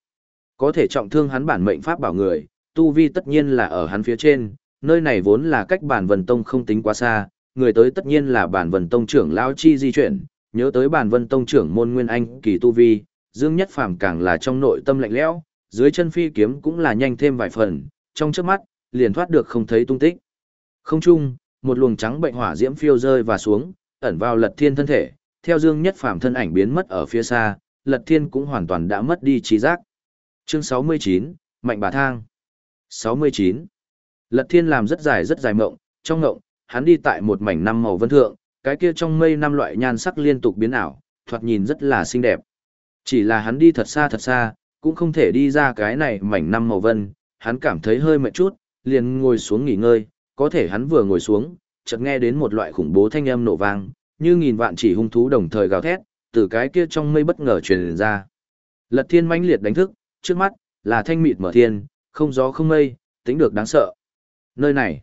Có thể trọng thương hắn bản mệnh pháp bảo người, tu vi tất nhiên là ở hắn phía trên, nơi này vốn là cách bản vân tông không tính quá xa, người tới tất nhiên là bản vân tông trưởng lao chi di chuyển, nhớ tới bản vân tông trưởng môn nguyên anh kỳ tu vi, dương nhất phàm càng là trong nội tâm lạnh lẽo, dưới chân phi kiếm cũng là nhanh thêm vài phần, trong trước mắt, liền thoát được không thấy tung tích. Không chung, một luồng trắng bệnh hỏa diễm phiêu rơi và xuống, ẩn vào lật thiên thân thể, theo dương nhất phàm thân ảnh biến mất ở phía xa, lật thiên cũng hoàn toàn đã mất đi trí giác. Chương 69, Mạnh bà thang. 69. Lật thiên làm rất dài rất dài mộng, trong mộng, hắn đi tại một mảnh năm màu vân thượng, cái kia trong mây năm loại nhan sắc liên tục biến ảo, thoạt nhìn rất là xinh đẹp. Chỉ là hắn đi thật xa thật xa, cũng không thể đi ra cái này mảnh năm màu vân, hắn cảm thấy hơi mệt chút, liền ngồi xuống nghỉ ngơi, có thể hắn vừa ngồi xuống, chợt nghe đến một loại khủng bố thanh âm nổ vang, như nghìn vạn chỉ hung thú đồng thời gào thét, từ cái kia trong mây bất ngờ truyền ra. Lật Thiên mãnh liệt đánh thức, trước mắt là thanh mịt mở thiên, không gió không mây, tính được đáng sợ. Nơi này,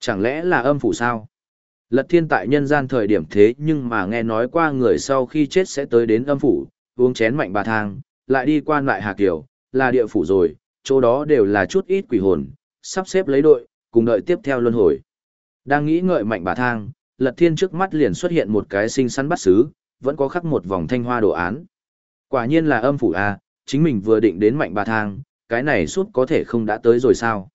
chẳng lẽ là âm phủ sao? Lật Thiên tại nhân gian thời điểm thế nhưng mà nghe nói qua người sau khi chết sẽ tới đến âm phủ, uống chén mạnh bà thang, lại đi qua lại Hà Kiều, là địa phủ rồi, chỗ đó đều là chút ít quỷ hồn, sắp xếp lấy đội, cùng đợi tiếp theo luân hồi. Đang nghĩ ngợi mạnh bà thang, lật thiên trước mắt liền xuất hiện một cái sinh xắn bắt xứ, vẫn có khắc một vòng thanh hoa đồ án. Quả nhiên là âm phủ A, chính mình vừa định đến mạnh bà thang, cái này suốt có thể không đã tới rồi sao.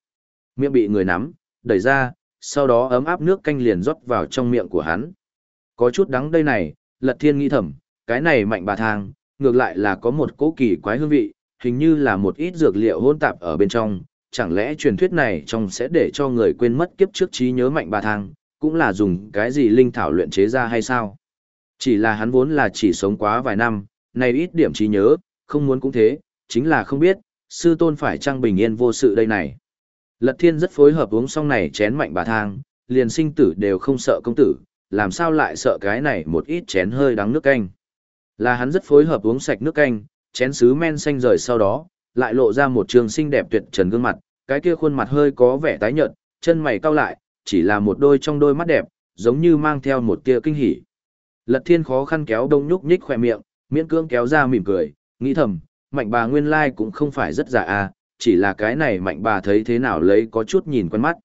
Miệng bị người nắm, đẩy ra, sau đó ấm áp nước canh liền rót vào trong miệng của hắn. Có chút đắng đây này, lật thiên nghĩ thầm, cái này mạnh bà thang, ngược lại là có một cố kỳ quái hương vị, hình như là một ít dược liệu hỗn tạp ở bên trong, chẳng lẽ truyền thuyết này trong sẽ để cho người quên mất kiếp trước trí nhớ mạnh bà thang, cũng là dùng cái gì linh thảo luyện chế ra hay sao? Chỉ là hắn vốn là chỉ sống quá vài năm, này ít điểm trí nhớ, không muốn cũng thế, chính là không biết, sư tôn phải trang bình yên vô sự đây này. Lật thiên rất phối hợp uống xong này chén mạnh bà thang, liền sinh tử đều không sợ công tử, làm sao lại sợ cái này một ít chén hơi đắng nước canh. Là hắn rất phối hợp uống sạch nước canh, chén sứ men xanh rời sau đó, lại lộ ra một trường xinh đẹp tuyệt trần gương mặt, cái kia khuôn mặt hơi có vẻ tái nhợt, chân mày cau lại, chỉ là một đôi trong đôi mắt đẹp, giống như mang theo một tia kinh hỉ. Lật Thiên khó khăn kéo đông nhúc nhích khỏe miệng, miễn cưỡng kéo ra mỉm cười, nghĩ thầm, mạnh bà nguyên lai cũng không phải rất giả à, chỉ là cái này mạnh bà thấy thế nào lấy có chút nhìn quen mắt.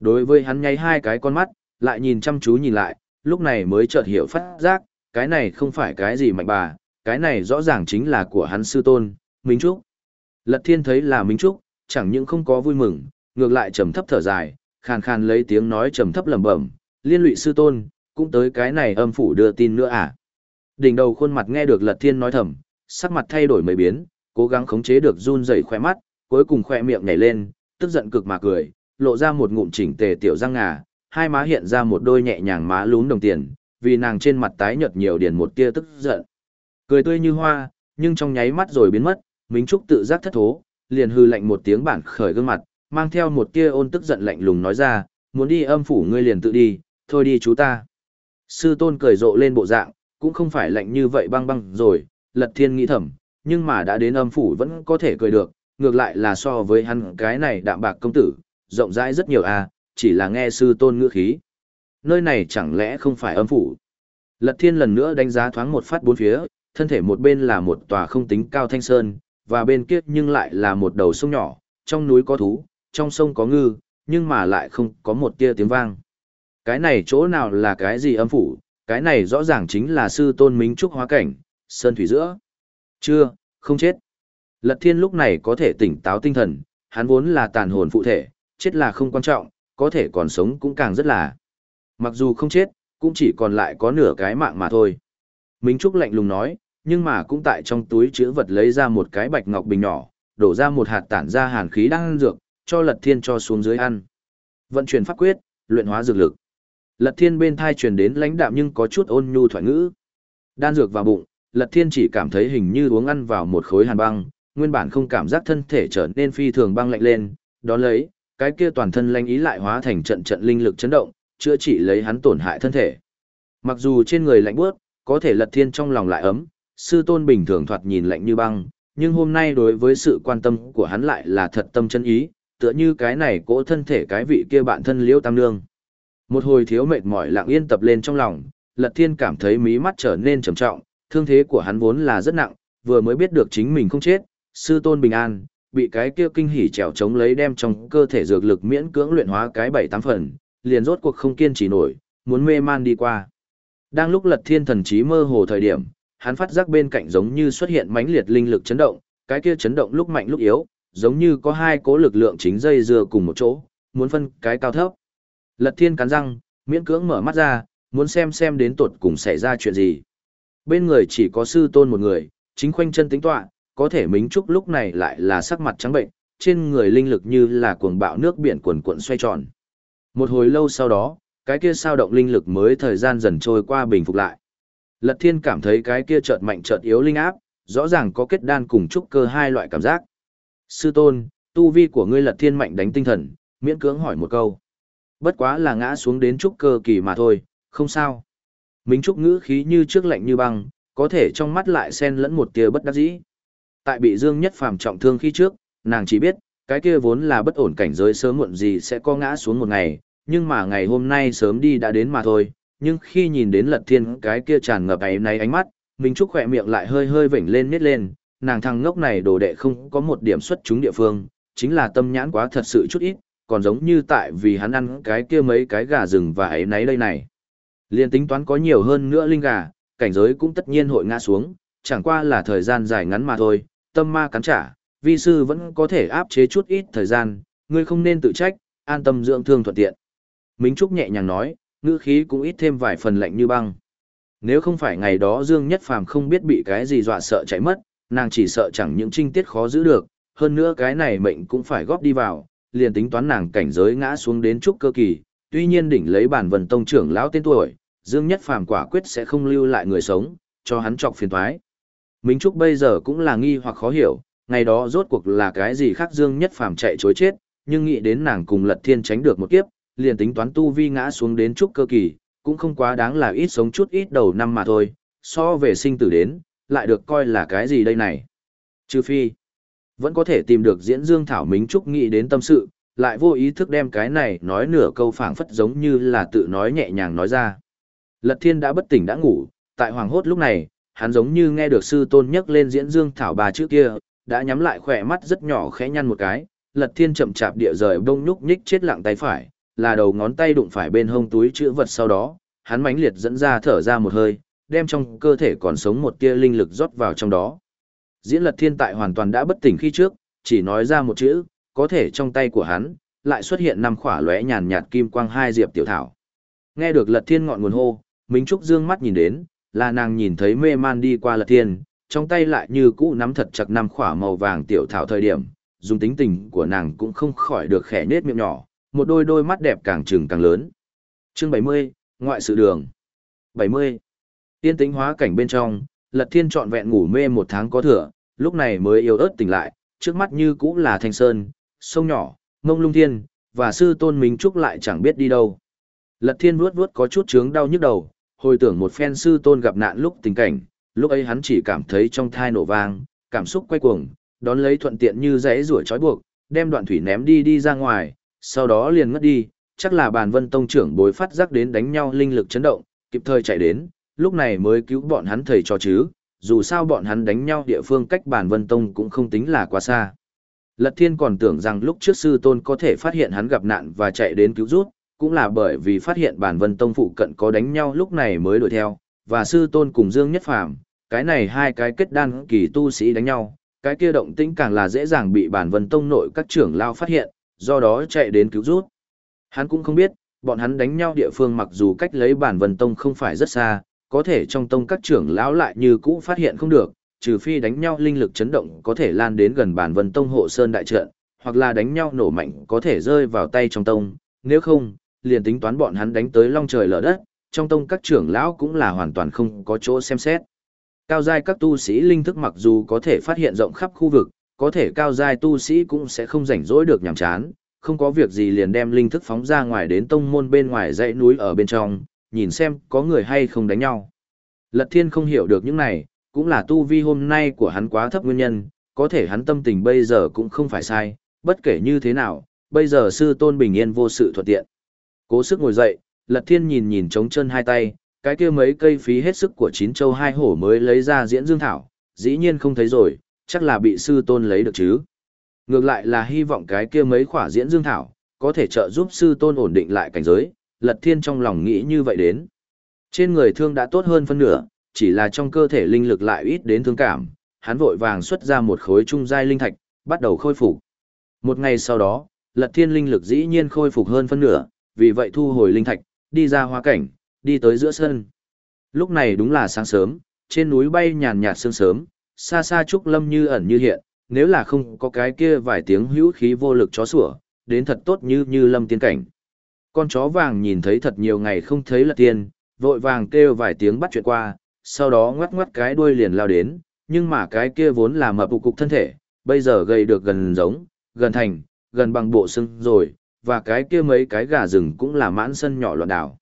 Đối với hắn nháy hai cái con mắt, lại nhìn chăm chú nhìn lại, lúc này mới chợt hiểu phát giác, cái này không phải cái gì mạnh bà, cái này rõ ràng chính là của hắn sư tôn, Minh Trúc. Lật Thiên thấy là Minh Trúc, chẳng những không có vui mừng, ngược lại trầm thấp thở dài, khàn khàn lấy tiếng nói trầm thấp lẩm bẩm, liên lụy sư tôn, cũng tới cái này âm phủ đưa tin nữa à. Đỉnh đầu khuôn mặt nghe được Lật Thiên nói thầm, sắc mặt thay đổi mấy biến, cố gắng khống chế được run rẩy khỏe mắt, cuối cùng khoe miệng nhảy lên, tức giận cực mà cười, lộ ra một ngụm chỉnh tề tiểu răng ngà, hai má hiện ra một đôi nhẹ nhàng má lún đồng tiền, vì nàng trên mặt tái nhợt nhiều điền một tia tức giận. Cười tươi như hoa, nhưng trong nháy mắt rồi biến mất, Minh Trúc tự giác thất thố, liền hư lạnh một tiếng bản khởi gương mặt, mang theo một tia ôn tức giận lạnh lùng nói ra, muốn đi âm phủ ngươi liền tự đi, thôi đi chú ta. Sư tôn cười rộ lên bộ dạng, cũng không phải lạnh như vậy băng băng rồi, lật thiên nghĩ thầm, nhưng mà đã đến âm phủ vẫn có thể cười được, ngược lại là so với hắn cái này đạm bạc công tử, rộng rãi rất nhiều à, chỉ là nghe sư tôn ngữ khí. Nơi này chẳng lẽ không phải âm phủ? Lật thiên lần nữa đánh giá thoáng một phát bốn phía, thân thể một bên là một tòa không tính cao thanh sơn, và bên kia nhưng lại là một đầu sông nhỏ, trong núi có thú, trong sông có ngư, nhưng mà lại không có một tia tiếng vang. Cái này chỗ nào là cái gì âm phủ, cái này rõ ràng chính là sư tôn minh trúc hóa cảnh, sơn thủy giữa. Chưa, không chết. Lật thiên lúc này có thể tỉnh táo tinh thần, hắn vốn là tàn hồn phụ thể, chết là không quan trọng, có thể còn sống cũng càng rất là. Mặc dù không chết, cũng chỉ còn lại có nửa cái mạng mà thôi. Minh Trúc lạnh lùng nói, nhưng mà cũng tại trong túi chữ vật lấy ra một cái bạch ngọc bình nhỏ, đổ ra một hạt tản ra hàn khí đang ăn dược, cho Lật Thiên cho xuống dưới ăn. Vận chuyển pháp quyết, luyện hóa dược lực. Lật Thiên bên thai truyền đến lãnh đạm nhưng có chút ôn nhu thoại ngữ. Đan dược vào bụng, Lật Thiên chỉ cảm thấy hình như uống ăn vào một khối hàn băng, nguyên bản không cảm giác thân thể trở nên phi thường băng lạnh lên, đó lấy, cái kia toàn thân lanh ý lại hóa thành trận trận linh lực chấn động, chữa trị lấy hắn tổn hại thân thể. Mặc dù trên người lạnh bước, có thể Lật Thiên trong lòng lại ấm, sư tôn bình thường thoạt nhìn lạnh như băng, nhưng hôm nay đối với sự quan tâm của hắn lại là thật tâm chân ý, tựa như cái này cỗ thân thể cái vị kia bạn thân liễu tam nương. Một hồi thiếu mệt mỏi lặng yên tập lên trong lòng, Lật Thiên cảm thấy mí mắt trở nên trầm trọng, thương thế của hắn vốn là rất nặng, vừa mới biết được chính mình không chết, sư tôn bình an, bị cái kia kinh hỉ trèo chống lấy đem trong cơ thể dược lực miễn cưỡng luyện hóa cái bảy tám phần, liền rốt cuộc không kiên trì nổi, muốn mê man đi qua. Đang lúc Lật Thiên thần trí mơ hồ thời điểm, hắn phát giác bên cạnh giống như xuất hiện mãnh liệt linh lực chấn động, cái kia chấn động lúc mạnh lúc yếu, giống như có hai cố lực lượng chính dây dưa cùng một chỗ, muốn phân cái cao thấp. Lật Thiên cắn răng, miễn cưỡng mở mắt ra, muốn xem xem đến tột cùng xảy ra chuyện gì. Bên người chỉ có sư tôn một người, chính khoanh chân tính tọa, có thể Mính Trúc lúc này lại là sắc mặt trắng bệnh, trên người linh lực như là cuồng bạo nước biển cuồn cuộn xoay tròn. Một hồi lâu sau đó, cái kia sao động linh lực mới thời gian dần trôi qua bình phục lại. Lật Thiên cảm thấy cái kia chợt mạnh chợt yếu linh áp, rõ ràng có kết đan cùng trúc cơ hai loại cảm giác. Sư tôn, tu vi của ngươi Lật Thiên mạnh đánh tinh thần, miễn cưỡng hỏi một câu. Bất quá là ngã xuống đến trúc cơ kỳ mà thôi, không sao. Minh trúc ngữ khí như trước lạnh như băng, có thể trong mắt lại xen lẫn một tia bất đắc dĩ. Tại bị Dương Nhất Phàm trọng thương khi trước, nàng chỉ biết, cái kia vốn là bất ổn cảnh giới sớm muộn gì sẽ có ngã xuống một ngày, nhưng mà ngày hôm nay sớm đi đã đến mà thôi, nhưng khi nhìn đến lật thiên cái kia tràn ngập ấy náy ánh mắt, Minh Trúc khỏe miệng lại hơi hơi vểnh lên nít lên, nàng thằng ngốc này đồ đệ không có một điểm xuất chúng địa phương, chính là tâm nhãn quá thật sự chút ít, còn giống như tại vì hắn ăn cái kia mấy cái gà rừng và ấy náy đây này. Liên tính toán có nhiều hơn nữa linh gà, cảnh giới cũng tất nhiên hội ngã xuống, chẳng qua là thời gian dài ngắn mà thôi, tâm ma cắn trả, vi sư vẫn có thể áp chế chút ít thời gian, ngươi không nên tự trách, an tâm dưỡng thương thuận tiện. Minh Trúc nhẹ nhàng nói, ngữ khí cũng ít thêm vài phần lạnh như băng. Nếu không phải ngày đó Dương Nhất Phàm không biết bị cái gì dọa sợ chạy mất, nàng chỉ sợ chẳng những trinh tiết khó giữ được, hơn nữa cái này mệnh cũng phải góp đi vào, liền tính toán nàng cảnh giới ngã xuống đến trúc cơ kỳ, tuy nhiên đỉnh lấy bản vần tông trưởng lão tên tuổi, Dương Nhất Phàm quả quyết sẽ không lưu lại người sống, cho hắn trọc phiền toái. Minh Trúc bây giờ cũng là nghi hoặc khó hiểu, ngày đó rốt cuộc là cái gì khác Dương Nhất Phàm chạy chối chết, nhưng nghĩ đến nàng cùng Lật Thiên tránh được một kiếp, liền tính toán tu vi ngã xuống đến trúc cơ kỳ, cũng không quá đáng là ít sống chút ít đầu năm mà thôi, so về sinh tử đến, lại được coi là cái gì đây này. Trừ phi, vẫn có thể tìm được diễn dương thảo mính trúc nghĩ đến tâm sự, lại vô ý thức đem cái này nói nửa câu phảng phất giống như là tự nói nhẹ nhàng nói ra. Lật thiên đã bất tỉnh đã ngủ, tại hoàng hốt lúc này, hắn giống như nghe được sư tôn nhắc lên diễn dương thảo bà trước kia, đã nhắm lại khỏe mắt rất nhỏ khẽ nhăn một cái, lật thiên chậm chạp địa rời bông nhúc nhích chết lặng tay phải, là đầu ngón tay đụng phải bên hông túi chữ vật sau đó, hắn mãnh liệt dẫn ra thở ra một hơi, đem trong cơ thể còn sống một tia linh lực rót vào trong đó. Diễn lật thiên tại hoàn toàn đã bất tỉnh khi trước, chỉ nói ra một chữ, có thể trong tay của hắn, lại xuất hiện năm khỏa lóe nhàn nhạt kim quang hai diệp tiểu thảo. Nghe được lật thiên ngọn nguồn hô, Minh Trúc dương mắt nhìn đến, là nàng nhìn thấy mê man đi qua lật thiên, trong tay lại như cũ nắm thật chặt năm khỏa màu vàng tiểu thảo thời điểm, dùng tính tình của nàng cũng không khỏi được khẽ nết miệng nhỏ, một đôi đôi mắt đẹp càng trừng càng lớn. Chương 70, Ngoại sự đường 70. Tiên tính hóa cảnh bên trong, Lật Thiên trọn vẹn ngủ mê một tháng có thừa, lúc này mới yếu ớt tỉnh lại, trước mắt như cũ là thanh sơn, sông nhỏ, mông lung thiên, và sư tôn Minh Trúc lại chẳng biết đi đâu. Lật Thiên vuốt vuốt có chút chướng đau nhức đầu, hồi tưởng một phen sư tôn gặp nạn lúc tình cảnh, lúc ấy hắn chỉ cảm thấy trong thai nổ vang, cảm xúc quay cuồng, đón lấy thuận tiện như dãy rủa trói buộc, đem đoạn thủy ném đi đi ra ngoài, sau đó liền ngất đi, chắc là bàn vân tông trưởng bối phát giác đến đánh nhau linh lực chấn động, kịp thời chạy đến, lúc này mới cứu bọn hắn thầy cho chứ, dù sao bọn hắn đánh nhau địa phương cách bàn vân tông cũng không tính là quá xa. Lật thiên còn tưởng rằng lúc trước sư tôn có thể phát hiện hắn gặp nạn và chạy đến cứu rút, cũng là bởi vì phát hiện bản vân tông phụ cận có đánh nhau lúc này mới đuổi theo, và sư tôn cùng Dương Nhất Phàm cái này hai cái kết đan kỳ tu sĩ đánh nhau, cái kia động tĩnh càng là dễ dàng bị bản vân tông nội các trưởng lao phát hiện, do đó chạy đến cứu rút. Hắn cũng không biết, bọn hắn đánh nhau địa phương mặc dù cách lấy bản vân tông không phải rất xa, có thể trong tông các trưởng lão lại như cũ phát hiện không được, trừ phi đánh nhau linh lực chấn động có thể lan đến gần bản vân tông hộ sơn đại trận, hoặc là đánh nhau nổ mạnh có thể rơi vào tay trong tông, nếu không, liền tính toán bọn hắn đánh tới long trời lở đất, trong tông các trưởng lão cũng là hoàn toàn không có chỗ xem xét. Cao giai các tu sĩ linh thức mặc dù có thể phát hiện rộng khắp khu vực, có thể cao giai tu sĩ cũng sẽ không rảnh rỗi được nhàm chán, không có việc gì liền đem linh thức phóng ra ngoài đến tông môn bên ngoài dãy núi ở bên trong, nhìn xem có người hay không đánh nhau. Lật Thiên không hiểu được những này, cũng là tu vi hôm nay của hắn quá thấp nguyên nhân, có thể hắn tâm tình bây giờ cũng không phải sai, bất kể như thế nào, bây giờ sư tôn bình yên vô sự thuận tiện. Cố sức ngồi dậy, Lật Thiên nhìn nhìn trống chân hai tay, cái kia mấy cây phí hết sức của chín châu hai hổ mới lấy ra diễn dương thảo, dĩ nhiên không thấy rồi, chắc là bị sư tôn lấy được chứ. Ngược lại là hy vọng cái kia mấy khỏa diễn dương thảo, có thể trợ giúp sư tôn ổn định lại cảnh giới, Lật Thiên trong lòng nghĩ như vậy đến. Trên người thương đã tốt hơn phân nửa, chỉ là trong cơ thể linh lực lại ít đến thương cảm, hắn vội vàng xuất ra một khối trung giai linh thạch, bắt đầu khôi phục. Một ngày sau đó, Lật Thiên linh lực dĩ nhiên khôi phục hơn phân nửa, vì vậy thu hồi linh thạch, đi ra hoa cảnh, đi tới giữa sân. Lúc này đúng là sáng sớm, trên núi bay nhàn nhạt sương sớm, xa xa trúc lâm như ẩn như hiện, nếu là không có cái kia vài tiếng hữu khí vô lực chó sủa, đến thật tốt như như lâm tiên cảnh. Con chó vàng nhìn thấy thật nhiều ngày không thấy là tiên, vội vàng kêu vài tiếng bắt chuyện qua, sau đó ngoắt ngoắt cái đuôi liền lao đến, nhưng mà cái kia vốn là mập cục cục thân thể, bây giờ gầy được gần giống, gần thành, gần bằng bộ xương rồi, và cái kia mấy cái gà rừng cũng là mãn sân nhỏ loạn đảo.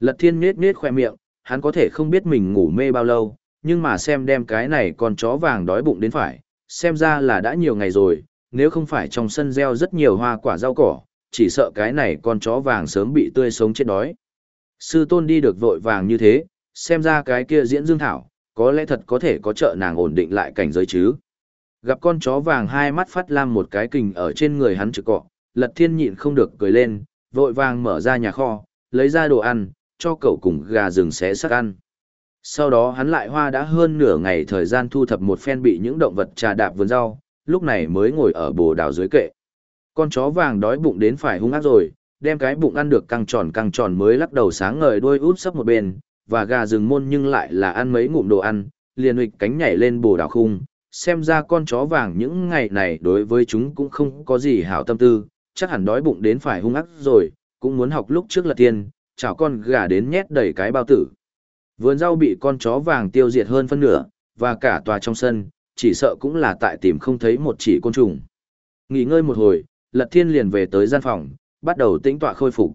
Lật thiên nết nết khoe miệng, hắn có thể không biết mình ngủ mê bao lâu, nhưng mà xem đem cái này con chó vàng đói bụng đến phải, xem ra là đã nhiều ngày rồi, nếu không phải trong sân gieo rất nhiều hoa quả rau cỏ, chỉ sợ cái này con chó vàng sớm bị tươi sống chết đói. Sư tôn đi được vội vàng như thế, xem ra cái kia diễn dương thảo, có lẽ thật có thể có trợ nàng ổn định lại cảnh giới chứ. Gặp con chó vàng hai mắt phát lam một cái kình ở trên người hắn trực cọ, lật thiên nhịn không được cười lên, vội vàng mở ra nhà kho, lấy ra đồ ăn, cho cậu cùng gà rừng xé sắc ăn. Sau đó hắn lại hoa đã hơn nửa ngày thời gian thu thập một phen bị những động vật trà đạp vườn rau, lúc này mới ngồi ở bồ đào dưới kệ. Con chó vàng đói bụng đến phải hung ác rồi, đem cái bụng ăn được căng tròn căng tròn mới lắc đầu sáng ngời đuôi út sấp một bên, và gà rừng môn nhưng lại là ăn mấy ngụm đồ ăn, liền huỵch cánh nhảy lên bồ đào khung. Xem ra con chó vàng những ngày này đối với chúng cũng không có gì hảo tâm tư, chắc hẳn đói bụng đến phải hung ác rồi, cũng muốn học lúc trước là tiên, chào con gà đến nhét đầy cái bao tử. Vườn rau bị con chó vàng tiêu diệt hơn phân nửa, và cả tòa trong sân, chỉ sợ cũng là tại tìm không thấy một chỉ côn trùng. Nghỉ ngơi một hồi, Lật Thiên liền về tới gian phòng, bắt đầu tĩnh tọa khôi phục.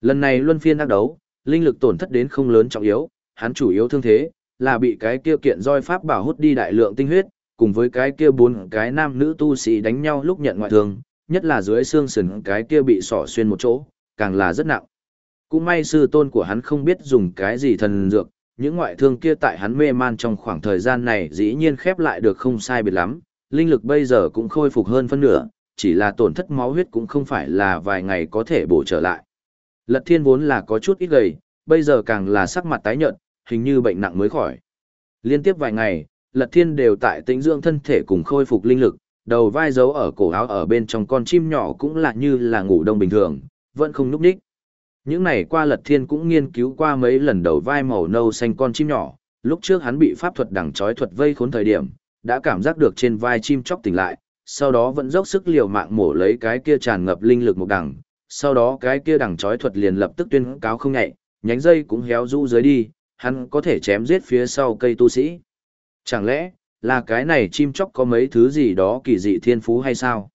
Lần này luân phiên ác đấu, linh lực tổn thất đến không lớn trọng yếu, hắn chủ yếu thương thế là bị cái kia kiện roi pháp bảo hút đi đại lượng tinh huyết, cùng với cái kia bốn cái nam nữ tu sĩ đánh nhau lúc nhận ngoại thương, nhất là dưới xương sườn cái kia bị sỏ xuyên một chỗ, càng là rất nặng. Cũng may sư tôn của hắn không biết dùng cái gì thần dược, những ngoại thương kia tại hắn mê man trong khoảng thời gian này dĩ nhiên khép lại được không sai biệt lắm, linh lực bây giờ cũng khôi phục hơn phân nửa, chỉ là tổn thất máu huyết cũng không phải là vài ngày có thể bổ trở lại. Lật thiên vốn là có chút ít gầy, bây giờ càng là sắc mặt tái nhợt, hình như bệnh nặng mới khỏi. Liên tiếp vài ngày, Lật Thiên đều tại tĩnh dưỡng thân thể cùng khôi phục linh lực, đầu vai giấu ở cổ áo ở bên trong con chim nhỏ cũng là như là ngủ đông bình thường, vẫn không núp đích. Những này qua Lật Thiên cũng nghiên cứu qua mấy lần đầu vai màu nâu xanh con chim nhỏ, lúc trước hắn bị pháp thuật đẳng chói thuật vây khốn thời điểm, đã cảm giác được trên vai chim chóc tỉnh lại, sau đó vẫn dốc sức liều mạng mổ lấy cái kia tràn ngập linh lực một đẳng. sau đó cái kia đẳng chói thuật liền lập tức tuyên cáo không nhạy, nhánh dây cũng héo rũ dưới đi, hắn có thể chém giết phía sau cây tu sĩ. Chẳng lẽ, là cái này chim chóc có mấy thứ gì đó kỳ dị thiên phú hay sao?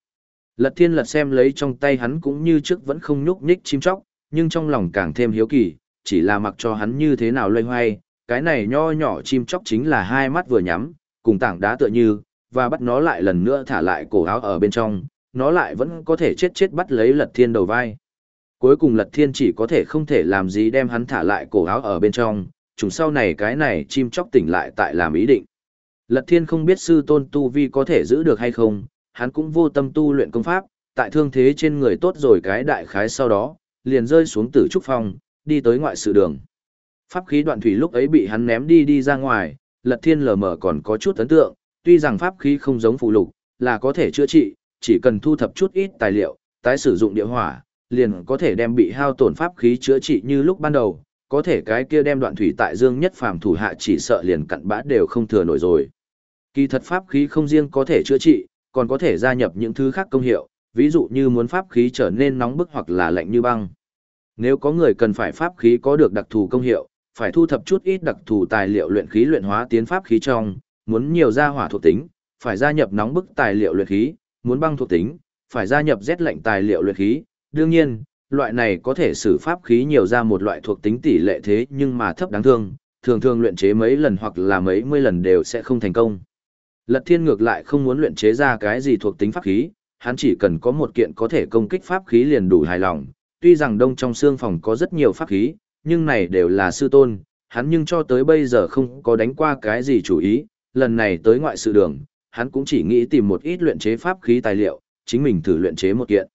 Lật thiên lật xem lấy trong tay hắn cũng như trước vẫn không nhúc nhích chim chóc, nhưng trong lòng càng thêm hiếu kỳ, chỉ là mặc cho hắn như thế nào loay hoay, cái này nho nhỏ chim chóc chính là hai mắt vừa nhắm, cùng tảng đá tựa như, và bắt nó lại lần nữa thả lại cổ áo ở bên trong, nó lại vẫn có thể chết chết bắt lấy lật thiên đầu vai. Cuối cùng lật thiên chỉ có thể không thể làm gì đem hắn thả lại cổ áo ở bên trong, chúng sau này cái này chim chóc tỉnh lại tại làm ý định. Lật thiên không biết sư tôn tu vi có thể giữ được hay không, hắn cũng vô tâm tu luyện công pháp, tại thương thế trên người tốt rồi cái đại khái sau đó, liền rơi xuống tử trúc phòng, đi tới ngoại sự đường. Pháp khí đoạn thủy lúc ấy bị hắn ném đi đi ra ngoài, lật thiên lờ mờ còn có chút ấn tượng, tuy rằng pháp khí không giống phụ lục, là có thể chữa trị, chỉ cần thu thập chút ít tài liệu, tái sử dụng địa hỏa, liền có thể đem bị hao tổn pháp khí chữa trị như lúc ban đầu, có thể cái kia đem đoạn thủy tại dương nhất phàm thủ hạ chỉ sợ liền cặn bã đều không thừa nổi rồi. Kỳ thật pháp khí không riêng có thể chữa trị, còn có thể gia nhập những thứ khác công hiệu, ví dụ như muốn pháp khí trở nên nóng bức hoặc là lạnh như băng. Nếu có người cần phải pháp khí có được đặc thù công hiệu, phải thu thập chút ít đặc thù tài liệu luyện khí luyện hóa tiến pháp khí trong, muốn nhiều gia hỏa thuộc tính, phải gia nhập nóng bức tài liệu luyện khí, muốn băng thuộc tính, phải gia nhập rét lạnh tài liệu luyện khí. Đương nhiên, loại này có thể sử pháp khí nhiều ra một loại thuộc tính tỷ lệ thế nhưng mà thấp đáng thương, thường thường luyện chế mấy lần hoặc là mấy mươi lần đều sẽ không thành công. Lật thiên ngược lại không muốn luyện chế ra cái gì thuộc tính pháp khí, hắn chỉ cần có một kiện có thể công kích pháp khí liền đủ hài lòng. Tuy rằng đông trong xương phòng có rất nhiều pháp khí, nhưng này đều là sư tôn, hắn nhưng cho tới bây giờ không có đánh qua cái gì chủ ý, lần này tới ngoại sự đường, hắn cũng chỉ nghĩ tìm một ít luyện chế pháp khí tài liệu, chính mình thử luyện chế một kiện.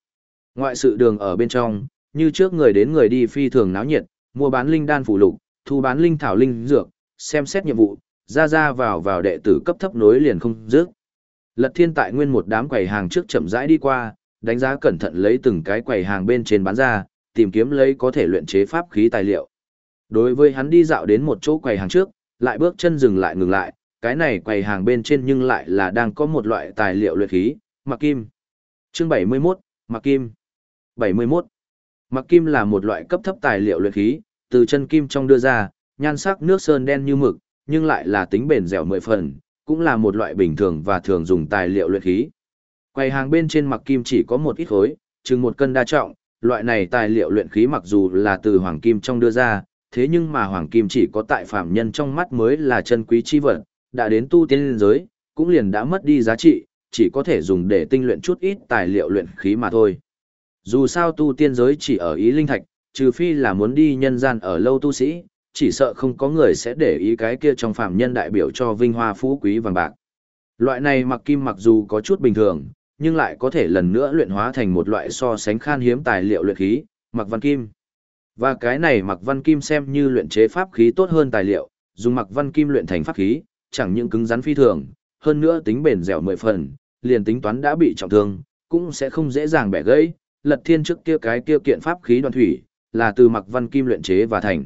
Ngoại sự đường ở bên trong, như trước người đến người đi phi thường náo nhiệt, mua bán linh đan phụ lục, thu bán linh thảo linh dược, xem xét nhiệm vụ, ra ra vào vào đệ tử cấp thấp nối liền không dứt. Lật Thiên tại nguyên một đám quầy hàng trước chậm rãi đi qua, đánh giá cẩn thận lấy từng cái quầy hàng bên trên bán ra, tìm kiếm lấy có thể luyện chế pháp khí tài liệu. Đối với hắn đi dạo đến một chỗ quầy hàng trước, lại bước chân dừng lại ngừng lại, cái này quầy hàng bên trên nhưng lại là đang có một loại tài liệu luyện khí, mặc kim. Chương 71, mặc kim. 71. Mặc kim là một loại cấp thấp tài liệu luyện khí, từ chân kim trong đưa ra, nhan sắc nước sơn đen như mực, nhưng lại là tính bền dẻo mười phần, cũng là một loại bình thường và thường dùng tài liệu luyện khí. Quầy hàng bên trên mặc kim chỉ có một ít khối, chừng một cân đa trọng, loại này tài liệu luyện khí mặc dù là từ hoàng kim trong đưa ra, thế nhưng mà hoàng kim chỉ có tại phạm nhân trong mắt mới là chân quý chi vật, đã đến tu tiên giới, cũng liền đã mất đi giá trị, chỉ có thể dùng để tinh luyện chút ít tài liệu luyện khí mà thôi. Dù sao tu tiên giới chỉ ở ý linh thạch, trừ phi là muốn đi nhân gian ở lâu tu sĩ, chỉ sợ không có người sẽ để ý cái kia trong phạm nhân đại biểu cho vinh hoa phú quý vàng bạc. Loại này mặc kim mặc dù có chút bình thường, nhưng lại có thể lần nữa luyện hóa thành một loại so sánh khan hiếm tài liệu luyện khí, mặc văn kim. Và cái này mặc văn kim xem như luyện chế pháp khí tốt hơn tài liệu, dùng mặc văn kim luyện thành pháp khí, chẳng những cứng rắn phi thường, hơn nữa tính bền dẻo mười phần, liền tính toán đã bị trọng thương, cũng sẽ không dễ dàng bẻ gãy. Lật thiên trước kia cái kia kiện pháp khí đoàn thủy, là từ mặc văn kim luyện chế và thành.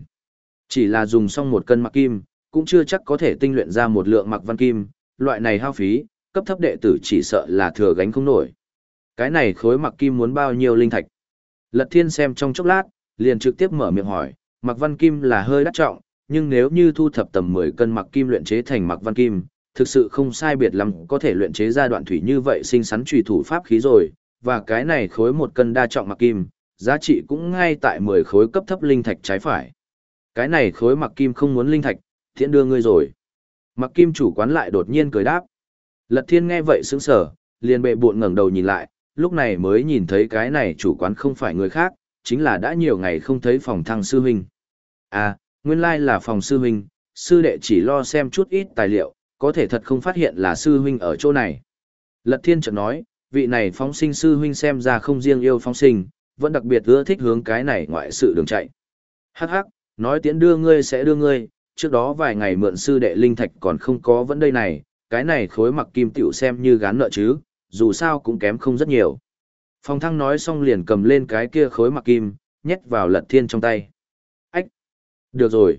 Chỉ là dùng xong một cân mặc kim, cũng chưa chắc có thể tinh luyện ra một lượng mặc văn kim, loại này hao phí, cấp thấp đệ tử chỉ sợ là thừa gánh không nổi. Cái này khối mặc kim muốn bao nhiêu linh thạch? Lật thiên xem trong chốc lát, liền trực tiếp mở miệng hỏi, mặc văn kim là hơi đắt trọng, nhưng nếu như thu thập tầm 10 cân mặc kim luyện chế thành mặc văn kim, thực sự không sai biệt lắm có thể luyện chế ra đoạn thủy như vậy sinh sắn trùy thủ pháp khí rồi, và cái này khối một cân đa trọng mặc kim, giá trị cũng ngay tại 10 khối cấp thấp linh thạch trái phải. Cái này khối mặc kim không muốn linh thạch, thiện đưa ngươi rồi. Mặc kim chủ quán lại đột nhiên cười đáp. Lật thiên nghe vậy sững sờ, liền bệ buộn ngẩng đầu nhìn lại, lúc này mới nhìn thấy cái này chủ quán không phải người khác, chính là đã nhiều ngày không thấy phòng thăng sư huynh. À, nguyên lai là phòng sư huynh, sư đệ chỉ lo xem chút ít tài liệu, có thể thật không phát hiện là sư huynh ở chỗ này. Lật thiên chợt nói, vị này phóng sinh sư huynh xem ra không riêng yêu phóng sinh, vẫn đặc biệt ưa thích hướng cái này ngoại sự đường chạy. Hắc hắc, nói tiễn đưa ngươi sẽ đưa ngươi, trước đó vài ngày mượn sư đệ linh thạch còn không có vấn đây này, cái này khối mặc kim tiểu xem như gán nợ chứ, dù sao cũng kém không rất nhiều. Phong thăng nói xong liền cầm lên cái kia khối mặc kim, nhét vào lật thiên trong tay. Ách! Được rồi.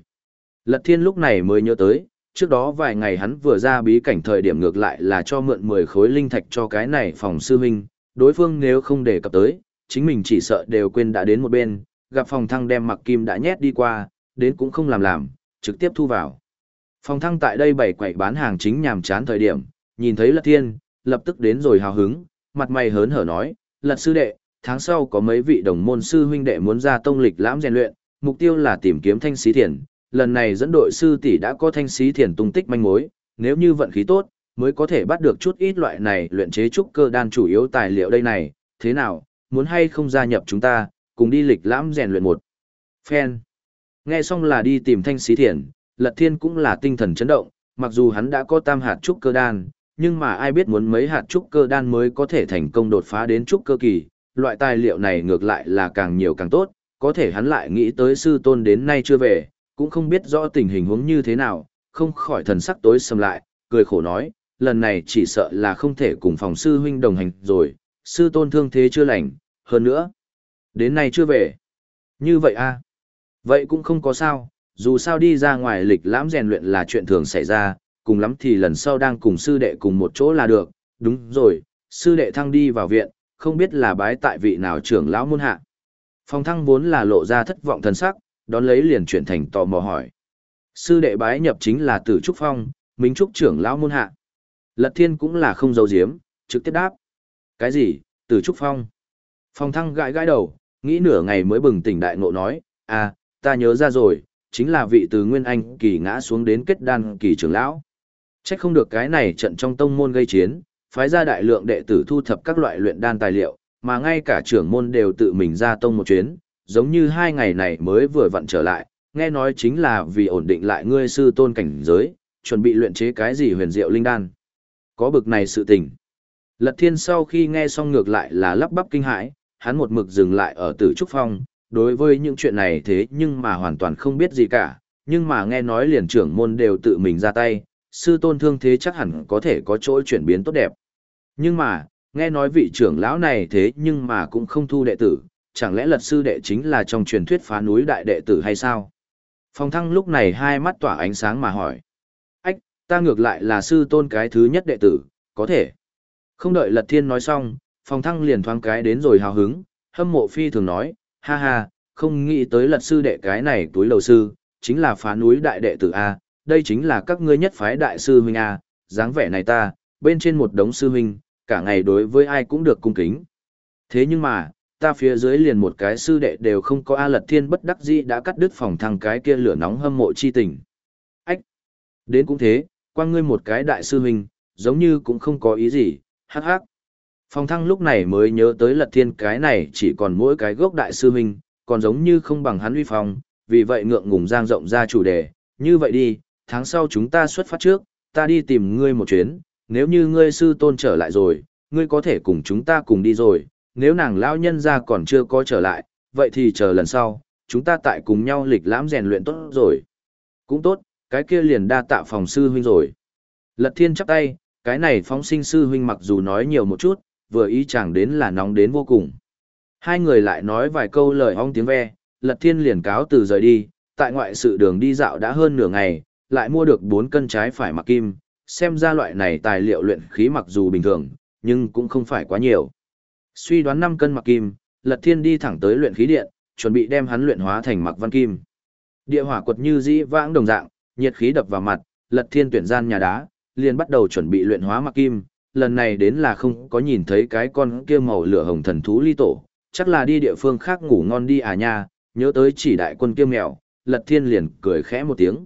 Lật thiên lúc này mới nhớ tới, trước đó vài ngày hắn vừa ra bí cảnh thời điểm ngược lại là cho mượn 10 khối linh thạch cho cái này phòng sư huynh, đối phương nếu không đề cập tới, chính mình chỉ sợ đều quên đã đến một bên, gặp phòng thăng đem mặc kim đã nhét đi qua, đến cũng không làm làm, trực tiếp thu vào. Phòng thăng tại đây bày quậy bán hàng chính nhàm chán thời điểm, nhìn thấy lật thiên, lập tức đến rồi hào hứng, mặt mày hớn hở nói, lật sư đệ, tháng sau có mấy vị đồng môn sư huynh đệ muốn ra tông lịch lãm rèn luyện, mục tiêu là tìm kiếm thanh xí thiền, lần này dẫn đội sư tỷ đã có thanh xí thiền tung tích manh mối, nếu như vận khí tốt, mới có thể bắt được chút ít loại này luyện chế trúc cơ đan chủ yếu tài liệu đây này, thế nào, muốn hay không gia nhập chúng ta, cùng đi lịch lãm rèn luyện một. Phen. Nghe xong là đi tìm thanh xí thiền, lật thiên cũng là tinh thần chấn động, mặc dù hắn đã có tam hạt trúc cơ đan, nhưng mà ai biết muốn mấy hạt trúc cơ đan mới có thể thành công đột phá đến trúc cơ kỳ, loại tài liệu này ngược lại là càng nhiều càng tốt, có thể hắn lại nghĩ tới sư tôn đến nay chưa về, cũng không biết rõ tình hình huống như thế nào, không khỏi thần sắc tối sầm lại, cười khổ nói, lần này chỉ sợ là không thể cùng phòng sư huynh đồng hành rồi, sư tôn thương thế chưa lành, hơn nữa, đến nay chưa về. Như vậy a à? Vậy cũng không có sao, dù sao đi ra ngoài lịch lãm rèn luyện là chuyện thường xảy ra, cùng lắm thì lần sau đang cùng sư đệ cùng một chỗ là được, đúng rồi, sư đệ thăng đi vào viện, không biết là bái tại vị nào trưởng lão môn hạ. Phong thăng vốn là lộ ra thất vọng thần sắc, đón lấy liền chuyển thành tò mò hỏi. Sư đệ bái nhập chính là tử trúc phong, minh trúc trưởng lão môn hạ. Lật thiên cũng là không giấu giếm, trực tiếp đáp. Cái gì, tử trúc phong? Phong thăng gãi gãi đầu, nghĩ nửa ngày mới bừng tỉnh đại ngộ nói, à, ta nhớ ra rồi, chính là vị từ Nguyên Anh kỳ ngã xuống đến kết đan kỳ trưởng lão. Chắc không được cái này trận trong tông môn gây chiến, phái ra đại lượng đệ tử thu thập các loại luyện đan tài liệu, mà ngay cả trưởng môn đều tự mình ra tông một chuyến, giống như hai ngày này mới vừa vặn trở lại, nghe nói chính là vì ổn định lại ngươi sư tôn cảnh giới, chuẩn bị luyện chế cái gì huyền diệu linh đan. Có bực này sự tình. Lật thiên sau khi nghe xong ngược lại là lắp bắp kinh hãi, hắn một mực dừng lại ở tử trúc phong, đối với những chuyện này thế nhưng mà hoàn toàn không biết gì cả, nhưng mà nghe nói liền trưởng môn đều tự mình ra tay, sư tôn thương thế chắc hẳn có thể có chỗ chuyển biến tốt đẹp. Nhưng mà, nghe nói vị trưởng lão này thế nhưng mà cũng không thu đệ tử, chẳng lẽ lật sư đệ chính là trong truyền thuyết phá núi đại đệ tử hay sao? Phong thăng lúc này hai mắt tỏa ánh sáng mà hỏi. Ách, ta ngược lại là sư tôn cái thứ nhất đệ tử, có thể. Không đợi lật thiên nói xong, phong thăng liền thoáng cái đến rồi hào hứng, hâm mộ phi thường nói, ha ha, không nghĩ tới lật sư đệ cái này túi lầu sư, chính là phá núi đại đệ tử A, đây chính là các ngươi nhất phái đại sư huynh A, dáng vẻ này ta, bên trên một đống sư huynh, cả ngày đối với ai cũng được cung kính. Thế nhưng mà, ta phía dưới liền một cái sư đệ đều không có A lật thiên bất đắc dĩ đã cắt đứt phòng thằng cái kia lửa nóng hâm mộ chi tình. Ách! Đến cũng thế, qua ngươi một cái đại sư huynh, giống như cũng không có ý gì, hắc hắc. Phòng thăng lúc này mới nhớ tới lật thiên cái này chỉ còn mỗi cái gốc đại sư huynh, còn giống như không bằng hắn uy phong, vì vậy ngượng ngùng giang rộng ra chủ đề, như vậy đi, tháng sau chúng ta xuất phát trước, ta đi tìm ngươi một chuyến, nếu như ngươi sư tôn trở lại rồi, ngươi có thể cùng chúng ta cùng đi rồi, nếu nàng lão nhân ra còn chưa có trở lại, vậy thì chờ lần sau, chúng ta tại cùng nhau lịch lãm rèn luyện tốt rồi. Cũng tốt, cái kia liền đa tạ phòng sư huynh rồi. Lật thiên chắp tay, cái này phóng sinh sư huynh mặc dù nói nhiều một chút, vừa ý chẳng đến là nóng đến vô cùng. Hai người lại nói vài câu lời ong tiếng ve, lật thiên liền cáo từ rời đi, tại ngoại sự đường đi dạo đã hơn nửa ngày, lại mua được 4 cân trái phải mặc kim, xem ra loại này tài liệu luyện khí mặc dù bình thường, nhưng cũng không phải quá nhiều. Suy đoán 5 cân mặc kim, Lật Thiên đi thẳng tới luyện khí điện, chuẩn bị đem hắn luyện hóa thành mặc văn kim. Địa hỏa quật như dĩ vãng đồng dạng, nhiệt khí đập vào mặt, Lật Thiên tuyển gian nhà đá, liền bắt đầu chuẩn bị luyện hóa mặc kim. Lần này đến là không có nhìn thấy cái con kia màu lửa hồng thần thú ly tổ, chắc là đi địa phương khác ngủ ngon đi à nha, nhớ tới chỉ đại quân kia mèo, Lật Thiên liền cười khẽ một tiếng.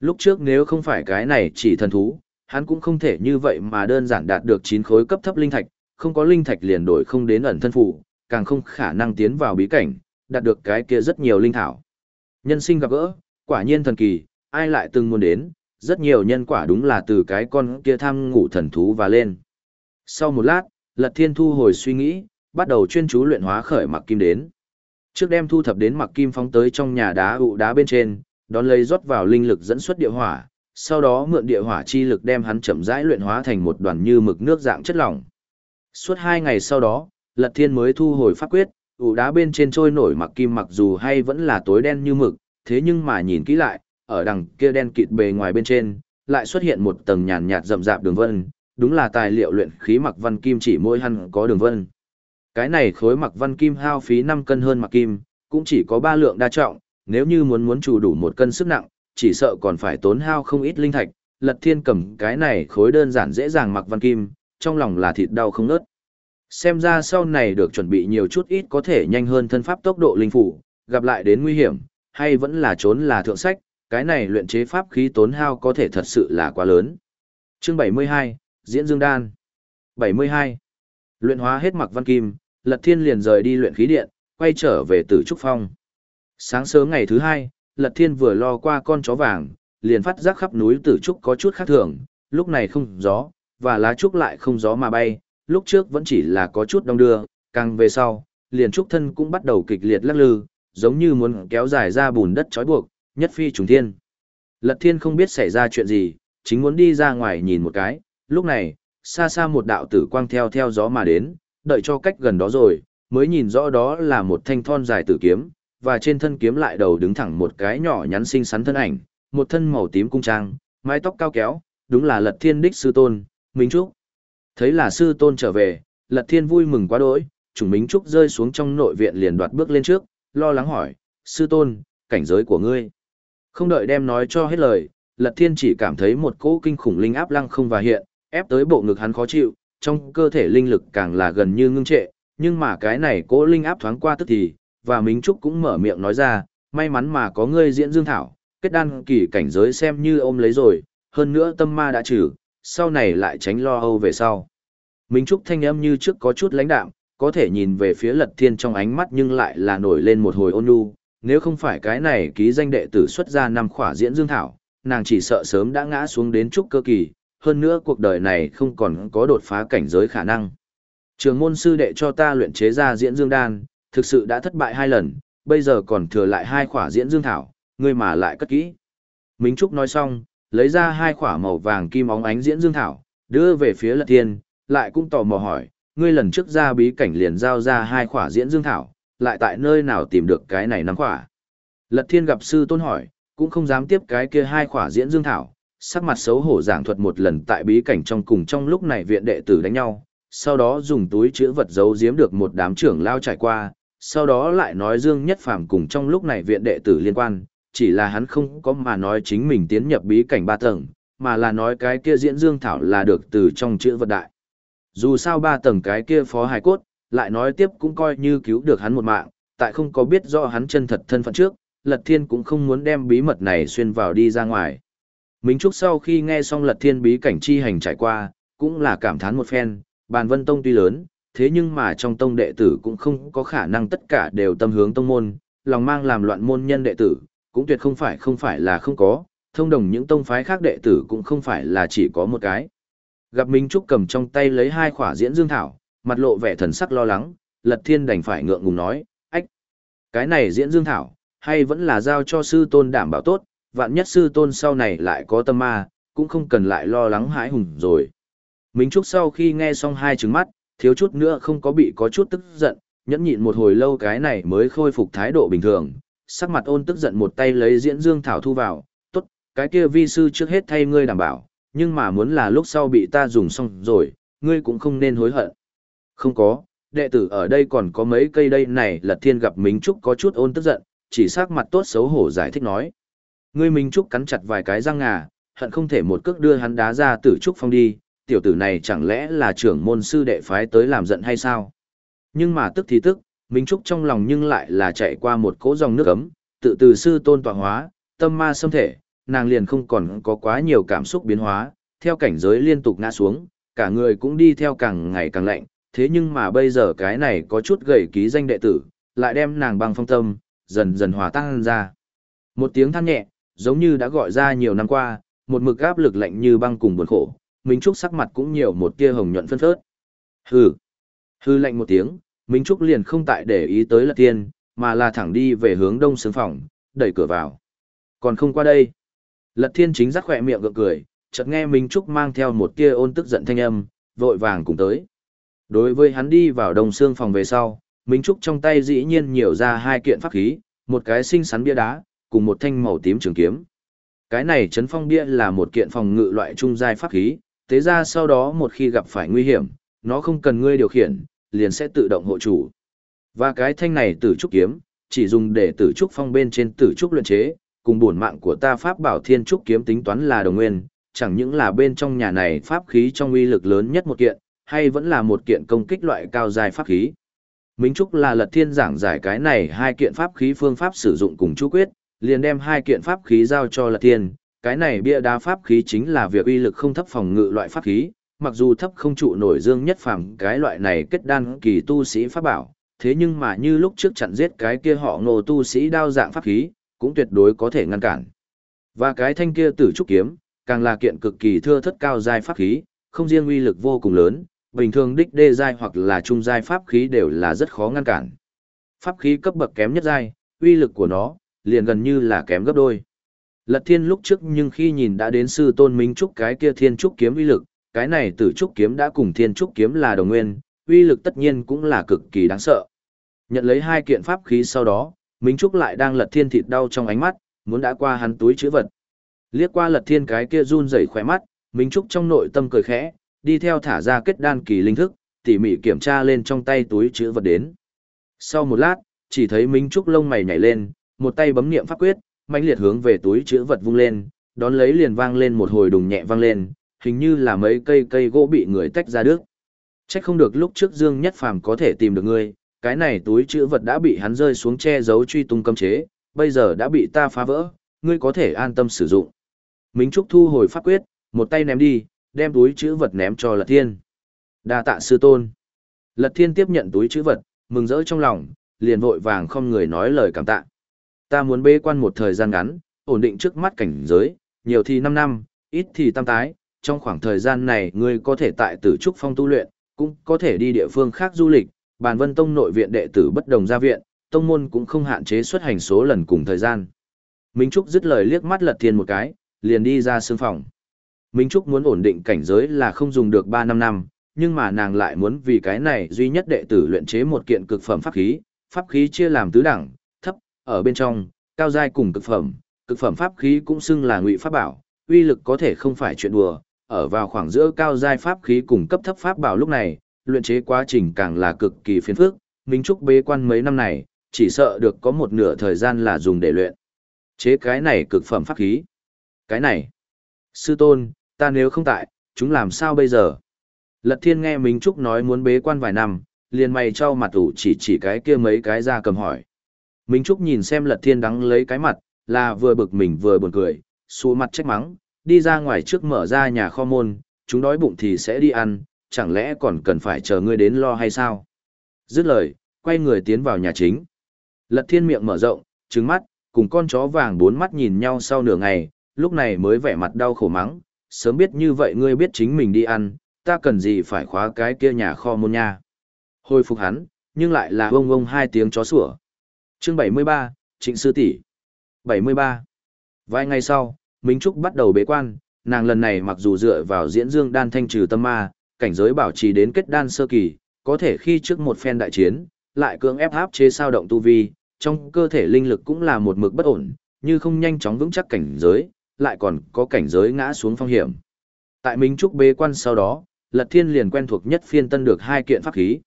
Lúc trước nếu không phải cái này chỉ thần thú, hắn cũng không thể như vậy mà đơn giản đạt được 9 khối cấp thấp linh thạch, không có linh thạch liền đổi không đến ẩn thân phủ, càng không khả năng tiến vào bí cảnh, đạt được cái kia rất nhiều linh thảo. Nhân sinh gặp gỡ, quả nhiên thần kỳ, ai lại từng muốn đến, rất nhiều nhân quả đúng là từ cái con kia tham ngủ thần thú và lên. Sau một lát, Lật Thiên thu hồi suy nghĩ, bắt đầu chuyên chú luyện hóa khởi mặc kim đến. Trước đem thu thập đến mặc kim phóng tới trong nhà đá ụ đá bên trên, đón lấy rót vào linh lực dẫn xuất địa hỏa, sau đó mượn địa hỏa chi lực đem hắn chậm rãi luyện hóa thành một đoàn như mực nước dạng chất lỏng. Suốt hai ngày sau đó, Lật Thiên mới thu hồi pháp quyết, ủ đá bên trên trôi nổi mặc kim mặc dù hay vẫn là tối đen như mực, thế nhưng mà nhìn kỹ lại, ở đằng kia đen kịt bề ngoài bên trên, lại xuất hiện một tầng nhàn nhạt rậm rạp đường vân, đúng là tài liệu luyện khí mặc văn kim chỉ mỗi hăn có đường vân. Cái này khối mặc văn kim hao phí 5 cân hơn mặc kim, cũng chỉ có 3 lượng đa trọng, nếu như muốn muốn chủ đủ một cân sức nặng, chỉ sợ còn phải tốn hao không ít linh thạch, lật thiên cầm cái này khối đơn giản dễ dàng mặc văn kim, trong lòng là thịt đau không ngớt. Xem ra sau này được chuẩn bị nhiều chút ít có thể nhanh hơn thân pháp tốc độ linh phủ, gặp lại đến nguy hiểm, hay vẫn là trốn là thượng sách, cái này luyện chế pháp khí tốn hao có thể thật sự là quá lớn. Chương 72, Diễn Dương Đan 72. Luyện hóa hết mặc văn kim, Lật Thiên liền rời đi luyện khí điện, quay trở về Tử Trúc Phong. Sáng sớm ngày thứ hai, Lật Thiên vừa lo qua con chó vàng, liền phát giác khắp núi Tử Trúc có chút khác thường, lúc này không gió, và lá trúc lại không gió mà bay, lúc trước vẫn chỉ là có chút đông đưa, càng về sau, liền trúc thân cũng bắt đầu kịch liệt lắc lư, giống như muốn kéo dài ra bùn đất trói buộc, nhất phi trùng thiên. Lật Thiên không biết xảy ra chuyện gì, chính muốn đi ra ngoài nhìn một cái, lúc này, xa xa một đạo tử quang theo theo gió mà đến, đợi cho cách gần đó rồi, mới nhìn rõ đó là một thanh thon dài tử kiếm, và trên thân kiếm lại đầu đứng thẳng một cái nhỏ nhắn xinh xắn thân ảnh, một thân màu tím cung trang, mái tóc cao kéo, đúng là Lật Thiên đích sư tôn, Minh Trúc. Thấy là sư tôn trở về, Lật Thiên vui mừng quá đỗi, chủng Minh Trúc rơi xuống trong nội viện liền đoạt bước lên trước, lo lắng hỏi, sư tôn, cảnh giới của ngươi. Không đợi đem nói cho hết lời, Lật Thiên chỉ cảm thấy một cỗ kinh khủng linh áp lăng không và hiện, ép tới bộ ngực hắn khó chịu, trong cơ thể linh lực càng là gần như ngưng trệ, nhưng mà cái này cỗ linh áp thoáng qua tức thì, và Minh Trúc cũng mở miệng nói ra, may mắn mà có ngươi diễn dương thảo, kết đan kỳ cảnh giới xem như ôm lấy rồi, hơn nữa tâm ma đã trừ, sau này lại tránh lo âu về sau. Minh Trúc thanh âm như trước có chút lãnh đạm, có thể nhìn về phía lật thiên trong ánh mắt nhưng lại là nổi lên một hồi ôn nhu, nếu không phải cái này ký danh đệ tử xuất ra năm khỏa diễn dương thảo, nàng chỉ sợ sớm đã ngã xuống đến trúc cơ kỳ, hơn nữa cuộc đời này không còn có đột phá cảnh giới khả năng. Trường môn sư đệ cho ta luyện chế ra diễn dương đan, thực sự đã thất bại hai lần, bây giờ còn thừa lại hai khỏa diễn dương thảo, ngươi mà lại cất kỹ. Minh Trúc nói xong, lấy ra hai khỏa màu vàng kim óng ánh diễn dương thảo, đưa về phía lật thiên, lại cũng tò mò hỏi, ngươi lần trước ra bí cảnh liền giao ra hai khỏa diễn dương thảo, lại tại nơi nào tìm được cái này năm khỏa. Lật thiên gặp sư tôn hỏi, cũng không dám tiếp cái kia hai khỏa diễn dương thảo, sắc mặt xấu hổ giảng thuật một lần tại bí cảnh trong cùng trong lúc này viện đệ tử đánh nhau, sau đó dùng túi chữ vật giấu giếm được một đám trưởng lao trải qua, sau đó lại nói Dương Nhất Phàm cùng trong lúc này viện đệ tử liên quan, chỉ là hắn không có mà nói chính mình tiến nhập bí cảnh ba tầng, mà là nói cái kia diễn Dương Thảo là được từ trong chữ vật đại. Dù sao ba tầng cái kia phó hài cốt, lại nói tiếp cũng coi như cứu được hắn một mạng, tại không có biết rõ hắn chân thật thân phận trước, Lật Thiên cũng không muốn đem bí mật này xuyên vào đi ra ngoài. Minh Trúc sau khi nghe xong Lật Thiên bí cảnh chi hành trải qua, cũng là cảm thán một phen, bàn vân tông tuy lớn, thế nhưng mà trong tông đệ tử cũng không có khả năng tất cả đều tâm hướng tông môn, lòng mang làm loạn môn nhân đệ tử, cũng tuyệt không phải không phải là không có, thông đồng những tông phái khác đệ tử cũng không phải là chỉ có một cái. Gặp Minh Trúc cầm trong tay lấy hai khỏa diễn dương thảo, mặt lộ vẻ thần sắc lo lắng, Lật Thiên đành phải ngượng ngùng nói, ách, cái này diễn dương thảo, hay vẫn là giao cho sư tôn đảm bảo tốt, vạn nhất sư tôn sau này lại có tâm ma, cũng không cần lại lo lắng hãi hùng rồi. Minh Trúc sau khi nghe xong hai trứng mắt, thiếu chút nữa không có bị có chút tức giận, nhẫn nhịn một hồi lâu cái này mới khôi phục thái độ bình thường, sắc mặt ôn tức giận một tay lấy diễn dương thảo thu vào, tốt, cái kia vi sư trước hết thay ngươi đảm bảo, nhưng mà muốn là lúc sau bị ta dùng xong rồi, ngươi cũng không nên hối hận. Không có, đệ tử ở đây còn có mấy cây đây này lật thiên gặp Minh Trúc có chút ôn tức giận, chỉ sắc mặt tốt xấu hổ giải thích nói. Ngươi Minh Trúc cắn chặt vài cái răng ngà, hận không thể một cước đưa hắn đá ra tử Trúc Phong đi, tiểu tử này chẳng lẽ là trưởng môn sư đệ phái tới làm giận hay sao? Nhưng mà tức thì tức, Minh Trúc trong lòng nhưng lại là chạy qua một cỗ dòng nước ấm, tự từ sư tôn tọa hóa, tâm ma xâm thể, nàng liền không còn có quá nhiều cảm xúc biến hóa, theo cảnh giới liên tục ngã xuống, cả người cũng đi theo càng ngày càng lạnh, thế nhưng mà bây giờ cái này có chút gầy ký danh đệ tử, lại đem nàng băng phong tâm, dần dần hòa tan ra. Một tiếng than nhẹ, giống như đã gọi ra nhiều năm qua, một mực áp lực lạnh như băng cùng buồn khổ, Minh Trúc sắc mặt cũng nhiều một tia hồng nhuận phân phớt. Hừ. hừ lạnh một tiếng, Minh Trúc liền không tại để ý tới Lật Thiên, mà là thẳng đi về hướng đông sướng phòng, đẩy cửa vào. Còn không qua đây. Lật Thiên chính rắc khỏe miệng gượng cười, chợt nghe Minh Trúc mang theo một tia ôn tức giận thanh âm, vội vàng cùng tới. Đối với hắn đi vào đông xương phòng về sau, Minh Trúc trong tay dĩ nhiên nhiều ra hai kiện pháp khí, một cái xinh xắn bia đá, cùng một thanh màu tím trường kiếm. Cái này chấn phong bia là một kiện phòng ngự loại trung giai pháp khí, thế ra sau đó một khi gặp phải nguy hiểm, nó không cần ngươi điều khiển, liền sẽ tự động hộ chủ. Và cái thanh này tử trúc kiếm, chỉ dùng để tử trúc phong bên trên tử trúc luyện chế, cùng bổn mạng của ta pháp bảo thiên trúc kiếm tính toán là đồng nguyên, chẳng những là bên trong nhà này pháp khí trong uy lực lớn nhất một kiện, hay vẫn là một kiện công kích loại cao dài pháp khí. Minh Trúc là lật thiên giảng giải cái này hai kiện pháp khí phương pháp sử dụng cùng chú quyết, liền đem hai kiện pháp khí giao cho lật thiên, cái này bia đá pháp khí chính là việc uy lực không thấp phòng ngự loại pháp khí, mặc dù thấp không trụ nổi dương nhất phàm cái loại này kết đan kỳ tu sĩ pháp bảo, thế nhưng mà như lúc trước chặn giết cái kia họ ngô tu sĩ đao dạng pháp khí, cũng tuyệt đối có thể ngăn cản. Và cái thanh kia tử trúc kiếm, càng là kiện cực kỳ thưa thất cao giai pháp khí, không riêng uy lực vô cùng lớn, bình thường đích đê giai hoặc là trung giai pháp khí đều là rất khó ngăn cản. Pháp khí cấp bậc kém nhất giai, uy lực của nó liền gần như là kém gấp đôi. Lật Thiên lúc trước nhưng khi nhìn đã đến sư tôn Minh Trúc cái kia Thiên Trúc kiếm uy lực, cái này Tử Trúc kiếm đã cùng Thiên Trúc kiếm là đồng nguyên, uy lực tất nhiên cũng là cực kỳ đáng sợ. Nhận lấy hai kiện pháp khí sau đó, Minh Trúc lại đang Lật Thiên thịt đau trong ánh mắt, muốn đã qua hắn túi chữ vật. Liếc qua Lật Thiên cái kia run rẩy khỏe mắt, Minh Trúc trong nội tâm cười khẽ, đi theo thả ra kết đan kỳ linh thức, tỉ mỉ kiểm tra lên trong tay túi chữ vật đến. Sau một lát, chỉ thấy Minh Trúc lông mày nhảy lên, một tay bấm niệm pháp quyết, mãnh liệt hướng về túi chữ vật vung lên, đón lấy liền vang lên một hồi đùng nhẹ vang lên, hình như là mấy cây cây gỗ bị người tách ra đứt. Chắc không được lúc trước Dương Nhất Phàm có thể tìm được ngươi, cái này túi chữ vật đã bị hắn rơi xuống che giấu truy tung cấm chế, bây giờ đã bị ta phá vỡ, ngươi có thể an tâm sử dụng. Minh Trúc thu hồi pháp quyết, một tay ném đi, đem túi chữ vật ném cho Lật Thiên. Đa tạ sư tôn. Lật Thiên tiếp nhận túi chữ vật, mừng rỡ trong lòng, liền vội vàng không người nói lời cảm tạ. Ta muốn bế quan một thời gian ngắn, ổn định trước mắt cảnh giới, nhiều thì 5 năm, ít thì tam tái, trong khoảng thời gian này ngươi có thể tại tử trúc phong tu luyện, cũng có thể đi địa phương khác du lịch, bàn vân tông nội viện đệ tử bất đồng ra viện, tông môn cũng không hạn chế xuất hành số lần cùng thời gian. Minh Trúc dứt lời liếc mắt lật thiên một cái, liền đi ra sương phòng. Minh Trúc muốn ổn định cảnh giới là không dùng được 3 năm năm, nhưng mà nàng lại muốn vì cái này duy nhất đệ tử luyện chế một kiện cực phẩm pháp khí, pháp khí chia làm tứ đẳng, thấp, ở bên trong, cao giai cùng cực phẩm, cực phẩm pháp khí cũng xưng là ngụy pháp bảo, uy lực có thể không phải chuyện đùa, ở vào khoảng giữa cao giai pháp khí cùng cấp thấp pháp bảo lúc này, luyện chế quá trình càng là cực kỳ phiền phức, Minh Trúc bế quan mấy năm này, chỉ sợ được có một nửa thời gian là dùng để luyện. Chế cái này cực phẩm pháp khí. Cái này. Sư tôn, ta nếu không tại, chúng làm sao bây giờ? Lật thiên nghe Minh Trúc nói muốn bế quan vài năm, liền mày cho mặt ủ chỉ chỉ cái kia mấy cái ra cầm hỏi. Minh Trúc nhìn xem lật thiên đắng lấy cái mặt, là vừa bực mình vừa buồn cười, xua mặt trách mắng, đi ra ngoài trước mở ra nhà kho môn, chúng đói bụng thì sẽ đi ăn, chẳng lẽ còn cần phải chờ ngươi đến lo hay sao? Dứt lời, quay người tiến vào nhà chính. Lật thiên miệng mở rộng, trứng mắt, cùng con chó vàng bốn mắt nhìn nhau sau nửa ngày, lúc này mới vẻ mặt đau khổ mắng, sớm biết như vậy ngươi biết chính mình đi ăn, ta cần gì phải khóa cái kia nhà kho môn nha. Hồi phục hắn, nhưng lại là ông ông hai tiếng chó sủa. Chương 73, Trịnh Sư tỷ 73. Vài ngày sau, Minh Trúc bắt đầu bế quan, nàng lần này mặc dù dựa vào diễn dương đan thanh trừ tâm ma, cảnh giới bảo trì đến kết đan sơ kỳ, có thể khi trước một phen đại chiến, lại cưỡng ép áp chế sao động tu vi, trong cơ thể linh lực cũng là một mực bất ổn, như không nhanh chóng vững chắc cảnh giới, lại còn có cảnh giới ngã xuống phong hiểm. Tại Minh Trúc bế quan sau đó, Lật Thiên liền quen thuộc nhất phiên tân được hai kiện pháp khí.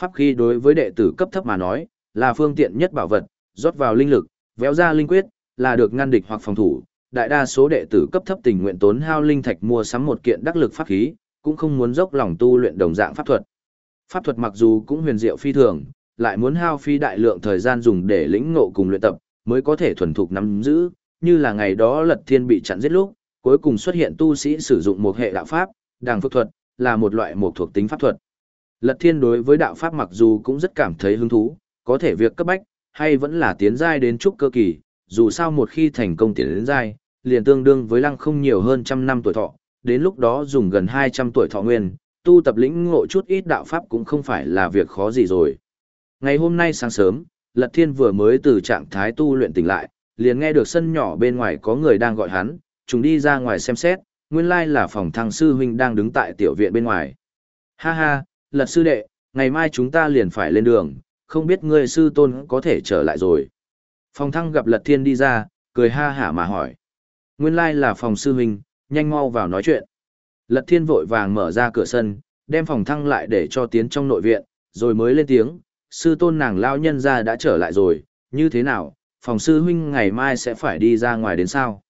Pháp khí đối với đệ tử cấp thấp mà nói, là phương tiện nhất bảo vật, rót vào linh lực, véo ra linh quyết, là được ngăn địch hoặc phòng thủ. Đại đa số đệ tử cấp thấp tình nguyện tốn hao linh thạch mua sắm một kiện đắc lực pháp khí, cũng không muốn dốc lòng tu luyện đồng dạng pháp thuật. Pháp thuật mặc dù cũng huyền diệu phi thường, lại muốn hao phí đại lượng thời gian dùng để lĩnh ngộ cùng luyện tập, mới có thể thuần thục nắm giữ, như là ngày đó Lật Thiên bị chặn giết lúc, Cuối cùng xuất hiện tu sĩ sử dụng một hệ đạo pháp, đàng phước thuật, là một loại một thuộc tính pháp thuật. Lật thiên đối với đạo pháp mặc dù cũng rất cảm thấy hứng thú, có thể việc cấp bách, hay vẫn là tiến giai đến trúc cơ kỳ, dù sao một khi thành công tiến đến giai, liền tương đương với lăng không nhiều hơn trăm năm tuổi thọ, đến lúc đó dùng gần 200 tuổi thọ nguyên, tu tập lĩnh ngộ chút ít đạo pháp cũng không phải là việc khó gì rồi. Ngày hôm nay sáng sớm, Lật Thiên vừa mới từ trạng thái tu luyện tỉnh lại, liền nghe được sân nhỏ bên ngoài có người đang gọi hắn, chúng đi ra ngoài xem xét, nguyên lai là phòng thăng sư huynh đang đứng tại tiểu viện bên ngoài. Ha ha, Lật sư đệ, ngày mai chúng ta liền phải lên đường, không biết ngươi sư tôn có thể trở lại rồi. Phòng thăng gặp Lật Thiên đi ra, cười ha hả mà hỏi. Nguyên lai là phòng sư huynh, nhanh mau vào nói chuyện. Lật Thiên vội vàng mở ra cửa sân, đem phòng thăng lại để cho tiến trong nội viện, rồi mới lên tiếng, sư tôn nàng lao nhân ra đã trở lại rồi, như thế nào, phòng sư huynh ngày mai sẽ phải đi ra ngoài đến sao.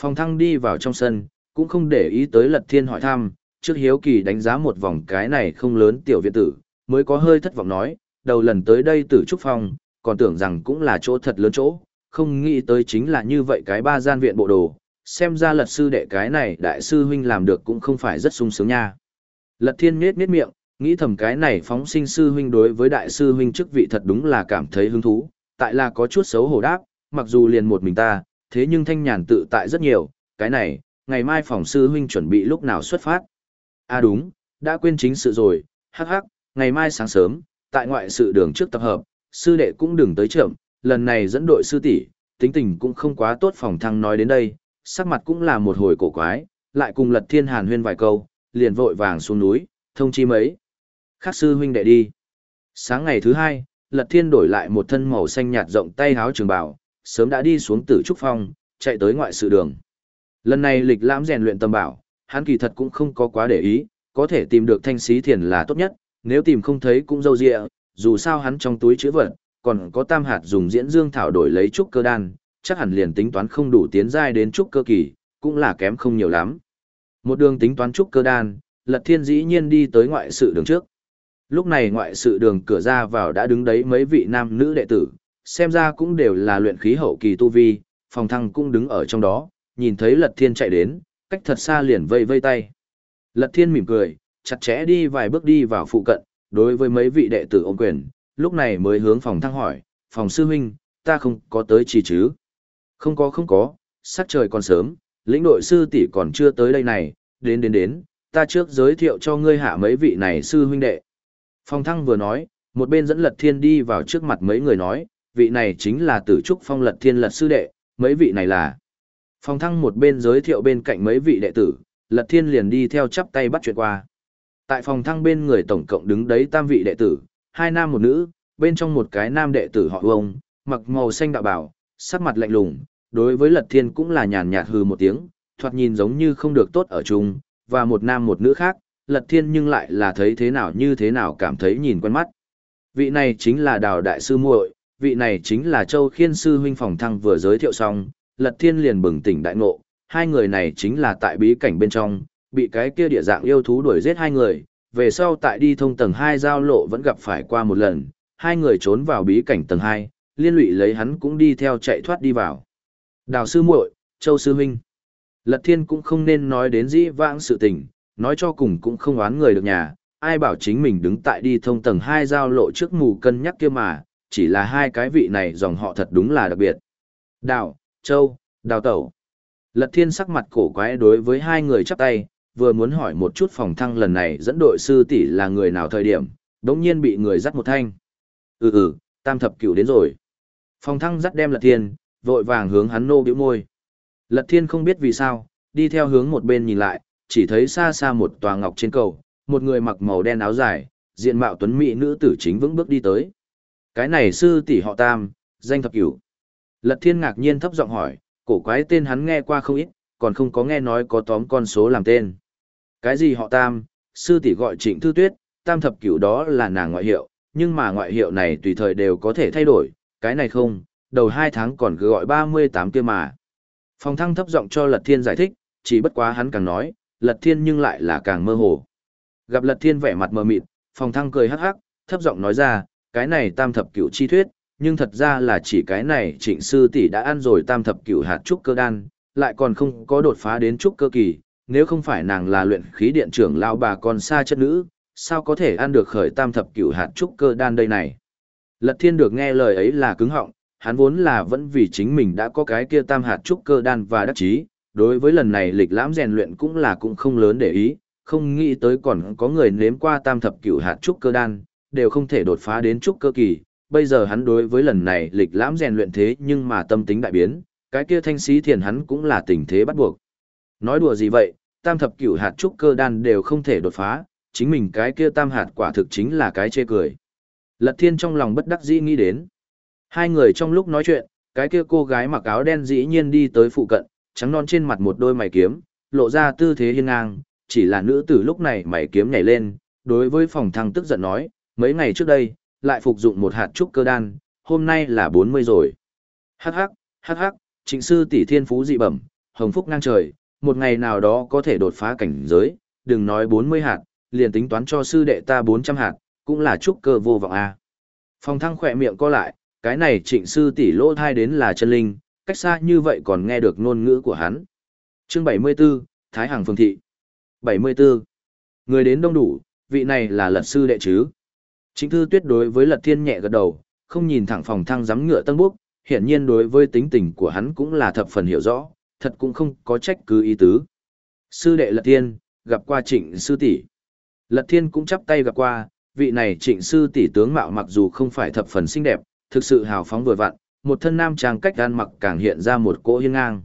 Phòng thăng đi vào trong sân, cũng không để ý tới lật thiên hỏi thăm, trước hiếu kỳ đánh giá một vòng cái này không lớn tiểu viện tử, mới có hơi thất vọng nói, đầu lần tới đây tử trúc phong, còn tưởng rằng cũng là chỗ thật lớn chỗ, không nghĩ tới chính là như vậy cái ba gian viện bộ đồ, xem ra lật sư đệ cái này đại sư huynh làm được cũng không phải rất sung sướng nha. Lật thiên miết miết miệng, nghĩ thầm cái này phóng sinh sư huynh đối với đại sư huynh chức vị thật đúng là cảm thấy hứng thú, tại là có chút xấu hổ đáp, mặc dù liền một mình ta, thế nhưng thanh nhàn tự tại rất nhiều, cái này, ngày mai phòng sư huynh chuẩn bị lúc nào xuất phát. À đúng, đã quên chính sự rồi, hắc hắc, ngày mai sáng sớm, tại ngoại sự đường trước tập hợp, sư đệ cũng đừng tới trưởng, lần này dẫn đội sư tỷ, tính tình cũng không quá tốt phòng thăng nói đến đây, sắc mặt cũng là một hồi cổ quái, lại cùng lật thiên hàn huyên vài câu, liền vội vàng xuống núi, thông chi mấy. Khác sư huynh đệ đi. Sáng ngày thứ hai, Lật Thiên đổi lại một thân màu xanh nhạt rộng tay áo trường bảo, sớm đã đi xuống Tử Trúc Phong, chạy tới ngoại sự đường. Lần này lịch lãm rèn luyện tâm bảo, hắn kỳ thật cũng không có quá để ý, có thể tìm được thanh xí thiền là tốt nhất, nếu tìm không thấy cũng dâu dịa, dù sao hắn trong túi chứa vật, còn có tam hạt dùng diễn dương thảo đổi lấy trúc cơ đan, chắc hẳn liền tính toán không đủ tiến giai đến trúc cơ kỳ, cũng là kém không nhiều lắm. Một đường tính toán trúc cơ đan, Lật Thiên dĩ nhiên đi tới ngoại sự đường trước. Lúc này ngoại sự đường cửa ra vào đã đứng đấy mấy vị nam nữ đệ tử, xem ra cũng đều là luyện khí hậu kỳ tu vi, phòng thăng cũng đứng ở trong đó, nhìn thấy Lật Thiên chạy đến, cách thật xa liền vây vây tay. Lật Thiên mỉm cười, chặt chẽ đi vài bước đi vào phụ cận, đối với mấy vị đệ tử ôm quyền, lúc này mới hướng phòng thăng hỏi, phòng sư huynh, ta không có tới chỉ chứ? Không có không có, sắc trời còn sớm, lĩnh đội sư tỷ còn chưa tới đây này, đến đến đến, ta trước giới thiệu cho ngươi hạ mấy vị này sư huynh đệ. Phong thăng vừa nói, một bên dẫn lật thiên đi vào trước mặt mấy người nói, vị này chính là tử trúc phong lật thiên lật sư đệ, mấy vị này là. Phong thăng một bên giới thiệu bên cạnh mấy vị đệ tử, lật thiên liền đi theo chắp tay bắt chuyện qua. Tại phòng thăng bên người tổng cộng đứng đấy tam vị đệ tử, hai nam một nữ, bên trong một cái nam đệ tử họ vông, mặc màu xanh đạo bảo, sắc mặt lạnh lùng, đối với lật thiên cũng là nhàn nhạt hừ một tiếng, thoạt nhìn giống như không được tốt ở chung, và một nam một nữ khác, lật thiên nhưng lại là thấy thế nào như thế nào cảm thấy nhìn quen mắt. Vị này chính là đào đại sư muội, vị này chính là châu khiên sư huynh phòng thăng vừa giới thiệu xong, lật thiên liền bừng tỉnh đại ngộ, hai người này chính là tại bí cảnh bên trong, bị cái kia địa dạng yêu thú đuổi giết hai người, về sau tại đi thông tầng 2 giao lộ vẫn gặp phải qua một lần, hai người trốn vào bí cảnh tầng 2, liên lụy lấy hắn cũng đi theo chạy thoát đi vào. Đào sư muội, Châu sư huynh. Lật Thiên cũng không nên nói đến dĩ vãng sự tình, nói cho cùng cũng không oán người được nhà, ai bảo chính mình đứng tại đi thông tầng 2 giao lộ trước mù cân nhắc kia mà, chỉ là hai cái vị này dòng họ thật đúng là đặc biệt. Đào, Châu, Đào Tẩu. Lật Thiên sắc mặt cổ quái đối với hai người chắp tay, vừa muốn hỏi một chút phòng thăng lần này dẫn đội sư tỷ là người nào thời điểm, đống nhiên bị người dắt một thanh. Ừ ừ, tam thập cửu đến rồi. Phòng thăng dắt đem Lật Thiên, vội vàng hướng hắn nô biểu môi. Lật Thiên không biết vì sao, đi theo hướng một bên nhìn lại, chỉ thấy xa xa một tòa ngọc trên cầu, một người mặc màu đen áo dài, diện mạo tuấn mỹ nữ tử chính vững bước đi tới. Cái này sư tỷ họ Tam, danh thập cửu. Lật Thiên ngạc nhiên thấp giọng hỏi, cổ quái tên hắn nghe qua không ít, còn không có nghe nói có tóm con số làm tên. Cái gì họ Tam, sư tỷ gọi Trịnh Thư Tuyết, Tam thập cửu đó là nàng ngoại hiệu, nhưng mà ngoại hiệu này tùy thời đều có thể thay đổi, cái này không, đầu hai tháng còn cứ gọi 38 kia mà. Phòng thăng thấp giọng cho Lật Thiên giải thích, chỉ bất quá hắn càng nói, Lật Thiên nhưng lại là càng mơ hồ. Gặp Lật Thiên vẻ mặt mờ mịt, phòng thăng cười hắc hắc, thấp giọng nói ra, cái này tam thập cửu chi thuyết, nhưng thật ra là chỉ cái này trịnh sư tỷ đã ăn rồi tam thập cửu hạt trúc cơ đan, lại còn không có đột phá đến trúc cơ kỳ, nếu không phải nàng là luyện khí điện trưởng lão bà con xa chất nữ, sao có thể ăn được khởi tam thập cửu hạt trúc cơ đan đây này. Lật thiên được nghe lời ấy là cứng họng, hắn vốn là vẫn vì chính mình đã có cái kia tam hạt trúc cơ đan và đắc chí, đối với lần này lịch lãm rèn luyện cũng là cũng không lớn để ý, không nghĩ tới còn có người nếm qua tam thập cửu hạt trúc cơ đan, đều không thể đột phá đến trúc cơ kỳ. Bây giờ hắn đối với lần này lịch lãm rèn luyện thế nhưng mà tâm tính đại biến, cái kia thanh sĩ thiền hắn cũng là tình thế bắt buộc. Nói đùa gì vậy, tam thập cửu hạt trúc cơ đan đều không thể đột phá, chính mình cái kia tam hạt quả thực chính là cái chê cười. Lật thiên trong lòng bất đắc dĩ nghĩ đến. Hai người trong lúc nói chuyện, cái kia cô gái mặc áo đen dĩ nhiên đi tới phụ cận, trắng non trên mặt một đôi mày kiếm, lộ ra tư thế hiên ngang, chỉ là nữ tử lúc này mày kiếm nhảy lên, đối với phòng thăng tức giận nói, mấy ngày trước đây, lại phục dụng một hạt trúc cơ đan, hôm nay là 40 rồi. Hắc hắc, hắc hắc, trịnh sư tỷ thiên phú dị bẩm, hồng phúc ngang trời, một ngày nào đó có thể đột phá cảnh giới, đừng nói 40 hạt, liền tính toán cho sư đệ ta 400 hạt, cũng là trúc cơ vô vọng a. Phong thăng khỏe miệng co lại, cái này trịnh sư tỷ lỗ thai đến là chân linh, cách xa như vậy còn nghe được ngôn ngữ của hắn. Chương 74, Thái Hằng Phương Thị 74. Người đến đông đủ, vị này là lật sư đệ chứ. Chính thư tuyết đối với lật thiên nhẹ gật đầu, không nhìn thẳng phòng thăng giám ngựa tân bước, hiển nhiên đối với tính tình của hắn cũng là thập phần hiểu rõ, thật cũng không có trách cứ ý tứ. Sư đệ lật thiên, gặp qua trịnh sư tỷ Lật thiên cũng chắp tay gặp qua, vị này trịnh sư tỷ tướng mạo mặc dù không phải thập phần xinh đẹp, thực sự hào phóng vừa vặn, một thân nam trang cách ăn mặc càng hiện ra một cỗ hiên ngang.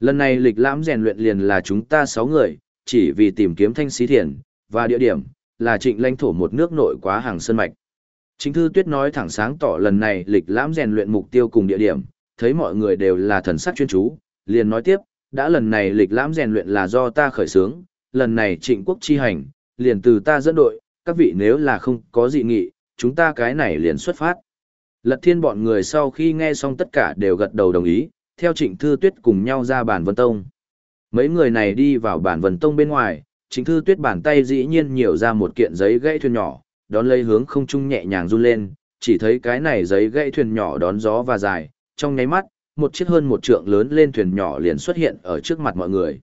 Lần này lịch lãm rèn luyện liền là chúng ta sáu người, chỉ vì tìm kiếm thanh xí thiền, và địa điểm, là trịnh lãnh thổ một nước nội quá hàng sơn mạch. Chính thư tuyết nói thẳng sáng tỏ lần này lịch lãm rèn luyện mục tiêu cùng địa điểm, thấy mọi người đều là thần sắc chuyên chú, liền nói tiếp, đã lần này lịch lãm rèn luyện là do ta khởi xướng, lần này trịnh quốc chi hành, liền từ ta dẫn đội, các vị nếu là không có dị nghị, chúng ta cái này liền xuất phát. Lật thiên bọn người sau khi nghe xong tất cả đều gật đầu đồng ý, theo trịnh thư tuyết cùng nhau ra bản vân tông. Mấy người này đi vào bản vân tông bên ngoài, trịnh thư tuyết bàn tay dĩ nhiên nhiều ra một kiện giấy gãy thuyền nhỏ, đón lấy hướng không trung nhẹ nhàng run lên, chỉ thấy cái này giấy gãy thuyền nhỏ đón gió và dài, trong nháy mắt, một chiếc hơn một trượng lớn lên thuyền nhỏ liền xuất hiện ở trước mặt mọi người.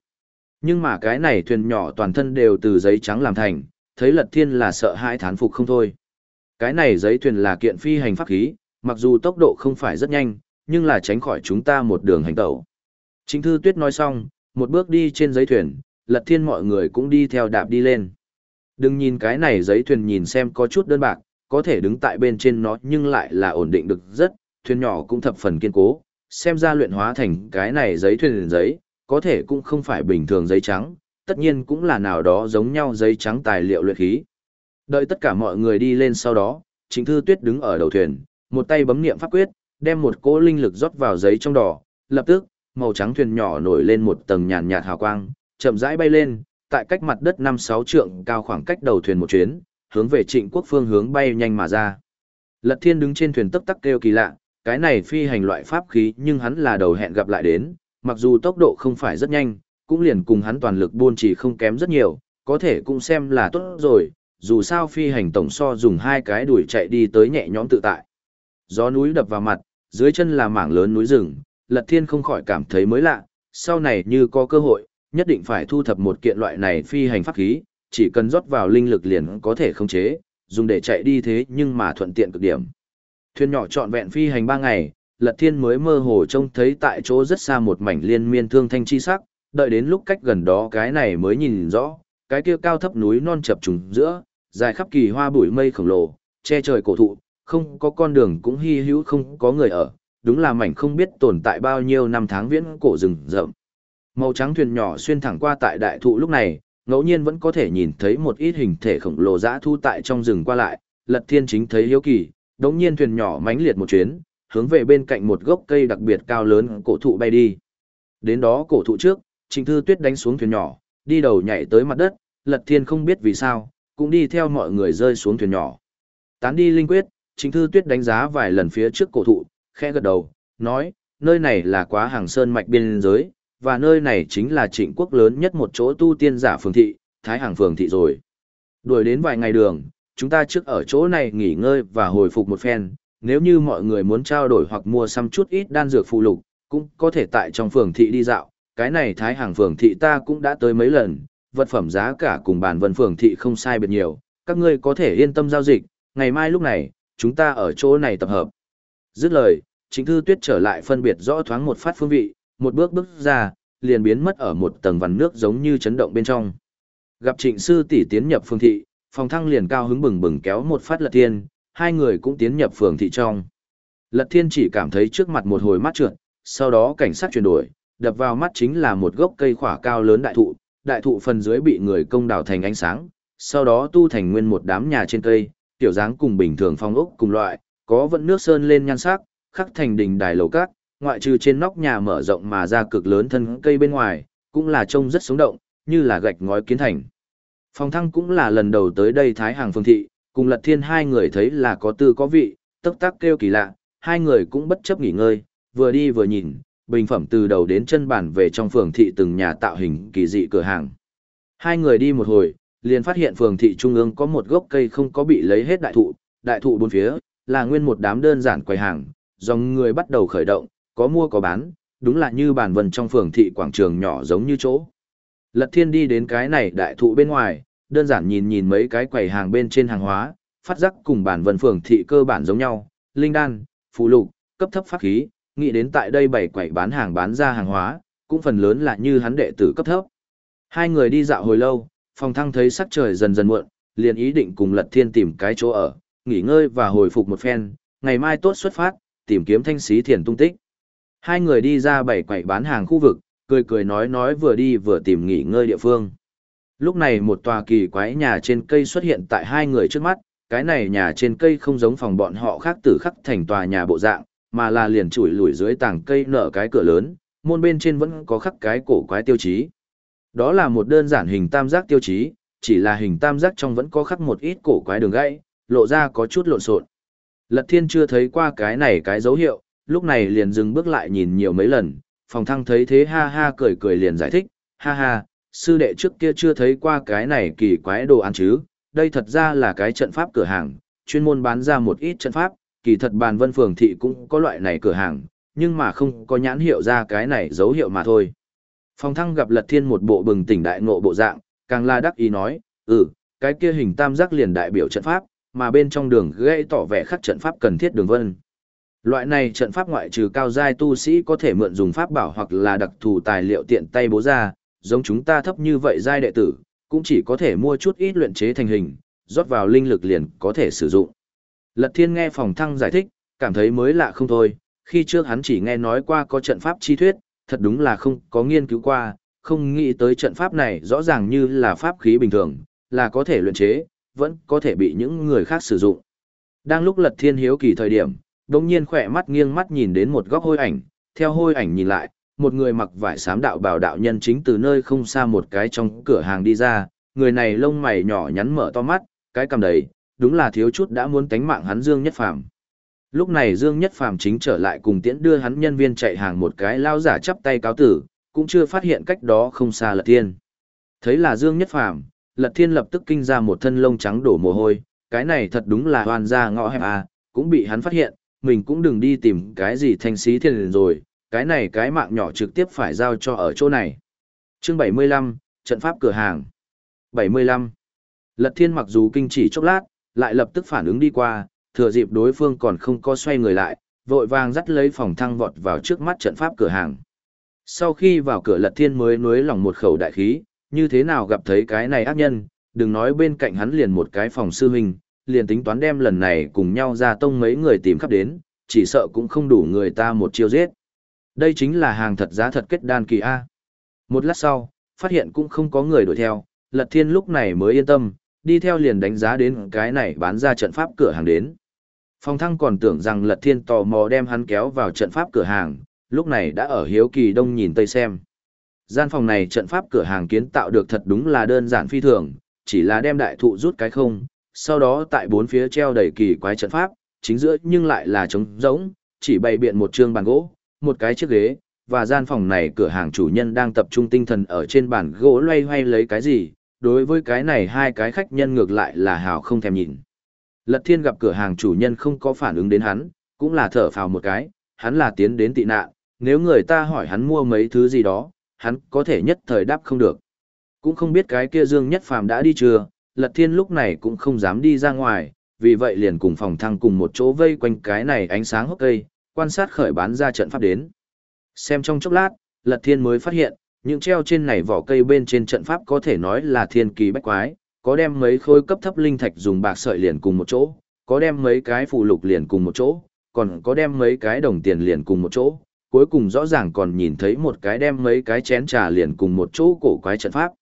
Nhưng mà cái này thuyền nhỏ toàn thân đều từ giấy trắng làm thành, thấy lật thiên là sợ hãi thán phục không thôi. Cái này giấy thuyền là kiện phi hành pháp khí, mặc dù tốc độ không phải rất nhanh, nhưng là tránh khỏi chúng ta một đường hành tẩu. Chính thư tuyết nói xong, một bước đi trên giấy thuyền, lật thiên mọi người cũng đi theo đạp đi lên. Đừng nhìn cái này giấy thuyền nhìn xem có chút đơn bạc, có thể đứng tại bên trên nó nhưng lại là ổn định được rất, thuyền nhỏ cũng thập phần kiên cố, xem ra luyện hóa thành cái này giấy thuyền giấy, có thể cũng không phải bình thường giấy trắng, tất nhiên cũng là nào đó giống nhau giấy trắng tài liệu luyện khí. Đợi tất cả mọi người đi lên sau đó, chính thư tuyết đứng ở đầu thuyền, một tay bấm niệm pháp quyết, đem một cỗ linh lực rót vào giấy trong đỏ, lập tức, màu trắng thuyền nhỏ nổi lên một tầng nhàn nhạt hào quang, chậm rãi bay lên, tại cách mặt đất 5-6 trượng cao khoảng cách đầu thuyền một chuyến, hướng về trịnh quốc phương hướng bay nhanh mà ra. Lật thiên đứng trên thuyền tấp tắc kêu kỳ lạ, cái này phi hành loại pháp khí nhưng hắn là đầu hẹn gặp lại đến, mặc dù tốc độ không phải rất nhanh, cũng liền cùng hắn toàn lực buôn chỉ không kém rất nhiều, có thể cũng xem là tốt rồi, dù sao phi hành tổng so dùng hai cái đuổi chạy đi tới nhẹ nhõm tự tại. Gió núi đập vào mặt, dưới chân là mảng lớn núi rừng, Lật Thiên không khỏi cảm thấy mới lạ, sau này như có cơ hội, nhất định phải thu thập một kiện loại này phi hành pháp khí, chỉ cần rót vào linh lực liền có thể khống chế, dùng để chạy đi thế nhưng mà thuận tiện cực điểm. Thuyền nhỏ trọn vẹn phi hành ba ngày, Lật Thiên mới mơ hồ trông thấy tại chỗ rất xa một mảnh liên miên thương thanh chi sắc, đợi đến lúc cách gần đó cái này mới nhìn rõ, cái kia cao thấp núi non chập trùng giữa, dài khắp kỳ hoa bụi mây khổng lồ, che trời cổ thụ, không có con đường cũng hy hữu không có người ở, đúng là mảnh không biết tồn tại bao nhiêu năm tháng viễn cổ rừng rậm. Màu trắng thuyền nhỏ xuyên thẳng qua tại đại thụ lúc này, ngẫu nhiên vẫn có thể nhìn thấy một ít hình thể khổng lồ dã thu tại trong rừng qua lại, Lật Thiên chính thấy hiếu kỳ, đống nhiên thuyền nhỏ mánh liệt một chuyến, hướng về bên cạnh một gốc cây đặc biệt cao lớn cổ thụ bay đi. Đến đó cổ thụ trước, Trình Thư Tuyết đánh xuống thuyền nhỏ, đi đầu nhảy tới mặt đất, Lật Thiên không biết vì sao, cũng đi theo mọi người rơi xuống thuyền nhỏ. Tán đi linh quyết, Trình Thư Tuyết đánh giá vài lần phía trước cổ thụ, khẽ gật đầu, nói, nơi này là quá hàng sơn mạch biên giới, và nơi này chính là trịnh quốc lớn nhất một chỗ tu tiên giả phường thị, Thái Hàng phường thị rồi. Đuổi đến vài ngày đường, chúng ta trước ở chỗ này nghỉ ngơi và hồi phục một phen, nếu như mọi người muốn trao đổi hoặc mua xăm chút ít đan dược phụ lục, cũng có thể tại trong phường thị đi dạo, cái này thái hàng phường thị ta cũng đã tới mấy lần, vật phẩm giá cả cùng bản vân phường thị không sai biệt nhiều, các ngươi có thể yên tâm giao dịch, ngày mai lúc này, chúng ta ở chỗ này tập hợp. Dứt lời, chính thư tuyết trở lại phân biệt rõ thoáng một phát phương vị, một bước bước ra, liền biến mất ở một tầng vằn nước giống như chấn động bên trong. Gặp trịnh sư tỷ tiến nhập phương thị, phòng thăng liền cao hứng bừng bừng kéo một phát lật thiên, hai người cũng tiến nhập phường thị trong. Lật thiên chỉ cảm thấy trước mặt một hồi mắt trượt, sau đó cảnh sát chuyển đổi, đập vào mắt chính là một gốc cây khỏa cao lớn đại thụ, đại thụ phần dưới bị người công đào thành ánh sáng, sau đó tu thành nguyên một đám nhà trên cây, tiểu dáng cùng bình thường phong ốc cùng loại, có vận nước sơn lên nhan sắc, khắc thành đỉnh đài lầu cát, ngoại trừ trên nóc nhà mở rộng mà ra cực lớn thân cây bên ngoài, cũng là trông rất sống động, như là gạch ngói kiến thành. Phong thăng cũng là lần đầu tới đây Thái Hàng Phương Thị, cùng Lật Thiên hai người thấy là có tư có vị, tức tắc kêu kỳ lạ, hai người cũng bất chấp nghỉ ngơi, vừa đi vừa nhìn, bình phẩm từ đầu đến chân bản về trong phường thị từng nhà tạo hình kỳ dị cửa hàng. Hai người đi một hồi, liền phát hiện phường thị trung ương có một gốc cây không có bị lấy hết đại thụ, đại thụ bốn phía, là nguyên một đám đơn giản quầy hàng, dòng người bắt đầu khởi động, có mua có bán, đúng là như bản vân trong phường thị quảng trường nhỏ giống như chỗ. Lật thiên đi đến cái này đại thụ bên ngoài, đơn giản nhìn nhìn mấy cái quầy hàng bên trên hàng hóa, phát giác cùng bản vân phường thị cơ bản giống nhau, linh đan, phụ lục, cấp thấp pháp khí, nghĩ đến tại đây bảy quầy bán hàng bán ra hàng hóa, cũng phần lớn là như hắn đệ tử cấp thấp. Hai người đi dạo hồi lâu, phòng thăng thấy sắc trời dần dần muộn, liền ý định cùng Lật Thiên tìm cái chỗ ở, nghỉ ngơi và hồi phục một phen, ngày mai tốt xuất phát, tìm kiếm thanh sĩ thiền tung tích. Hai người đi ra bảy quầy bán hàng khu vực, cười cười nói nói vừa đi vừa tìm nghỉ ngơi địa phương. Lúc này một tòa kỳ quái nhà trên cây xuất hiện tại hai người trước mắt, cái này nhà trên cây không giống phòng bọn họ khác tử khắc thành tòa nhà bộ dạng, mà là liền chủi lủi dưới tảng cây nở cái cửa lớn, môn bên trên vẫn có khắc cái cổ quái tiêu chí. Đó là một đơn giản hình tam giác tiêu chí, chỉ là hình tam giác trong vẫn có khắc một ít cổ quái đường gãy, lộ ra có chút lộn xộn. Lật Thiên chưa thấy qua cái này cái dấu hiệu, lúc này liền dừng bước lại nhìn nhiều mấy lần, phòng thăng thấy thế ha ha cười cười liền giải thích, ha ha, sư đệ trước kia chưa thấy qua cái này kỳ quái đồ ăn chứ, đây thật ra là cái trận pháp cửa hàng, chuyên môn bán ra một ít trận pháp, kỳ thật bàn vân phường thị cũng có loại này cửa hàng, nhưng mà không có nhãn hiệu ra cái này dấu hiệu mà thôi. Phong thăng gặp lật thiên một bộ bừng tỉnh đại ngộ bộ dạng, càng la đắc ý nói, ừ, cái kia hình tam giác liền đại biểu trận pháp, mà bên trong đường gây tỏ vẻ khắc trận pháp cần thiết đường vân. Loại này trận pháp ngoại trừ cao giai tu sĩ có thể mượn dùng pháp bảo hoặc là đặc thù tài liệu tiện tay bố ra, giống chúng ta thấp như vậy giai đệ tử, cũng chỉ có thể mua chút ít luyện chế thành hình, rót vào linh lực liền có thể sử dụng. Lật Thiên nghe phòng thăng giải thích, cảm thấy mới lạ không thôi, khi trước hắn chỉ nghe nói qua có trận pháp chi thuyết, thật đúng là không có nghiên cứu qua, không nghĩ tới trận pháp này rõ ràng như là pháp khí bình thường, là có thể luyện chế, vẫn có thể bị những người khác sử dụng. Đang lúc Lật Thiên hiếu kỳ thời điểm, đồng nhiên khỏe mắt nghiêng mắt nhìn đến một góc hôi ảnh, theo hôi ảnh nhìn lại, một người mặc vải sám đạo bào đạo nhân chính từ nơi không xa một cái trong cửa hàng đi ra, người này lông mày nhỏ nhắn mở to mắt, cái cầm đấy đúng là thiếu chút đã muốn tánh mạng hắn Dương Nhất Phàm. Lúc này Dương Nhất Phàm chính trở lại cùng tiễn đưa hắn nhân viên chạy hàng một cái lao giả chắp tay cáo tử, cũng chưa phát hiện cách đó không xa Lật Thiên. Thấy là Dương Nhất Phàm, Lật Thiên lập tức kinh ra một thân lông trắng đổ mồ hôi, cái này thật đúng là hoàn ra ngõ hẹp à, cũng bị hắn phát hiện, mình cũng đừng đi tìm cái gì thanh sĩ thiên rồi, cái này cái mạng nhỏ trực tiếp phải giao cho ở chỗ này. Chương 75, trận pháp cửa hàng. 75. Lật Thiên mặc dù kinh chỉ chốc lát, lại lập tức phản ứng đi qua, thừa dịp đối phương còn không có xoay người lại, vội vàng dắt lấy phòng thăng vọt vào trước mắt trận pháp cửa hàng. Sau khi vào cửa Lật Thiên mới nuối lòng một khẩu đại khí, như thế nào gặp thấy cái này ác nhân, đừng nói bên cạnh hắn liền một cái phòng sư hình liền tính toán đem lần này cùng nhau ra tông mấy người tìm khắp đến, chỉ sợ cũng không đủ người ta một chiêu giết. Đây chính là hàng thật giá thật kết đan kỳ A. Một lát sau, phát hiện cũng không có người đuổi theo, Lật Thiên lúc này mới yên tâm, đi theo liền đánh giá đến cái này bán ra trận pháp cửa hàng đến. Phong thăng còn tưởng rằng Lật Thiên tò mò đem hắn kéo vào trận pháp cửa hàng, lúc này đã ở hiếu kỳ đông nhìn tây xem. Gian phòng này trận pháp cửa hàng kiến tạo được thật đúng là đơn giản phi thường, chỉ là đem đại thụ rút cái không, sau đó tại bốn phía treo đầy kỳ quái trận pháp, chính giữa nhưng lại là trống rỗng, chỉ bày biện một trương bàn gỗ, một cái chiếc ghế, và gian phòng này cửa hàng chủ nhân đang tập trung tinh thần ở trên bàn gỗ loay hoay lấy cái gì, đối với cái này hai cái khách nhân ngược lại là hào không thèm nhìn. Lật thiên gặp cửa hàng chủ nhân không có phản ứng đến hắn, cũng là thở phào một cái, hắn là tiến đến tị nạn, nếu người ta hỏi hắn mua mấy thứ gì đó, hắn có thể nhất thời đáp không được. Cũng không biết cái kia Dương Nhất Phàm đã đi chưa, Lật Thiên lúc này cũng không dám đi ra ngoài, vì vậy liền cùng phòng thăng cùng một chỗ vây quanh cái này ánh sáng hốc cây, quan sát khởi bán ra trận pháp đến. Xem trong chốc lát, Lật Thiên mới phát hiện, những treo trên này vỏ cây bên trên trận pháp có thể nói là thiên kỳ bách quái, có đem mấy khối cấp thấp linh thạch dùng bạc sợi liền cùng một chỗ, có đem mấy cái phụ lục liền cùng một chỗ, còn có đem mấy cái đồng tiền liền cùng một chỗ, cuối cùng rõ ràng còn nhìn thấy một cái đem mấy cái chén trà liền cùng một chỗ cổ quái trận pháp.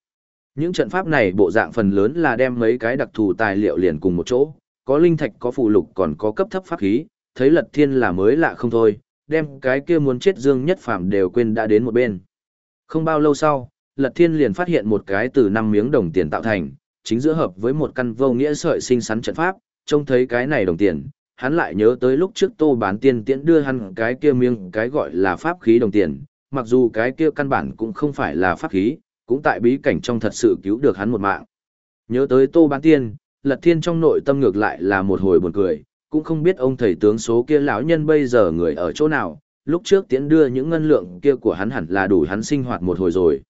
Những trận pháp này bộ dạng phần lớn là đem mấy cái đặc thù tài liệu liền cùng một chỗ, có linh thạch có phụ lục còn có cấp thấp pháp khí, thấy lật thiên là mới lạ không thôi, đem cái kia muốn chết dương nhất phàm đều quên đã đến một bên. Không bao lâu sau, lật thiên liền phát hiện một cái từ năm miếng đồng tiền tạo thành, chính giữa hợp với một căn vô nghĩa sợi sinh sắn trận pháp, trông thấy cái này đồng tiền, hắn lại nhớ tới lúc trước tô bán tiên tiễn đưa hắn cái kia miếng cái gọi là pháp khí đồng tiền, mặc dù cái kia căn bản cũng không phải là pháp khí, cũng tại bí cảnh trong thật sự cứu được hắn một mạng. Nhớ tới tô bán tiên, lật thiên trong nội tâm ngược lại là một hồi buồn cười, cũng không biết ông thầy tướng số kia lão nhân bây giờ người ở chỗ nào, lúc trước tiễn đưa những ngân lượng kia của hắn hẳn là đủ hắn sinh hoạt một hồi rồi.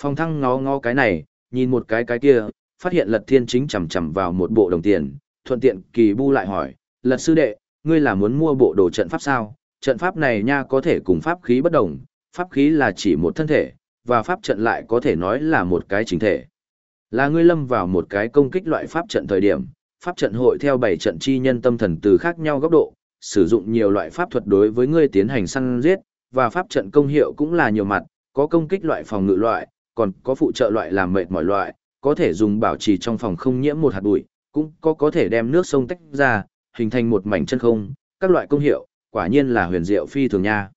Phong thăng ngó ngó cái này, nhìn một cái cái kia, phát hiện lật thiên chính chầm chầm vào một bộ đồng tiền, thuận tiện kỳ bu lại hỏi, lật sư đệ, ngươi là muốn mua bộ đồ trận pháp sao? Trận pháp này nha có thể cùng pháp khí bất đồng, pháp khí là chỉ một thân thể, và pháp trận lại có thể nói là một cái chính thể. Là ngươi lâm vào một cái công kích loại pháp trận thời điểm, pháp trận hội theo bảy trận chi nhân tâm thần từ khác nhau góc độ, sử dụng nhiều loại pháp thuật đối với ngươi tiến hành săn giết, và pháp trận công hiệu cũng là nhiều mặt, có công kích loại phòng ngự loại, còn có phụ trợ loại làm mệt mỏi loại, có thể dùng bảo trì trong phòng không nhiễm một hạt bụi, cũng có có thể đem nước sông tách ra, hình thành một mảnh chân không, các loại công hiệu, quả nhiên là huyền diệu phi thường nha.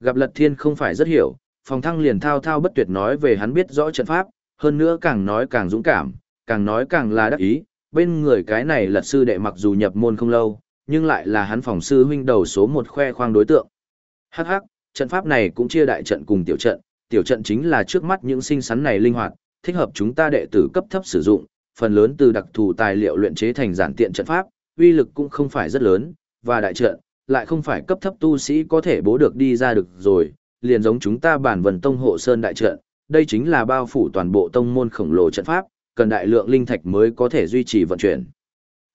Gặp Lật Thiên không phải rất hiểu, phòng thăng liền thao thao bất tuyệt nói về hắn biết rõ trận pháp, hơn nữa càng nói càng dũng cảm, càng nói càng là đắc ý, bên người cái này lật sư đệ mặc dù nhập môn không lâu, nhưng lại là hắn phòng sư huynh đầu số một khoe khoang đối tượng. Hắc hắc, trận pháp này cũng chia đại trận cùng tiểu trận, tiểu trận chính là trước mắt những sinh sắn này linh hoạt, thích hợp chúng ta đệ tử cấp thấp sử dụng, phần lớn từ đặc thù tài liệu luyện chế thành giản tiện trận pháp, uy lực cũng không phải rất lớn, và đại trận lại không phải cấp thấp tu sĩ có thể bố được đi ra được rồi, liền giống chúng ta bản vần tông hộ sơn đại trận, đây chính là bao phủ toàn bộ tông môn khổng lồ trận pháp, cần đại lượng linh thạch mới có thể duy trì vận chuyển.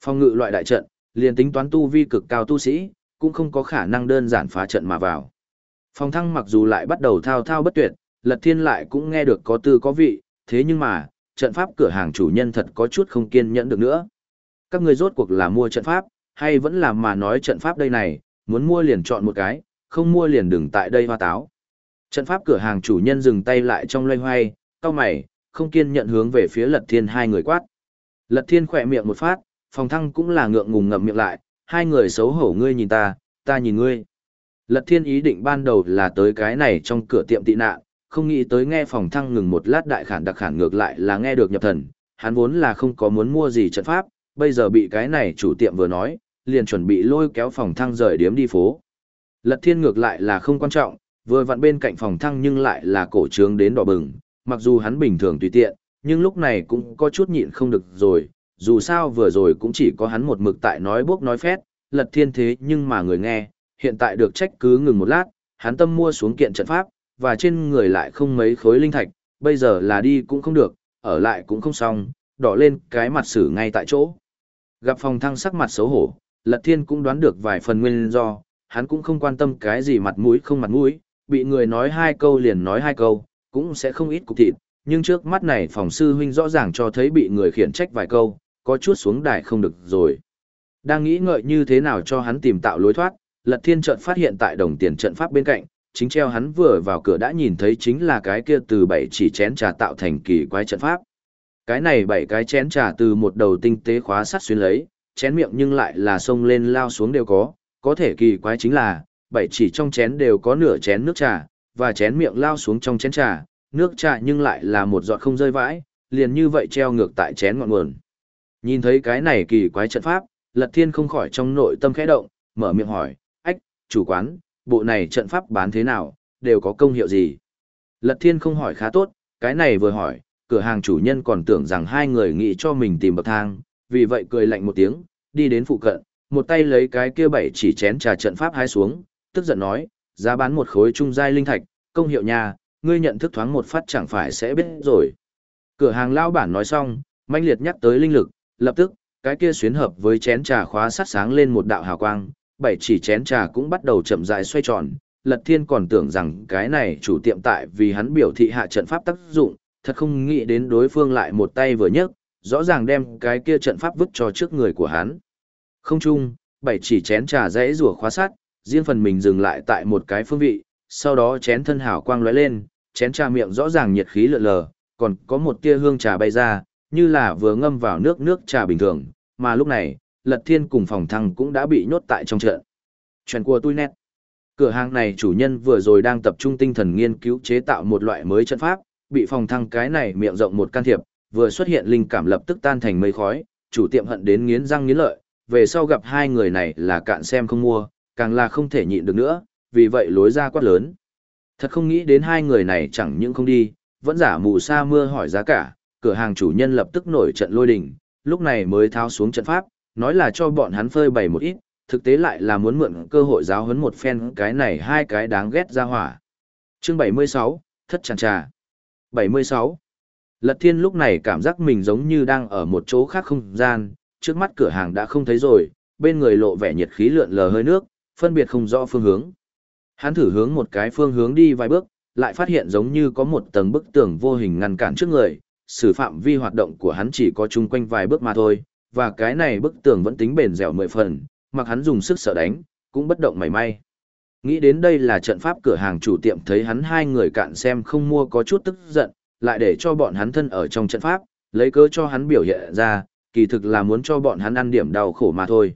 Phong ngự loại đại trận, liền tính toán tu vi cực cao tu sĩ, cũng không có khả năng đơn giản phá trận mà vào. Phong thăng mặc dù lại bắt đầu thao thao bất tuyệt, lật thiên lại cũng nghe được có tư có vị, thế nhưng mà, trận pháp cửa hàng chủ nhân thật có chút không kiên nhẫn được nữa. Các người rốt cuộc là mua trận pháp, hay vẫn là mà nói trận pháp đây này, muốn mua liền chọn một cái, không mua liền đừng tại đây hoa táo. Trận pháp cửa hàng chủ nhân dừng tay lại trong loay hoay, cao mày, không kiên nhận hướng về phía lật thiên hai người quát. Lật thiên khỏe miệng một phát, phòng thăng cũng là ngượng ngùng ngậm miệng lại, hai người xấu hổ ngươi nhìn ta, ta nhìn ngươi. Lật thiên ý định ban đầu là tới cái này trong cửa tiệm tị nạn, không nghĩ tới nghe phòng thăng ngừng một lát đại khản đặc khản ngược lại là nghe được nhập thần, hắn vốn là không có muốn mua gì trận pháp, bây giờ bị cái này chủ tiệm vừa nói, liền chuẩn bị lôi kéo phòng thăng rời điếm đi phố. Lật thiên ngược lại là không quan trọng, vừa vặn bên cạnh phòng thăng nhưng lại là cổ trướng đến đỏ bừng, mặc dù hắn bình thường tùy tiện, nhưng lúc này cũng có chút nhịn không được rồi, dù sao vừa rồi cũng chỉ có hắn một mực tại nói bốc nói phét, lật thiên thế nhưng mà người nghe, hiện tại được trách cứ ngừng một lát, hắn tâm mua xuống kiện trận pháp, và trên người lại không mấy khối linh thạch, bây giờ là đi cũng không được, ở lại cũng không xong, đỏ lên cái mặt xử ngay tại chỗ. Gặp phòng thăng sắc mặt xấu hổ, lật thiên cũng đoán được vài phần nguyên do, hắn cũng không quan tâm cái gì mặt mũi không mặt mũi, bị người nói hai câu liền nói hai câu, cũng sẽ không ít cục thịt, nhưng trước mắt này phòng sư huynh rõ ràng cho thấy bị người khiển trách vài câu, có chút xuống đài không được rồi. Đang nghĩ ngợi như thế nào cho hắn tìm tạo lối thoát, Lật Thiên chợt phát hiện tại đồng tiền trận pháp bên cạnh, chính treo hắn vừa vào cửa đã nhìn thấy chính là cái kia từ bảy chỉ chén trà tạo thành kỳ quái trận pháp. Cái này bảy cái chén trà từ một đầu tinh tế khóa sắt xuyên lấy, chén miệng nhưng lại là sông lên lao xuống đều có, có thể kỳ quái chính là, bảy chỉ trong chén đều có nửa chén nước trà, và chén miệng lao xuống trong chén trà, nước trà nhưng lại là một giọt không rơi vãi, liền như vậy treo ngược tại chén ngọn nguồn. Nhìn thấy cái này kỳ quái trận pháp, Lật Thiên không khỏi trong nội tâm khẽ động, mở miệng hỏi, ách, chủ quán, bộ này trận pháp bán thế nào, đều có công hiệu gì? Lật Thiên không hỏi khá tốt, cái này vừa hỏi, cửa hàng chủ nhân còn tưởng rằng hai người nghĩ cho mình tìm bậc thang, vì vậy cười lạnh một tiếng, đi đến phụ cận, một tay lấy cái kia bảy chỉ chén trà trận pháp hai xuống, tức giận nói, giá bán một khối trung giai linh thạch, công hiệu nhà, ngươi nhận thức thoáng một phát chẳng phải sẽ biết rồi. Cửa hàng lao bản nói xong, manh liệt nhắc tới linh lực, lập tức, cái kia xuyến hợp với chén trà khóa sát sáng lên một đạo hào quang, bảy chỉ chén trà cũng bắt đầu chậm rãi xoay tròn. Lật Thiên còn tưởng rằng cái này chủ tiệm tại vì hắn biểu thị hạ trận pháp tác dụng, thật không nghĩ đến đối phương lại một tay vừa nhấc, rõ ràng đem cái kia trận pháp vứt cho trước người của hắn. Không chung, bảy chỉ chén trà rẽ rùa khóa sát riêng phần mình dừng lại tại một cái phương vị, sau đó chén thân hào quang lóe lên, chén trà miệng rõ ràng nhiệt khí lượn lờ, còn có một tia hương trà bay ra, như là vừa ngâm vào nước nước trà bình thường, mà lúc này, Lật Thiên cùng phòng thăng cũng đã bị nhốt tại trong trận. Chuyện của tôi nét. Cửa hàng này chủ nhân vừa rồi đang tập trung tinh thần nghiên cứu chế tạo một loại mới trận pháp, bị phòng thăng cái này miệng rộng một can thiệp, vừa xuất hiện linh cảm lập tức tan thành mây khói, chủ tiệm hận đến nghiến răng nghiến lợi, về sau gặp hai người này là cạn xem không mua, càng là không thể nhịn được nữa, vì vậy lối ra quát lớn. Thật không nghĩ đến hai người này chẳng những không đi, vẫn giả mù sa mưa hỏi giá cả, cửa hàng chủ nhân lập tức nổi trận lôi đình, lúc này mới tháo xuống trận pháp, nói là cho bọn hắn phơi bày một ít, thực tế lại là muốn mượn cơ hội giáo huấn một phen cái này hai cái đáng ghét ra hỏa. Chương 76, Thất Tràng Trà 76. Lật Thiên lúc này cảm giác mình giống như đang ở một chỗ khác không gian, trước mắt cửa hàng đã không thấy rồi, bên người lộ vẻ nhiệt khí lượn lờ hơi nước, phân biệt không rõ phương hướng. Hắn thử hướng một cái phương hướng đi vài bước, lại phát hiện giống như có một tầng bức tường vô hình ngăn cản trước người, xử phạm vi hoạt động của hắn chỉ có chung quanh vài bước mà thôi, và cái này bức tường vẫn tính bền dẻo mười phần, mặc hắn dùng sức sợ đánh, cũng bất động mảy may. Nghĩ đến đây là trận pháp cửa hàng chủ tiệm thấy hắn hai người cạn xem không mua có chút tức giận, lại để cho bọn hắn thân ở trong trận pháp, lấy cớ cho hắn biểu hiện ra, kỳ thực là muốn cho bọn hắn ăn điểm đau khổ mà thôi.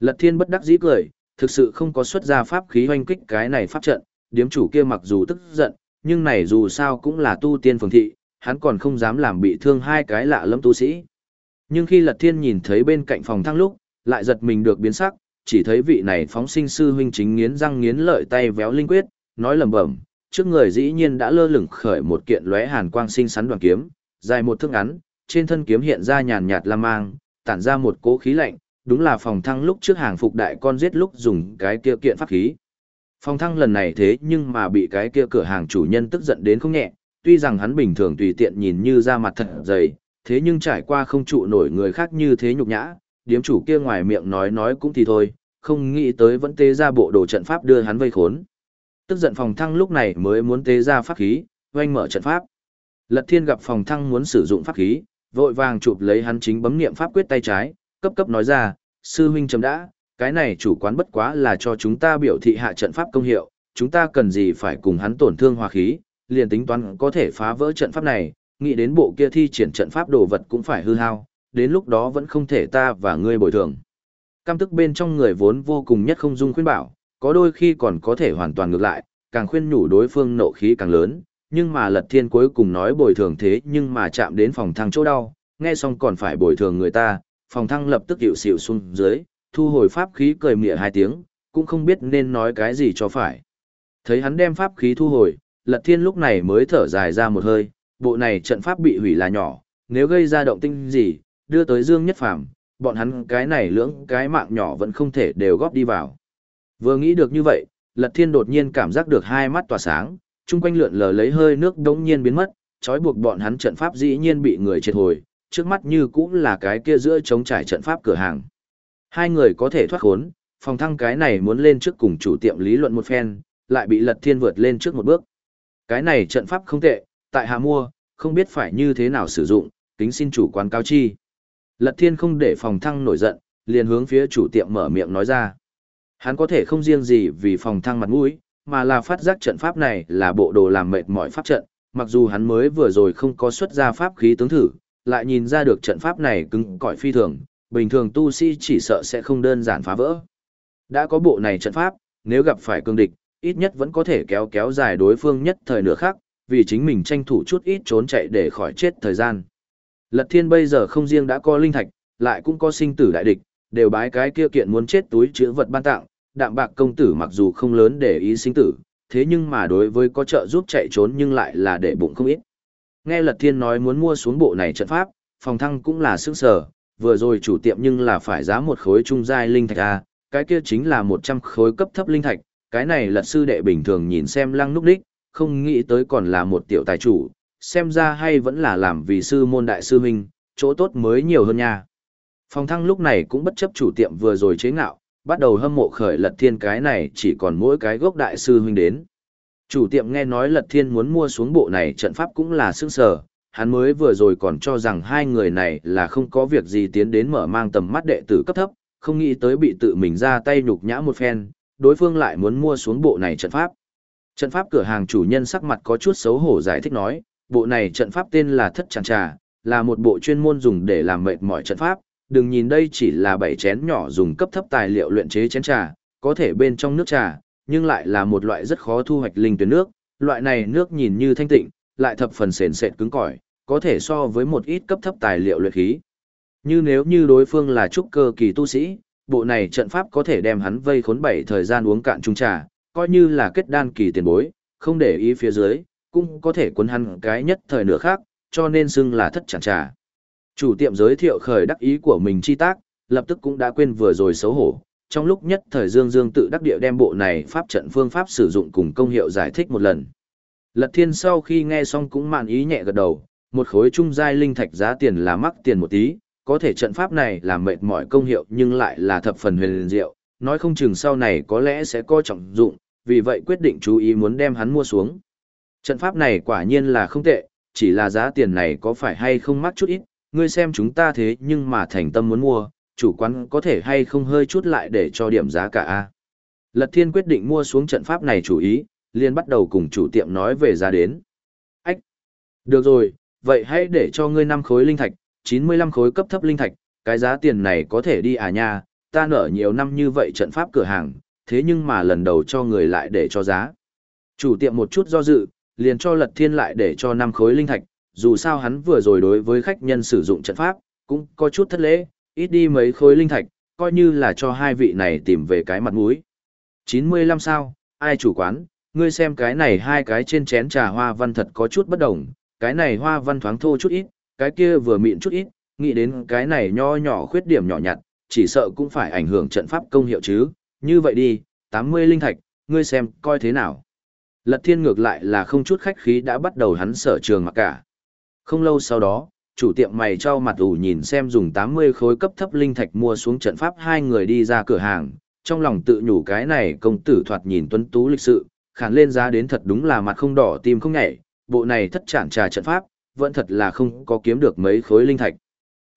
Lật thiên bất đắc dĩ cười, thực sự không có xuất ra pháp khí hoanh kích cái này pháp trận, điếm chủ kia mặc dù tức giận, nhưng này dù sao cũng là tu tiên phường thị, hắn còn không dám làm bị thương hai cái lạ lẫm tu sĩ. Nhưng khi Lật Thiên nhìn thấy bên cạnh phòng thăng lúc, lại giật mình được biến sắc, chỉ thấy vị này phóng sinh sư huynh chính nghiến răng nghiến lợi tay véo linh quyết, nói lẩm bẩm, trước người dĩ nhiên đã lơ lửng khởi một kiện lóe hàn quang sinh sắn đoàn kiếm, dài một thước ngắn, trên thân kiếm hiện ra nhàn nhạt lam mang, tản ra một cỗ khí lạnh, đúng là phòng thăng lúc trước hàng phục đại con giết lúc dùng cái kia kiện pháp khí. Phòng thăng lần này thế nhưng mà bị cái kia cửa hàng chủ nhân tức giận đến không nhẹ, tuy rằng hắn bình thường tùy tiện nhìn như ra mặt thật dày, thế nhưng trải qua không trụ nổi người khác như thế nhục nhã, điếm chủ kia ngoài miệng nói nói cũng thì thôi, không nghĩ tới vẫn tế ra bộ đồ trận pháp đưa hắn vây khốn. Tức giận phòng thăng lúc này mới muốn tế ra pháp khí, oanh mở trận pháp. Lật thiên gặp phòng thăng muốn sử dụng pháp khí, vội vàng chụp lấy hắn chính bấm niệm pháp quyết tay trái, cấp cấp nói ra, sư huynh chấm đã, cái này chủ quán bất quá là cho chúng ta biểu thị hạ trận pháp công hiệu, chúng ta cần gì phải cùng hắn tổn thương hòa khí, liền tính toán có thể phá vỡ trận pháp này, nghĩ đến bộ kia thi triển trận pháp đồ vật cũng phải hư hao, đến lúc đó vẫn không thể ta và ngươi bồi thường. Cam tức bên trong người vốn vô cùng nhất không dung khuyên bảo, có đôi khi còn có thể hoàn toàn ngược lại, càng khuyên nhủ đối phương nộ khí càng lớn, nhưng mà lật thiên cuối cùng nói bồi thường thế nhưng mà chạm đến phòng thăng chỗ đau, nghe xong còn phải bồi thường người ta, phòng thăng lập tức hiệu xỉu xuống dưới, thu hồi pháp khí cười mỉa hai tiếng, cũng không biết nên nói cái gì cho phải. Thấy hắn đem pháp khí thu hồi, lật thiên lúc này mới thở dài ra một hơi, bộ này trận pháp bị hủy là nhỏ, nếu gây ra động tinh gì, đưa tới Dương Nhất Phàm, bọn hắn cái này lưỡng cái mạng nhỏ vẫn không thể đều góp đi vào. Vừa nghĩ được như vậy, Lật Thiên đột nhiên cảm giác được hai mắt tỏa sáng, chung quanh lượn lờ lấy hơi nước đống nhiên biến mất, trói buộc bọn hắn trận pháp dĩ nhiên bị người triệt hồi, trước mắt như cũng là cái kia giữa chống trải trận pháp cửa hàng. Hai người có thể thoát khốn, phòng thăng cái này muốn lên trước cùng chủ tiệm lý luận một phen, lại bị Lật Thiên vượt lên trước một bước. Cái này trận pháp không tệ, tại hạ mua, không biết phải như thế nào sử dụng, kính xin chủ quán cao chi. Lật thiên không để phòng thăng nổi giận, liền hướng phía chủ tiệm mở miệng nói ra. Hắn có thể không riêng gì vì phòng thăng mặt mũi, mà là phát giác trận pháp này là bộ đồ làm mệt mỏi pháp trận, mặc dù hắn mới vừa rồi không có xuất ra pháp khí tướng thử, lại nhìn ra được trận pháp này cứng cỏi phi thường, bình thường tu sĩ chỉ sợ sẽ không đơn giản phá vỡ. Đã có bộ này trận pháp, nếu gặp phải cương địch, ít nhất vẫn có thể kéo kéo dài đối phương nhất thời nửa khác, vì chính mình tranh thủ chút ít trốn chạy để khỏi chết thời gian. Lật thiên bây giờ không riêng đã có linh thạch, lại cũng có sinh tử đại địch, đều bái cái kia kiện muốn chết túi chứa vật ban tặng, đạm bạc công tử mặc dù không lớn để ý sinh tử, thế nhưng mà đối với có trợ giúp chạy trốn nhưng lại là để bụng không ít. Nghe Lật Thiên nói muốn mua xuống bộ này trận pháp, phòng thăng cũng là sức sở, vừa rồi chủ tiệm nhưng là phải giá một khối trung giai linh thạch a, cái kia chính là 100 khối cấp thấp linh thạch, cái này lật sư đệ bình thường nhìn xem lăng núc đích, không nghĩ tới còn là một tiểu tài chủ, xem ra hay vẫn là làm vì sư môn đại sư huynh, chỗ tốt mới nhiều hơn nha. Phong thăng lúc này cũng bất chấp chủ tiệm vừa rồi chế ngạo, bắt đầu hâm mộ khởi lật thiên cái này chỉ còn mỗi cái gốc đại sư huynh đến. Chủ tiệm nghe nói lật thiên muốn mua xuống bộ này trận pháp cũng là sức sở, hắn mới vừa rồi còn cho rằng hai người này là không có việc gì tiến đến mở mang tầm mắt đệ tử cấp thấp, không nghĩ tới bị tự mình ra tay nhục nhã một phen, đối phương lại muốn mua xuống bộ này trận pháp. Trận pháp cửa hàng chủ nhân sắc mặt có chút xấu hổ giải thích nói, bộ này trận pháp tên là Thất Tràng Trà, là một bộ chuyên môn dùng để làm mệt mỏi trận pháp, đừng nhìn đây chỉ là bảy chén nhỏ dùng cấp thấp tài liệu luyện chế chén trà, có thể bên trong nước trà, nhưng lại là một loại rất khó thu hoạch linh tuyến nước, loại này nước nhìn như thanh tịnh, lại thập phần sền sệt cứng cỏi, có thể so với một ít cấp thấp tài liệu luyện khí. Như nếu như đối phương là trúc cơ kỳ tu sĩ, bộ này trận pháp có thể đem hắn vây khốn bảy thời gian uống cạn chung trà, coi như là kết đan kỳ tiền bối, không để ý phía dưới, cũng có thể cuốn hắn cái nhất thời nửa khác, cho nên xưng là thất chẳng trà. Chủ tiệm giới thiệu khởi đắc ý của mình chi tác, lập tức cũng đã quên vừa rồi xấu hổ. Trong lúc nhất thời Dương Dương tự đắc địa đem bộ này pháp trận phương pháp sử dụng cùng công hiệu giải thích một lần. Lật Thiên sau khi nghe xong cũng mạn ý nhẹ gật đầu, một khối trung giai linh thạch giá tiền là mắc tiền một tí, có thể trận pháp này là mệt mỏi công hiệu nhưng lại là thập phần huyền diệu, nói không chừng sau này có lẽ sẽ có trọng dụng, vì vậy quyết định chú ý muốn đem hắn mua xuống. Trận pháp này quả nhiên là không tệ, chỉ là giá tiền này có phải hay không mắc chút ít, ngươi xem chúng ta thế nhưng mà thành tâm muốn mua, chủ quán có thể hay không hơi chút lại để cho điểm giá cả a. Lật Thiên quyết định mua xuống trận pháp này chủ ý, liền bắt đầu cùng chủ tiệm nói về giá đến. Ách! Được rồi, vậy hãy để cho ngươi năm khối linh thạch, 95 khối cấp thấp linh thạch, cái giá tiền này có thể đi à nha, ta nở nhiều năm như vậy trận pháp cửa hàng, thế nhưng mà lần đầu cho người lại để cho giá. Chủ tiệm một chút do dự, liền cho Lật Thiên lại để cho năm khối linh thạch, dù sao hắn vừa rồi đối với khách nhân sử dụng trận pháp, cũng có chút thất lễ, ít đi mấy khối linh thạch, coi như là cho hai vị này tìm về cái mặt mũi. 95 sao, ai chủ quán, ngươi xem cái này hai cái trên chén trà hoa văn thật có chút bất đồng, cái này hoa văn thoáng thô chút ít, cái kia vừa mịn chút ít, nghĩ đến cái này nho nhỏ khuyết điểm nhỏ nhặt, chỉ sợ cũng phải ảnh hưởng trận pháp công hiệu chứ, như vậy đi, 80 linh thạch, ngươi xem, coi thế nào. Lật thiên ngược lại là không chút khách khí đã bắt đầu hắn sở trường mặc cả. Không lâu sau đó, chủ tiệm mày trao mặt ủ nhìn xem dùng 80 khối cấp thấp linh thạch mua xuống trận pháp hai người đi ra cửa hàng, trong lòng tự nhủ cái này công tử thoạt nhìn tuấn tú lịch sự, khản lên giá đến thật đúng là mặt không đỏ tim không nhảy, bộ này thất chản trà trận pháp, vẫn thật là không có kiếm được mấy khối linh thạch.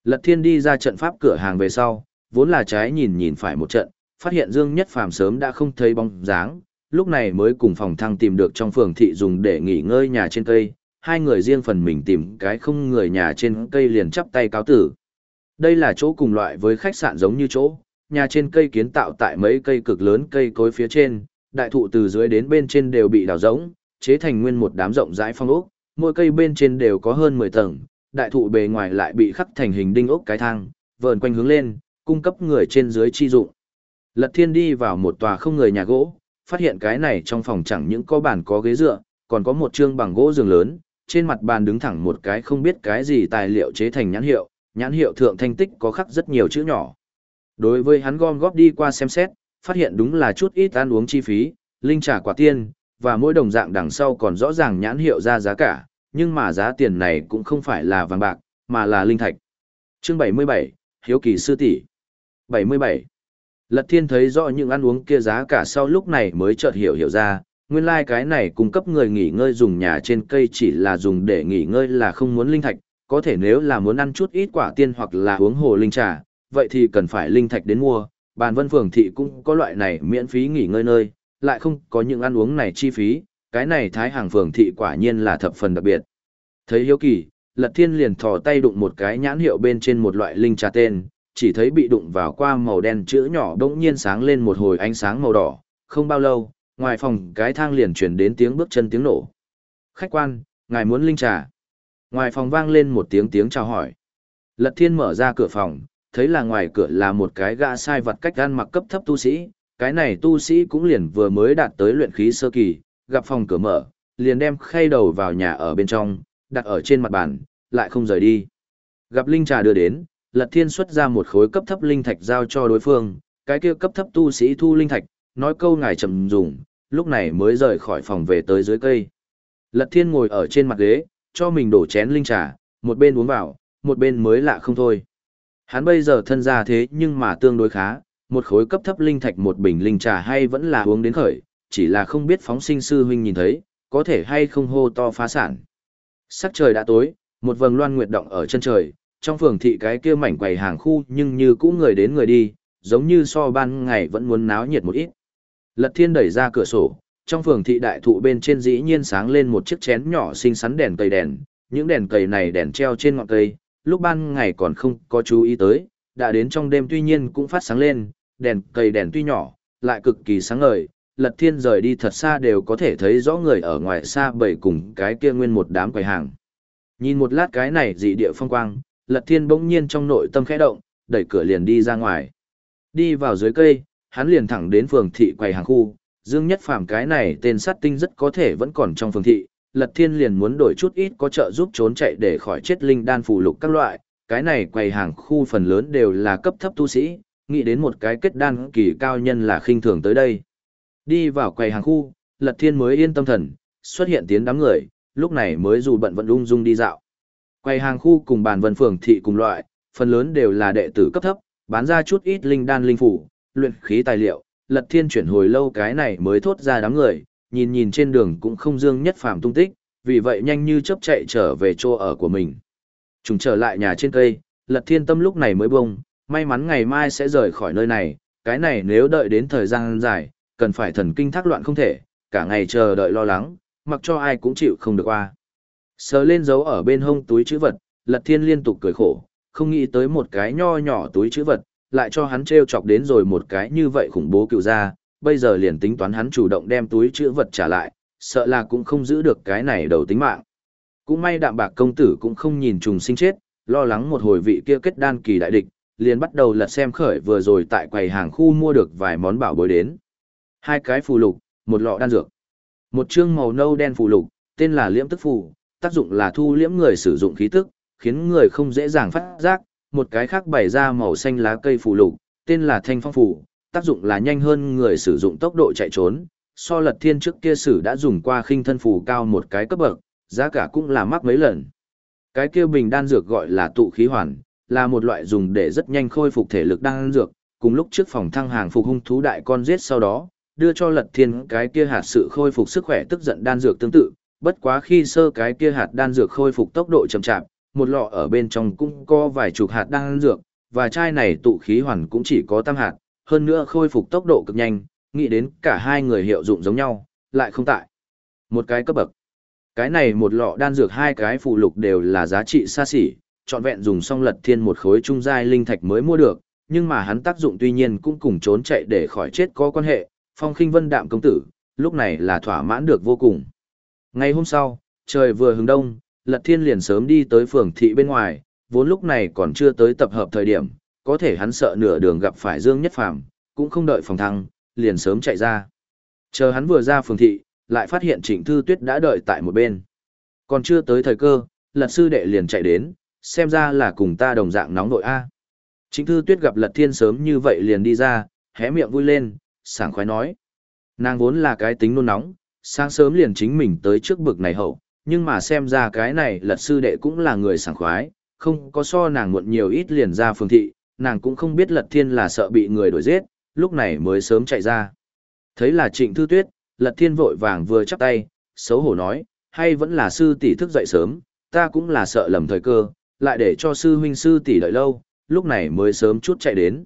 Lật thiên đi ra trận pháp cửa hàng về sau, vốn là trái nhìn nhìn phải một trận, phát hiện Dương Nhất Phàm sớm đã không thấy bóng dáng, lúc này mới cùng phòng thăng tìm được trong phường thị dùng để nghỉ ngơi nhà trên cây, hai người riêng phần mình tìm cái không người nhà trên cây liền chắp tay cáo tử. Đây là chỗ cùng loại với khách sạn giống như chỗ, nhà trên cây kiến tạo tại mấy cây cực lớn cây cối phía trên, đại thụ từ dưới đến bên trên đều bị đào rỗng, chế thành nguyên một đám rộng rãi phong ốc, mỗi cây bên trên đều có hơn 10 tầng, đại thụ bề ngoài lại bị khắc thành hình đinh ốc cái thang, vờn quanh hướng lên, cung cấp người trên dưới chi dụng. Lật Thiên đi vào một tòa không người nhà gỗ, phát hiện cái này trong phòng chẳng những có bàn có ghế dựa, còn có một chương bằng gỗ giường lớn, trên mặt bàn đứng thẳng một cái không biết cái gì tài liệu chế thành nhãn hiệu, nhãn hiệu thượng thanh tích có khắc rất nhiều chữ nhỏ. Đối với hắn gom góp đi qua xem xét, phát hiện đúng là chút ít ăn uống chi phí, linh trả quả tiên, và mỗi đồng dạng đằng sau còn rõ ràng nhãn hiệu ra giá cả, nhưng mà giá tiền này cũng không phải là vàng bạc, mà là linh thạch. Chương 77, Hiếu kỳ sư tỷ. 77. Lật Thiên thấy rõ những ăn uống kia giá cả sau lúc này mới chợt hiểu hiểu ra, nguyên lai like cái này cung cấp người nghỉ ngơi dùng nhà trên cây chỉ là dùng để nghỉ ngơi là không muốn linh thạch, có thể nếu là muốn ăn chút ít quả tiên hoặc là uống hồ linh trà, vậy thì cần phải linh thạch đến mua. Bàn vân phường thị cũng có loại này miễn phí nghỉ ngơi nơi, lại không có những ăn uống này chi phí, cái này thái hàng phường thị quả nhiên là thập phần đặc biệt. Thấy hiếu kỳ, lật thiên liền thò tay đụng một cái nhãn hiệu bên trên một loại linh trà tên, chỉ thấy bị đụng vào qua màu đen chữ nhỏ bỗng nhiên sáng lên một hồi ánh sáng màu đỏ, không bao lâu, ngoài phòng cái thang liền chuyển đến tiếng bước chân tiếng nổ. Khách quan, ngài muốn linh trà. Ngoài phòng vang lên một tiếng tiếng chào hỏi. Lật thiên mở ra cửa phòng, thấy là ngoài cửa là một cái gã sai vật cách gan mặc cấp thấp tu sĩ. Cái này tu sĩ cũng liền vừa mới đạt tới luyện khí sơ kỳ, gặp phòng cửa mở, liền đem khay đầu vào nhà ở bên trong, đặt ở trên mặt bàn, lại không rời đi. Gặp linh trà đưa đến, Lật Thiên xuất ra một khối cấp thấp linh thạch giao cho đối phương, cái kia cấp thấp tu sĩ thu linh thạch, nói câu ngài chậm dùng, lúc này mới rời khỏi phòng về tới dưới cây. Lật thiên ngồi ở trên mặt ghế, cho mình đổ chén linh trà, một bên uống vào, một bên mới lạ không thôi. Hắn bây giờ thân ra thế nhưng mà tương đối khá, một khối cấp thấp linh thạch một bình linh trà hay vẫn là uống đến khởi, chỉ là không biết phóng sinh sư huynh nhìn thấy, có thể hay không hô to phá sản. Sắc trời đã tối, một vầng loan nguyệt động ở chân trời, trong phường thị cái kia mảnh quầy hàng khu nhưng như cũ người đến người đi, giống như so ban ngày vẫn muốn náo nhiệt một ít. Lật thiên đẩy ra cửa sổ, trong phường thị đại thụ bên trên dĩ nhiên sáng lên một chiếc chén nhỏ xinh xắn đèn cây đèn, những đèn cây này đèn treo trên ngọn cây, lúc ban ngày còn không có chú ý tới, đã đến trong đêm tuy nhiên cũng phát sáng lên, đèn cây đèn tuy nhỏ, lại cực kỳ sáng ngời, lật thiên rời đi thật xa đều có thể thấy rõ người ở ngoài xa bầy cùng cái kia nguyên một đám quầy hàng. Nhìn một lát cái này dị địa phong quang, lật thiên bỗng nhiên trong nội tâm khẽ động, đẩy cửa liền đi ra ngoài. Đi vào dưới cây, hắn liền thẳng đến phường thị quầy hàng khu, Dương Nhất Phàm cái này tên sát tinh rất có thể vẫn còn trong phường thị, Lật Thiên liền muốn đổi chút ít có trợ giúp trốn chạy để khỏi chết linh đan phù lục các loại, cái này quầy hàng khu phần lớn đều là cấp thấp tu sĩ, nghĩ đến một cái kết đan kỳ cao nhân là khinh thường tới đây. Đi vào quầy hàng khu, Lật Thiên mới yên tâm thần, xuất hiện tiếng đám người, lúc này mới dù bận vận ung dung đi dạo. Quầy hàng khu cùng bàn vân phường thị cùng loại, phần lớn đều là đệ tử cấp thấp, bán ra chút ít linh đan linh phủ, luyện khí tài liệu, Lật Thiên chuyển hồi lâu cái này mới thốt ra đám người, nhìn nhìn trên đường cũng không dương nhất phàm tung tích, vì vậy nhanh như chớp chạy trở về chỗ ở của mình. Chúng trở lại nhà trên cây, Lật Thiên tâm lúc này mới bông, may mắn ngày mai sẽ rời khỏi nơi này, cái này nếu đợi đến thời gian dài, cần phải thần kinh thác loạn không thể, cả ngày chờ đợi lo lắng, mặc cho ai cũng chịu không được qua. Sờ lên dấu ở bên hông túi chữ vật, Lật Thiên liên tục cười khổ, không nghĩ tới một cái nho nhỏ túi chữ vật, lại cho hắn treo chọc đến rồi một cái như vậy khủng bố cựu ra, bây giờ liền tính toán hắn chủ động đem túi chữ vật trả lại, sợ là cũng không giữ được cái này đầu tính mạng. Cũng may đạm bạc công tử cũng không nhìn trùng sinh chết, lo lắng một hồi vị kia kết đan kỳ đại địch, liền bắt đầu lật xem khởi vừa rồi tại quầy hàng khu mua được vài món bảo bối đến. Hai cái phù lục, một lọ đan dược. Một chương màu nâu đen phù lục, tên là liễm tức phù, tác dụng là thu liễm người sử dụng khí tức, khiến người không dễ dàng phát giác, một cái khác bày ra màu xanh lá cây phù lục, tên là thanh phong phù, tác dụng là nhanh hơn người sử dụng tốc độ chạy trốn, so lật thiên trước kia sử đã dùng qua khinh thân phù cao một cái cấp bậc, giá cả cũng là mắc mấy lần. Cái kia bình đan dược gọi là tụ khí hoàn, là một loại dùng để rất nhanh khôi phục thể lực đan dược, cùng lúc trước phòng thăng hàng phục hung thú đại con giết sau đó, đưa cho lật thiên cái kia hạt sự khôi phục sức khỏe tức giận đan dược tương tự, bất quá khi sơ cái kia hạt đan dược khôi phục tốc độ chậm chạp, một lọ ở bên trong cũng có vài chục hạt đan dược, và chai này tụ khí hoàn cũng chỉ có tam hạt, hơn nữa khôi phục tốc độ cực nhanh, nghĩ đến cả hai người hiệu dụng giống nhau, lại không tại. Một cái cấp bậc. Cái này một lọ đan dược hai cái phụ lục đều là giá trị xa xỉ, trọn vẹn dùng xong lật thiên một khối trung giai linh thạch mới mua được, nhưng mà hắn tác dụng tuy nhiên cũng cùng trốn chạy để khỏi chết có quan hệ, phong khinh vân đạm công tử, lúc này là thỏa mãn được vô cùng. Ngày hôm sau, trời vừa hướng đông, Lật Thiên liền sớm đi tới phường thị bên ngoài, vốn lúc này còn chưa tới tập hợp thời điểm, có thể hắn sợ nửa đường gặp phải Dương Nhất Phàm, cũng không đợi phòng thăng, liền sớm chạy ra. Chờ hắn vừa ra phường thị, lại phát hiện Trịnh Thư Tuyết đã đợi tại một bên. Còn chưa tới thời cơ, Lật sư đệ liền chạy đến, xem ra là cùng ta đồng dạng nóng nội a. Trịnh Thư Tuyết gặp Lật Thiên sớm như vậy liền đi ra, hé miệng vui lên, sảng khoái nói: Nàng vốn là cái tính nôn nóng, sáng sớm liền chính mình tới trước bực này hậu, nhưng mà xem ra cái này lật sư đệ cũng là người sảng khoái, không có so nàng muộn nhiều ít liền ra phường thị, nàng cũng không biết lật thiên là sợ bị người đuổi giết, lúc này mới sớm chạy ra. Thấy là trịnh thư tuyết, lật thiên vội vàng vừa chắp tay, xấu hổ nói, hay vẫn là sư tỷ thức dậy sớm, ta cũng là sợ lầm thời cơ, lại để cho sư huynh sư tỷ đợi lâu, lúc này mới sớm chút chạy đến.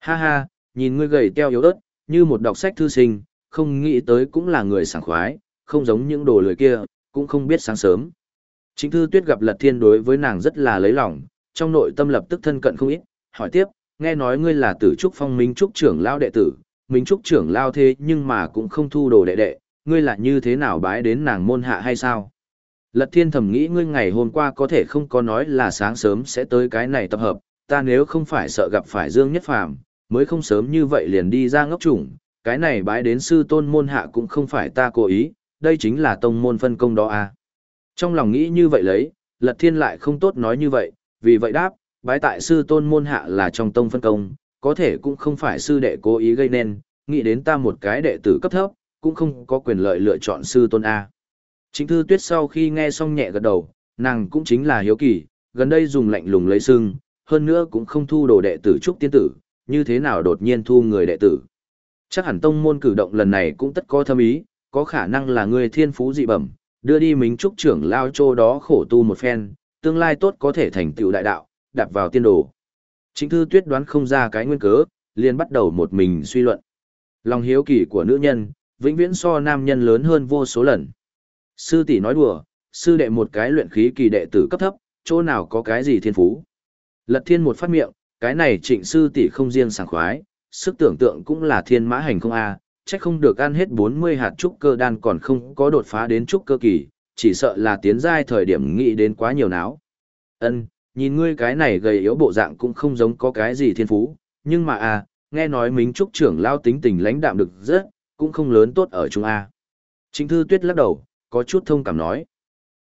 Ha ha, nhìn ngươi gầy teo yếu ớt, như một đọc sách thư sinh, không nghĩ tới cũng là người sảng khoái, không giống những đồ lười kia, cũng không biết sáng sớm. Chính thư tuyết gặp lật thiên đối với nàng rất là lấy lòng, trong nội tâm lập tức thân cận không ít, hỏi tiếp, nghe nói ngươi là tử trúc phong minh trúc trưởng lao đệ tử, minh trúc trưởng lao thế nhưng mà cũng không thu đồ đệ đệ, ngươi là như thế nào bái đến nàng môn hạ hay sao? Lật thiên thầm nghĩ ngươi ngày hôm qua có thể không có nói là sáng sớm sẽ tới cái này tập hợp, ta nếu không phải sợ gặp phải Dương Nhất Phàm mới không sớm như vậy liền đi ra ngốc chủng, cái này bái đến sư tôn môn hạ cũng không phải ta cố ý, đây chính là tông môn phân công đó à. Trong lòng nghĩ như vậy lấy, lật thiên lại không tốt nói như vậy, vì vậy đáp, bái tại sư tôn môn hạ là trong tông phân công, có thể cũng không phải sư đệ cố ý gây nên, nghĩ đến ta một cái đệ tử cấp thấp, cũng không có quyền lợi lựa chọn sư tôn A. Chính thư tuyết sau khi nghe xong nhẹ gật đầu, nàng cũng chính là hiếu kỳ, gần đây dùng lạnh lùng lấy sưng, hơn nữa cũng không thu đồ đệ tử trúc tiên tử, như thế nào đột nhiên thu người đệ tử. Chắc hẳn tông môn cử động lần này cũng tất có thâm ý, có khả năng là người thiên phú dị bẩm, đưa đi mính trúc trưởng lao châu đó khổ tu một phen, tương lai tốt có thể thành tựu đại đạo, đạp vào tiên đồ. Chính thư tuyết đoán không ra cái nguyên cớ, liền bắt đầu một mình suy luận. Lòng hiếu kỳ của nữ nhân, vĩnh viễn so nam nhân lớn hơn vô số lần. Sư tỷ nói đùa, sư đệ một cái luyện khí kỳ đệ tử cấp thấp, chỗ nào có cái gì thiên phú. Lật thiên một phát miệng, cái này trịnh sư tỷ không riêng sảng khoái, sức tưởng tượng cũng là thiên mã hành không a chắc không được ăn hết 40 hạt trúc cơ đan còn không có đột phá đến trúc cơ kỳ, chỉ sợ là tiến giai thời điểm nghĩ đến quá nhiều não. Ân, nhìn ngươi cái này gầy yếu bộ dạng cũng không giống có cái gì thiên phú, nhưng mà à nghe nói Mính trúc trưởng lao tính tình lãnh đạm được rất, cũng không lớn tốt ở chúng a. Trịnh Thư Tuyết lắc đầu, có chút thông cảm nói.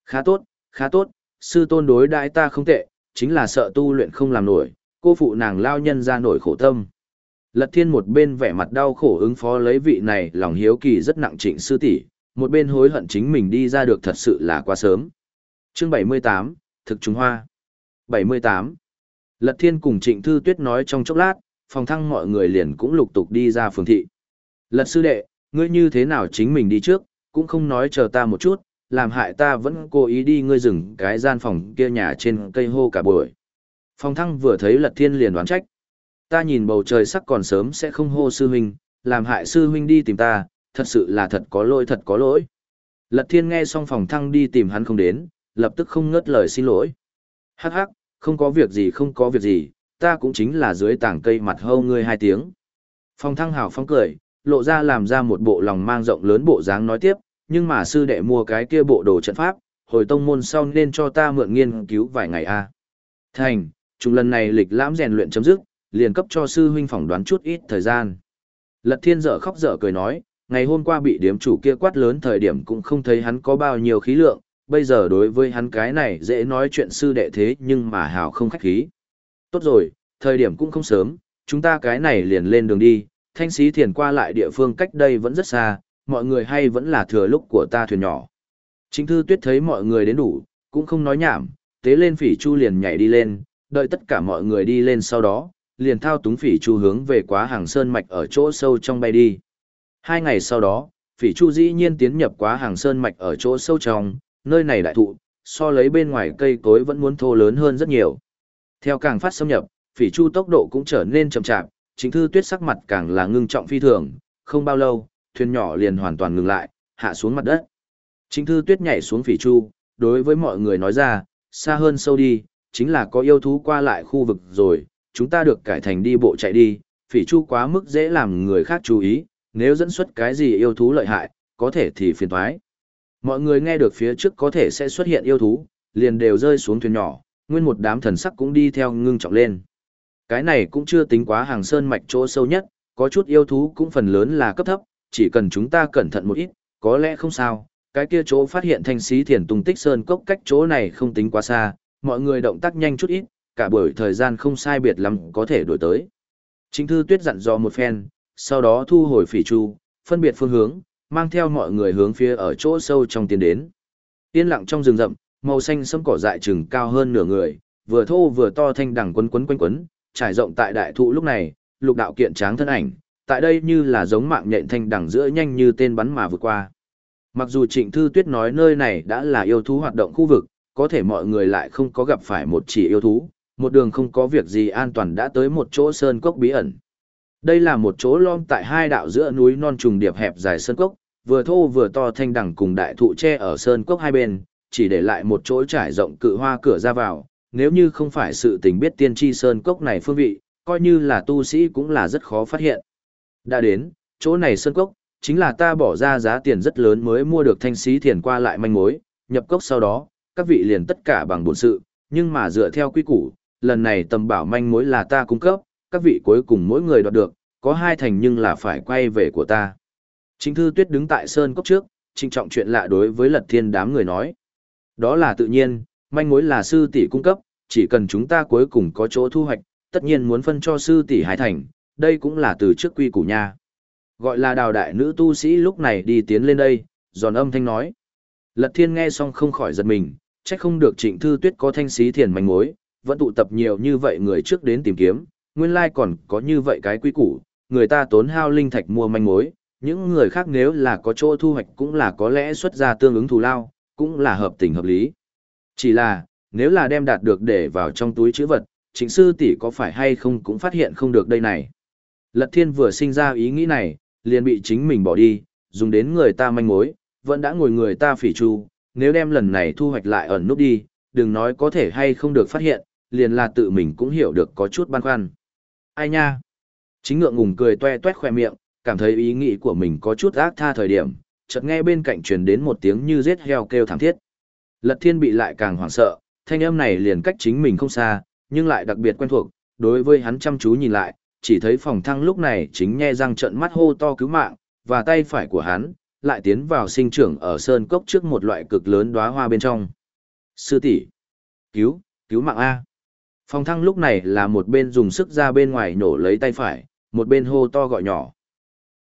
Khá tốt, khá tốt, sư tôn đối đãi ta không tệ, chính là sợ tu luyện không làm nổi, cô phụ nàng lao nhân ra nổi khổ tâm. Lật thiên một bên vẻ mặt đau khổ ứng phó lấy vị này lòng hiếu kỳ rất nặng trịnh sư tỷ một bên hối hận chính mình đi ra được thật sự là quá sớm. Chương 78, Thực Trung Hoa 78. Lật thiên cùng trịnh thư tuyết nói trong chốc lát, phòng thăng mọi người liền cũng lục tục đi ra phường thị. Lật sư đệ, ngươi như thế nào chính mình đi trước, cũng không nói chờ ta một chút, làm hại ta vẫn cố ý đi ngươi dừng cái gian phòng kia nhà trên cây hô cả buổi. Phòng thăng vừa thấy lật thiên liền đoán trách. Ta nhìn bầu trời sắc còn sớm sẽ không hô sư huynh, làm hại sư huynh đi tìm ta, thật sự là thật có lỗi thật có lỗi. Lật thiên nghe xong phòng thăng đi tìm hắn không đến, lập tức không ngớt lời xin lỗi. Hắc hắc, không có việc gì không có việc gì, ta cũng chính là dưới tảng cây mặt hâu ngươi hai tiếng. Phòng thăng hào phong cười, lộ ra làm ra một bộ lòng mang rộng lớn bộ dáng nói tiếp, nhưng mà sư đệ mua cái kia bộ đồ trận pháp, hồi tông môn sau nên cho ta mượn nghiên cứu vài ngày a. Thành, chúng lần này lịch lãm rèn luyện chấm dứt, liền cấp cho sư huynh phỏng đoán chút ít thời gian. Lật thiên dở khóc dở cười nói, ngày hôm qua bị điếm chủ kia quát lớn thời điểm cũng không thấy hắn có bao nhiêu khí lượng, bây giờ đối với hắn cái này dễ nói chuyện sư đệ thế nhưng mà hào không khách khí. Tốt rồi, thời điểm cũng không sớm, chúng ta cái này liền lên đường đi, thanh sĩ thiền qua lại địa phương cách đây vẫn rất xa, mọi người hay vẫn là thừa lúc của ta thuyền nhỏ. Chính thư tuyết thấy mọi người đến đủ, cũng không nói nhảm, tế lên phỉ chu liền nhảy đi lên, đợi tất cả mọi người đi lên sau đó, liền thao túng phỉ chu hướng về quá hàng sơn mạch ở chỗ sâu trong bay đi. Hai ngày sau đó, phỉ chu dĩ nhiên tiến nhập quá hàng sơn mạch ở chỗ sâu trong, nơi này đại thụ, so lấy bên ngoài cây cối vẫn muốn thô lớn hơn rất nhiều. Theo càng phát xâm nhập, phỉ chu tốc độ cũng trở nên chậm chạp, chính thư tuyết sắc mặt càng là ngưng trọng phi thường, không bao lâu, thuyền nhỏ liền hoàn toàn ngừng lại, hạ xuống mặt đất. Chính thư tuyết nhảy xuống phỉ chu, đối với mọi người nói ra, xa hơn sâu đi, chính là có yêu thú qua lại khu vực rồi, chúng ta được cải thành đi bộ chạy đi, phỉ chu quá mức dễ làm người khác chú ý, nếu dẫn xuất cái gì yêu thú lợi hại, có thể thì phiền thoái. Mọi người nghe được phía trước có thể sẽ xuất hiện yêu thú, liền đều rơi xuống thuyền nhỏ, nguyên một đám thần sắc cũng đi theo ngưng trọng lên. Cái này cũng chưa tính quá hàng sơn mạch chỗ sâu nhất, có chút yêu thú cũng phần lớn là cấp thấp, chỉ cần chúng ta cẩn thận một ít, có lẽ không sao. Cái kia chỗ phát hiện thanh xí thiền tung tích sơn cốc cách chỗ này không tính quá xa, mọi người động tác nhanh chút ít, cả buổi thời gian không sai biệt lắm có thể đổi tới. Chính thư tuyết dặn dò một phen, sau đó thu hồi phỉ chu, phân biệt phương hướng, mang theo mọi người hướng phía ở chỗ sâu trong tiến đến. Yên lặng trong rừng rậm, màu xanh sẫm cỏ dại chừng cao hơn nửa người, vừa thô vừa to thanh đẳng quấn quấn quấn quấn, trải rộng tại đại thụ lúc này, lục đạo kiện tráng thân ảnh, tại đây như là giống mạng nhện thanh đẳng giữa nhanh như tên bắn mà vượt qua. Mặc dù Trịnh Thư Tuyết nói nơi này đã là yêu thú hoạt động khu vực, có thể mọi người lại không có gặp phải một chỉ yêu thú, một đường không có việc gì an toàn đã tới một chỗ sơn cốc bí ẩn. Đây là một chỗ lom tại hai đạo giữa núi non trùng điệp hẹp dài sơn cốc, vừa thô vừa to thanh đẳng cùng đại thụ tre ở sơn cốc hai bên, chỉ để lại một chỗ trải rộng cự hoa cửa ra vào, nếu như không phải sự tình biết tiên tri sơn cốc này phương vị, coi như là tu sĩ cũng là rất khó phát hiện. Đã đến, chỗ này sơn cốc, chính là ta bỏ ra giá tiền rất lớn mới mua được thanh sĩ thiền qua lại manh mối, nhập cốc sau đó, các vị liền tất cả bằng bổn sự, nhưng mà dựa theo quy củ, lần này tầm bảo manh mối là ta cung cấp, các vị cuối cùng mỗi người đoạt được, có hai thành nhưng là phải quay về của ta. Chính thư tuyết đứng tại sơn cốc trước, trinh trọng chuyện lạ đối với lật thiên đám người nói. Đó là tự nhiên, manh mối là sư tỷ cung cấp, chỉ cần chúng ta cuối cùng có chỗ thu hoạch, tất nhiên muốn phân cho sư tỷ hai thành, đây cũng là từ trước quy củ nha. Gọi là đào đại nữ tu sĩ lúc này đi tiến lên đây, giòn âm thanh nói. Lật thiên nghe xong không khỏi giật mình, trách không được trịnh thư tuyết có thanh xí thiền manh mối, vẫn tụ tập nhiều như vậy người trước đến tìm kiếm, nguyên lai còn có như vậy cái quý củ, người ta tốn hao linh thạch mua manh mối, những người khác nếu là có chỗ thu hoạch cũng là có lẽ xuất ra tương ứng thù lao, cũng là hợp tình hợp lý. Chỉ là, nếu là đem đạt được để vào trong túi chữ vật, chính sư tỷ có phải hay không cũng phát hiện không được đây này. Lật thiên vừa sinh ra ý nghĩ này, liền bị chính mình bỏ đi, dùng đến người ta manh mối, vẫn đã ngồi người ta phỉ chu, nếu đem lần này thu hoạch lại ẩn nút đi, đừng nói có thể hay không được phát hiện, liền là tự mình cũng hiểu được có chút băn khoăn. Ai nha? Chính ngượng ngùng cười toe toét khoe miệng, cảm thấy ý nghĩ của mình có chút ác tha thời điểm, chợt nghe bên cạnh truyền đến một tiếng như giết heo kêu thảm thiết. Lật Thiên bị lại càng hoảng sợ, thanh âm này liền cách chính mình không xa, nhưng lại đặc biệt quen thuộc, đối với hắn chăm chú nhìn lại, chỉ thấy phòng thăng lúc này chính nhe răng trận mắt hô to cứu mạng, và tay phải của hắn, lại tiến vào sinh trưởng ở sơn cốc trước một loại cực lớn đóa hoa bên trong. Sư tỷ Cứu, cứu mạng A. Phòng thăng lúc này là một bên dùng sức ra bên ngoài nổ lấy tay phải, một bên hô to gọi nhỏ.